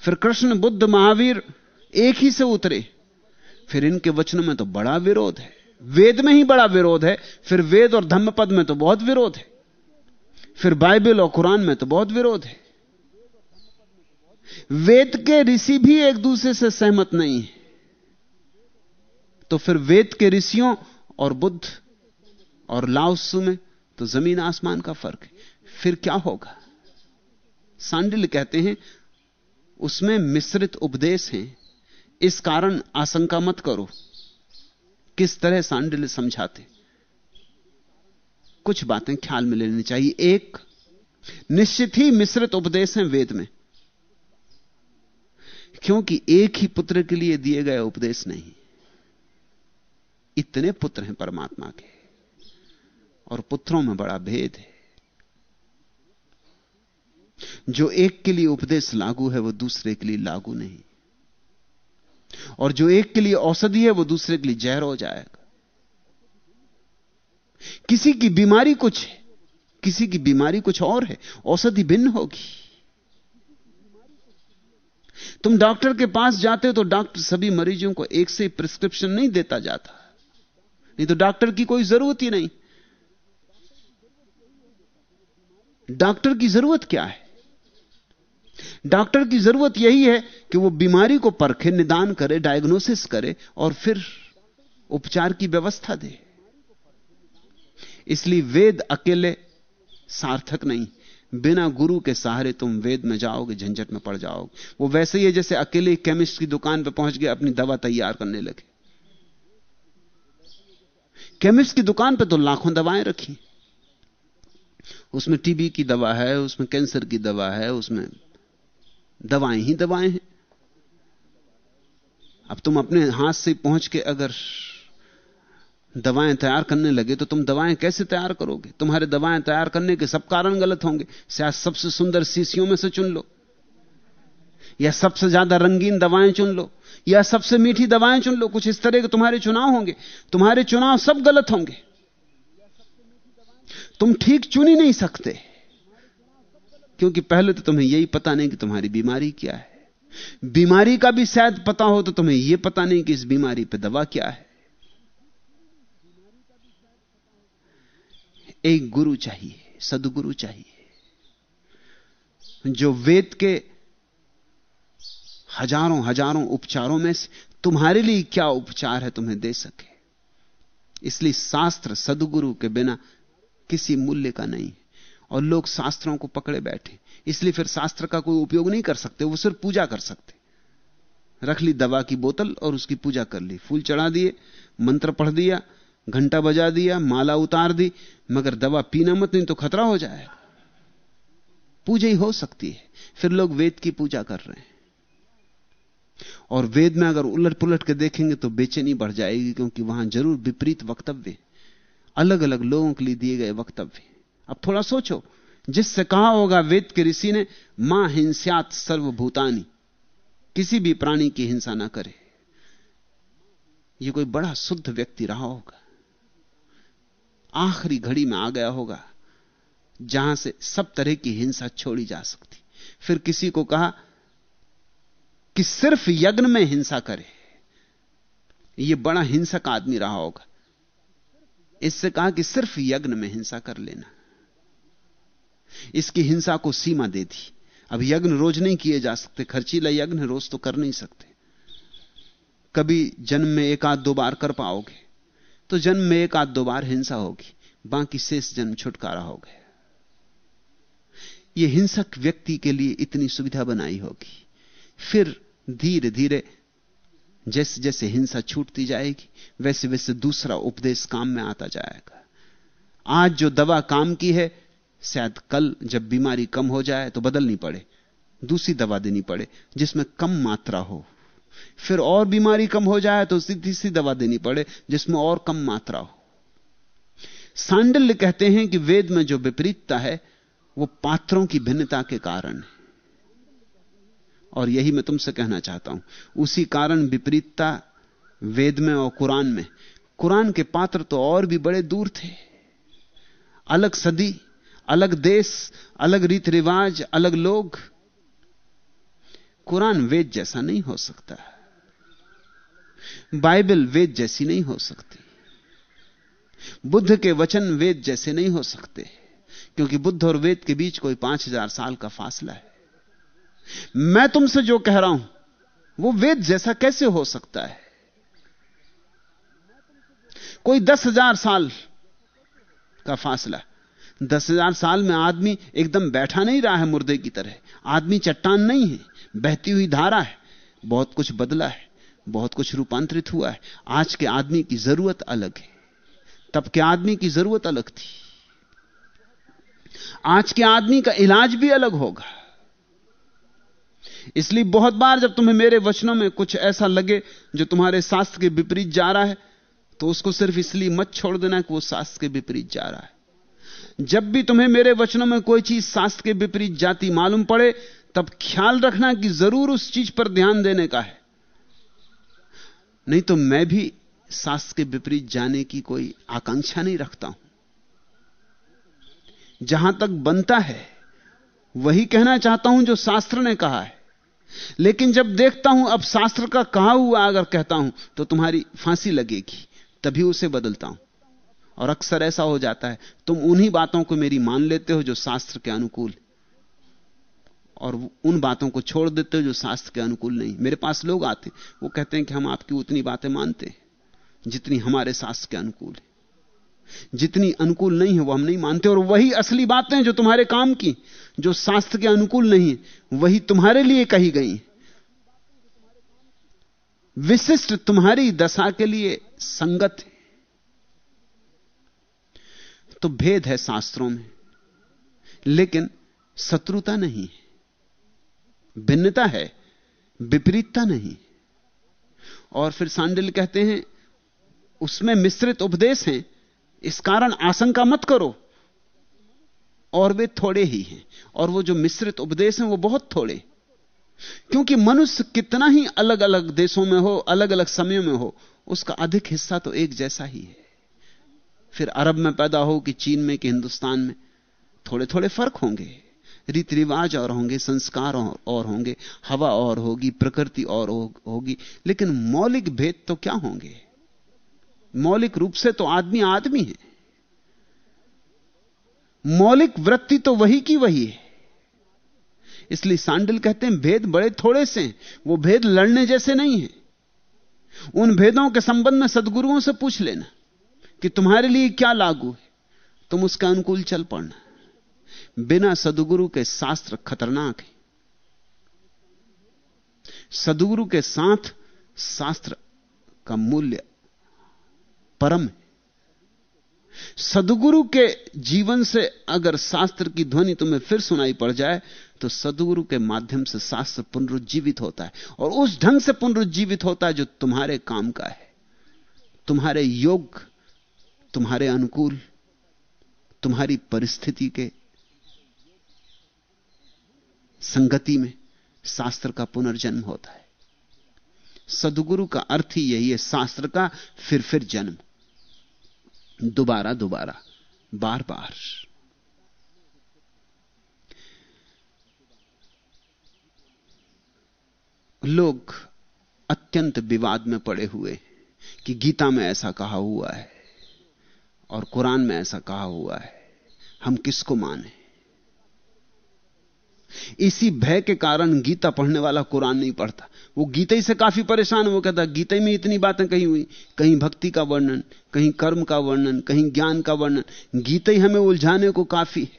फिर कृष्ण, बुद्ध, महावीर एक ही से उतरे। फिर इनके वचनों में तो बड़ा विरोध है। वेद में ही बड़ा विरोध है। फिर वेद और धम्मपद में तो बहुत विरोध है। फिर बाइबल और कुरान में तो बहुत विरोध है। वेद के ऋषि भी एक दूसरे से सहमत नहीं है। तो फिर वेद के ऋषियों और बुद्ध और लाओसु में तो ज़मीन आसमान का फ़र्क है। फिर क्या होगा? सांडिल कहते हैं, उसमें मिश्रित उपदेश हैं। इस कारण आशंका मत करो, किस तरह सांडिल समझाते। कुछ बातें ख्याल में लेनी चाहिए। एक, निश्चित ही मिश्रित उपदेश हैं वेद में, क्योंकि एक ही पुत्र के लिए दिए गए उपदेश नहीं। इतने पुत्र हैं परमात्मा के। और पुत्रों में बड़ा भेद है। जो एक के लिए उपदेश लागू है, वो दूसरे के लिए लागू नहीं। और जो एक के लिए औषधि है, वो दूसरे के लिए जहर हो जाएगा। किसी की बीमारी कुछ है, किसी की बीमारी कुछ और है, औषधि भिन्न होगी। तुम डॉक्टर के पास जाते हो तो डॉक्टर सभी मरीजों को एक से प्रिस्क्रिप्शन नहीं देता जाता। नहीं तो डॉक्टर की कोई ज़रूरत ही नहीं। डॉक्टर की ज़रूरत क्या है? डॉक्टर की ज़रूरत यही है कि वो बीमारी को परखे, निदान करे डायग्नोसिस करे और फिर उपचार की व्यवस्था दे। इसलिए वेद अकेले सार्थक नहीं। बिना गुरु के सहारे तुम वेद में जाओगे, झंझट में पड़ जाओगे। वो वैसे ही है जैसे अकेले केमिस्ट की दुकान पर पहुँच गए, अपनी दवा तैयार करने लगे। केमिस्ट की दुकान पर तो लाखों दवाएँ रखी। उसमें टीबी की दवा है, उसमें कैंसर की दवा है, उसमें दवाएँ ही दवाएँ हैं। अब तुम अपने हाथ से पहुँच के अगर दवाएँ तैयार करने लगे तो तुम दवाएँ कैसे तैयार करोगे? तुम्हारे दवाएँ तैयार करने के सब कारण गलत होंगे। शायद सबसे सुंदर शीशियों में से चुन लो। या सबसे ज़्यादा रंगीन दवाएँ चुन लो, या सबसे मीठी दवाएँ चुन लो, कुछ इस तरह के तुम्हारे चुनाव होंगे, तुम्हारे चुनाव सब गलत होंगे। तुम ठीक चुन ही नहीं सकते, क्योंकि पहले तो तुम्हें यही पता नहीं कि तुम्हारी बीमारी क्या है। बीमारी का भी शायद पता हो तो तुम्हें यह पता नहीं कि इस बीमारी पर दवा क्या है। एक गुरु चाहिए, सदगुरु चाहिए, जो वेद के हज़ारों हज़ारों उपचारों में से तुम्हारे लिए क्या उपचार है तुम्हें दे सके? इसलिए शास्त्र सदगुरु के बिना किसी मूल्य का नहीं। और लोग शास्त्रों को पकड़े बैठे। इसलिए फिर शास्त्र का कोई उपयोग नहीं कर सकते, वो सिर्फ़ पूजा कर सकते। रख ली दवा की बोतल और उसकी पूजा कर ली। फूल चढ़ा दिए, मंत्र पढ़ दिया, घंटा बजा दिया, माला उतार दी, मगर दवा पीना मत, नहीं तो खतरा हो जाएगा। पूजा ही हो सकती है। फिर लोग वेद की पूजा कर रहे हैं। और वेद में अगर उलट पुलट के देखेंगे तो बेचैनी बढ़ जाएगी, क्योंकि वहाँ ज़रूर विपरीत वक्तव्य अलग अलग लोगों के लिए दिए गए वक्तव्य अब थोड़ा सोचो, जिससे कहा होगा वेद के ऋषि ने, माँ हिंस्यात सर्वभूतानी, किसी भी प्राणी की हिंसा ना करे। यह कोई बड़ा शुद्ध व्यक्ति रहा होगा। आखिरी घड़ी में आ गया होगा, जहाँ से सब तरह की हिंसा छोड़ी जा सकती। फिर किसी को कहा कि सिर्फ़ यज्ञ में हिंसा करे। यह बड़ा हिंसक आदमी रहा होगा। इससे कहा कि सिर्फ़ यज्ञ में हिंसा कर लेना। इसकी हिंसा को सीमा दे दी। अब यज्ञ रोज नहीं किए जा सकते। खर्चीला यज्ञ रोज तो कर नहीं सकते। कभी जन्म में एक आध दो बार कर पाओगे तो जन्म में एक आध दो बार हिंसा होगी। बाकी शेष जन्म छुटकारा हो गया। यह हिंसक व्यक्ति के लिए इतनी सुविधा बनाई होगी। फिर धीरे धीरे जैसे जैसे हिंसा छूटती जाएगी, वैसे वैसे दूसरा उपदेश काम में आता जाएगा। आज जो दवा काम की है, शायद कल जब बीमारी कम हो जाए तो बदलनी पड़े, दूसरी दवा देनी पड़े, जिसमें कम मात्रा हो। फिर और बीमारी कम हो जाए तो तीसरी दवा देनी पड़े, जिसमें और कम मात्रा हो। सांडल्य कहते हैं कि वेद में जो विपरीतता है, वो पात्रों की भिन्नता के कारण है। और यही मैं तुमसे कहना चाहता हूँ। उसी कारण विपरीतता वेद में और कुरान में। कुरान के पात्र तो और भी बड़े दूर थे। अलग सदी, अलग देश, अलग रीति रिवाज अलग लोग। कुरान वेद जैसा नहीं हो सकता। बाइबल वेद जैसी नहीं हो सकती। बुद्ध के वचन वेद जैसे नहीं हो सकते। क्योंकि बुद्ध और वेद के बीच कोई पाँच हज़ार साल का फासला है। मैं तुमसे जो कह रहा हूँ, वो वेद जैसा कैसे हो सकता है? कोई दस हज़ार साल का फासला, दस हज़ार साल में आदमी एकदम बैठा नहीं रहा है मुर्दे की तरह, आदमी चट्टान नहीं है, बहती हुई धारा है, बहुत कुछ बदला है, बहुत कुछ रूपांतरित हुआ है, आज के आदमी की ज़रूरत अलग है, तब के आदमी की ज़रूरत अलग थी। आज के आदमी का इलाज भी अलग होगा। इसलिए बहुत बार जब तुम्हें मेरे वचनों में कुछ ऐसा लगे जो तुम्हारे शास्त्र के विपरीत जा रहा है तो उसको सिर्फ़ इसलिए मत छोड़ देना कि वो शास्त्र के विपरीत जा रहा है। जब भी तुम्हें मेरे वचनों में कोई चीज़ शास्त्र के विपरीत जाती मालूम पड़े, तब ख्याल रखना कि ज़रूर उस चीज़ पर ध्यान देने का है। नहीं तो मैं भी शास्त्र के विपरीत जाने की कोई आकांक्षा नहीं रखता हूँ। जहाँ तक बनता है, वही कहना चाहता हूँ जो शास्त्र ने कहा है। लेकिन जब देखता हूँ, अब शास्त्र का कहा हुआ अगर कहता हूँ तो तुम्हारी फांसी लगेगी, तभी उसे बदलता हूँ। और अक्सर ऐसा हो जाता है, तुम उन्हीं बातों को मेरी मान लेते हो जो शास्त्र के अनुकूल। और उन बातों को छोड़ देते हो जो शास्त्र के अनुकूल नहीं। मेरे पास लोग आते वो कहते हैं कि हम आपकी उतनी बातें मानते जितनी हमारे शास्त्र के अनुकूल है। जितनी अनुकूल नहीं है, वो हम नहीं मानते, और वही असली बातें जो तुम्हारे काम की। जो शास्त्र के अनुकूल नहीं वही तुम्हारे लिए कही गई विशिष्ट तुम्हारी दशा के लिए संगत है। तो भेद है शास्त्रों में, लेकिन शत्रुता नहीं है। भिन्नता है, विपरीतता नहीं और फिर सांडिल कहते हैं, उसमें मिश्रित उपदेश हैं, इस कारण आशंका मत करो। और वे थोड़े ही हैं। और वो जो मिश्रित उपदेश हैं वो बहुत थोड़े। क्योंकि मनुष्य कितना ही अलग अलग देशों में हो अलग अलग समयों में हो उसका अधिक हिस्सा तो एक जैसा ही है। फिर अरब में पैदा हो कि चीन में कि हिंदुस्तान में थोड़े थोड़े फ़र्क होंगे। रीति रिवाज और होंगे संस्कार और, होंगे। हवा और होगी प्रकृति और होगी। लेकिन मौलिक भेद तो क्या होंगे? मौलिक रूप से तो आदमी आदमी है। मौलिक वृत्ति तो वही की वही है। इसलिए सांडल कहते हैं, भेद बड़े थोड़े से हैं, वो भेद लड़ने जैसे नहीं है। उन भेदों के संबंध में सदगुरुओं से पूछ लेना कि तुम्हारे लिए क्या लागू है। तुम उसके अनुकूल चल पड़ना। बिना सदगुरु के शास्त्र खतरनाक है। सदगुरु के साथ शास्त्र का मूल्य परम है। सदगुरु के जीवन से अगर शास्त्र की ध्वनि तुम्हें फिर सुनाई पड़ जाए तो सदगुरु के माध्यम से शास्त्र पुनरुज्जीवित होता है। और उस ढंग से पुनरुज्जीवित होता है जो तुम्हारे काम का है। तुम्हारे योग, तुम्हारे अनुकूल, तुम्हारी परिस्थिति के संगति में शास्त्र का पुनर्जन्म होता है। सदगुरु का अर्थ ही यही है, शास्त्र का फिर फिर जन्म। दोबारा दोबारा, बार बार। लोग अत्यंत विवाद में पड़े हुए कि गीता में ऐसा कहा हुआ है और कुरान में ऐसा कहा हुआ है। हम किसको माने? इसी भय के कारण गीता पढ़ने वाला कुरान नहीं पढ़ता। वो गीता ही से काफ़ी परेशान वो कहता, गीता में इतनी बातें कही हुई, कहीं भक्ति का वर्णन, कहीं कर्म का वर्णन, कहीं ज्ञान का वर्णन, गीता ही हमें उलझाने को काफ़ी है।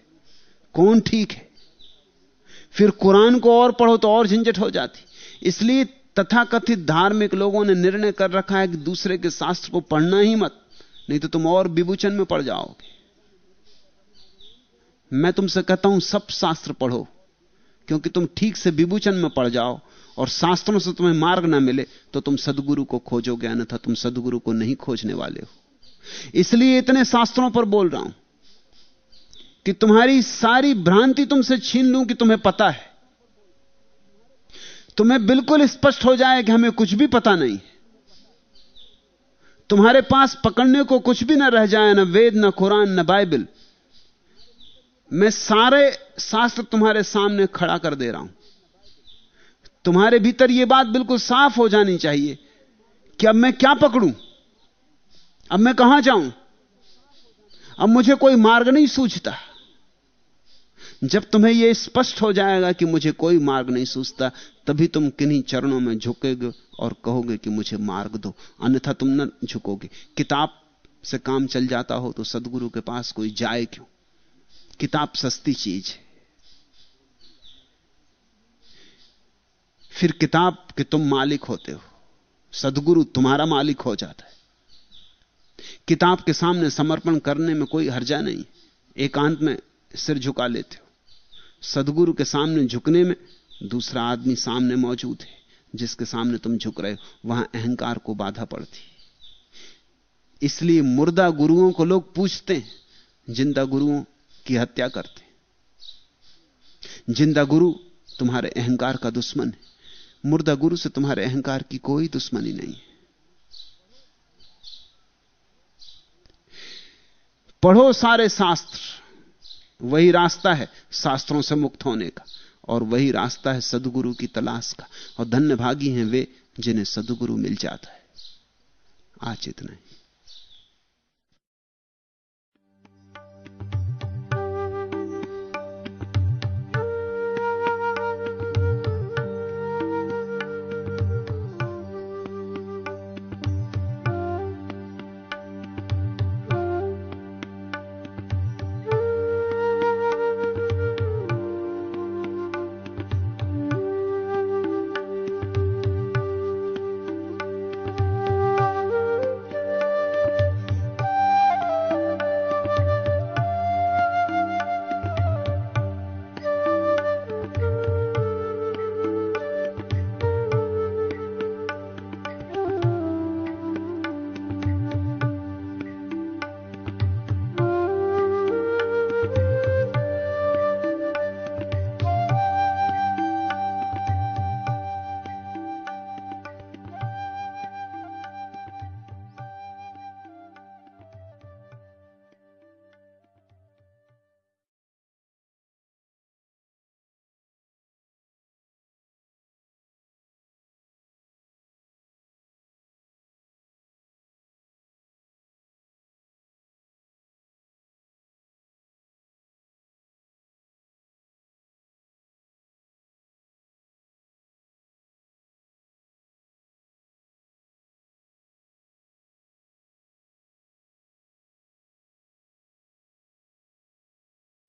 कौन ठीक है? फिर कुरान को और पढ़ो तो और झंझट हो जाती। इसलिए तथाकथित धार्मिक लोगों ने निर्णय कर रखा है कि दूसरे के शास्त्र को पढ़ना ही मत, नहीं तो तुम और विभूचन में पड़ जाओगे। मैं तुमसे कहता हूँ, सब शास्त्र पढ़ो। क्योंकि तुम ठीक से विभूचन में पड़ जाओ और शास्त्रों से तुम्हें मार्ग ना मिले तो तुम सदगुरु को खोजोगे, अन्यथा तुम सदगुरु को नहीं खोजने वाले हो। इसलिए इतने शास्त्रों पर बोल रहा हूँ कि तुम्हारी सारी भ्रांति तुमसे छीन लूँ कि तुम्हें पता है। तुम्हें बिल्कुल स्पष्ट हो जाए कि हमें कुछ भी पता नहीं तुम्हारे पास पकड़ने को कुछ भी ना रह जाए, ना वेद, ना कुरान, ना बाइबल। मैं सारे शास्त्र तुम्हारे सामने खड़ा कर दे रहा हूँ। तुम्हारे भीतर यह बात बिल्कुल साफ़ हो जानी चाहिए कि अब मैं क्या पकड़ूं? अब मैं कहाँ जाऊँ? अब मुझे कोई मार्ग नहीं सूझता। जब तुम्हें यह स्पष्ट हो जाएगा कि मुझे कोई मार्ग नहीं सूझता, तभी तुम किन्हीं चरणों में झुकेगे और कहोगे कि मुझे मार्ग दो। अन्यथा तुम न झुकोगे। किताब से काम चल जाता हो तो सदगुरु के पास कोई जाए क्यों? किताब सस्ती चीज़ है। फिर किताब के तुम मालिक होते हो। सदगुरु तुम्हारा मालिक हो जाता है। किताब के सामने समर्पण करने में कोई हर्जा नहीं। एकांत में सिर झुका लेते हो। सदगुरु के सामने झुकने में दूसरा आदमी सामने मौजूद है। जिसके सामने तुम झुक रहे हो, वहाँ अहंकार को बाधा पड़ती इसलिए मुर्दा गुरुओं को लोग पूछते हैं। ज़िंदा गुरुओं की हत्या करते ज़िंदा गुरु तुम्हारे अहंकार का दुश्मन है। मुर्दा गुरु से तुम्हारे अहंकार की कोई दुश्मनी नहीं है। पढ़ो सारे शास्त्र। वही रास्ता है शास्त्रों से मुक्त होने का और वही रास्ता है सदगुरु की तलाश का। और धन्य भागी हैं वे जिन्हें सदगुरु मिल जाता है। आज इतना ही।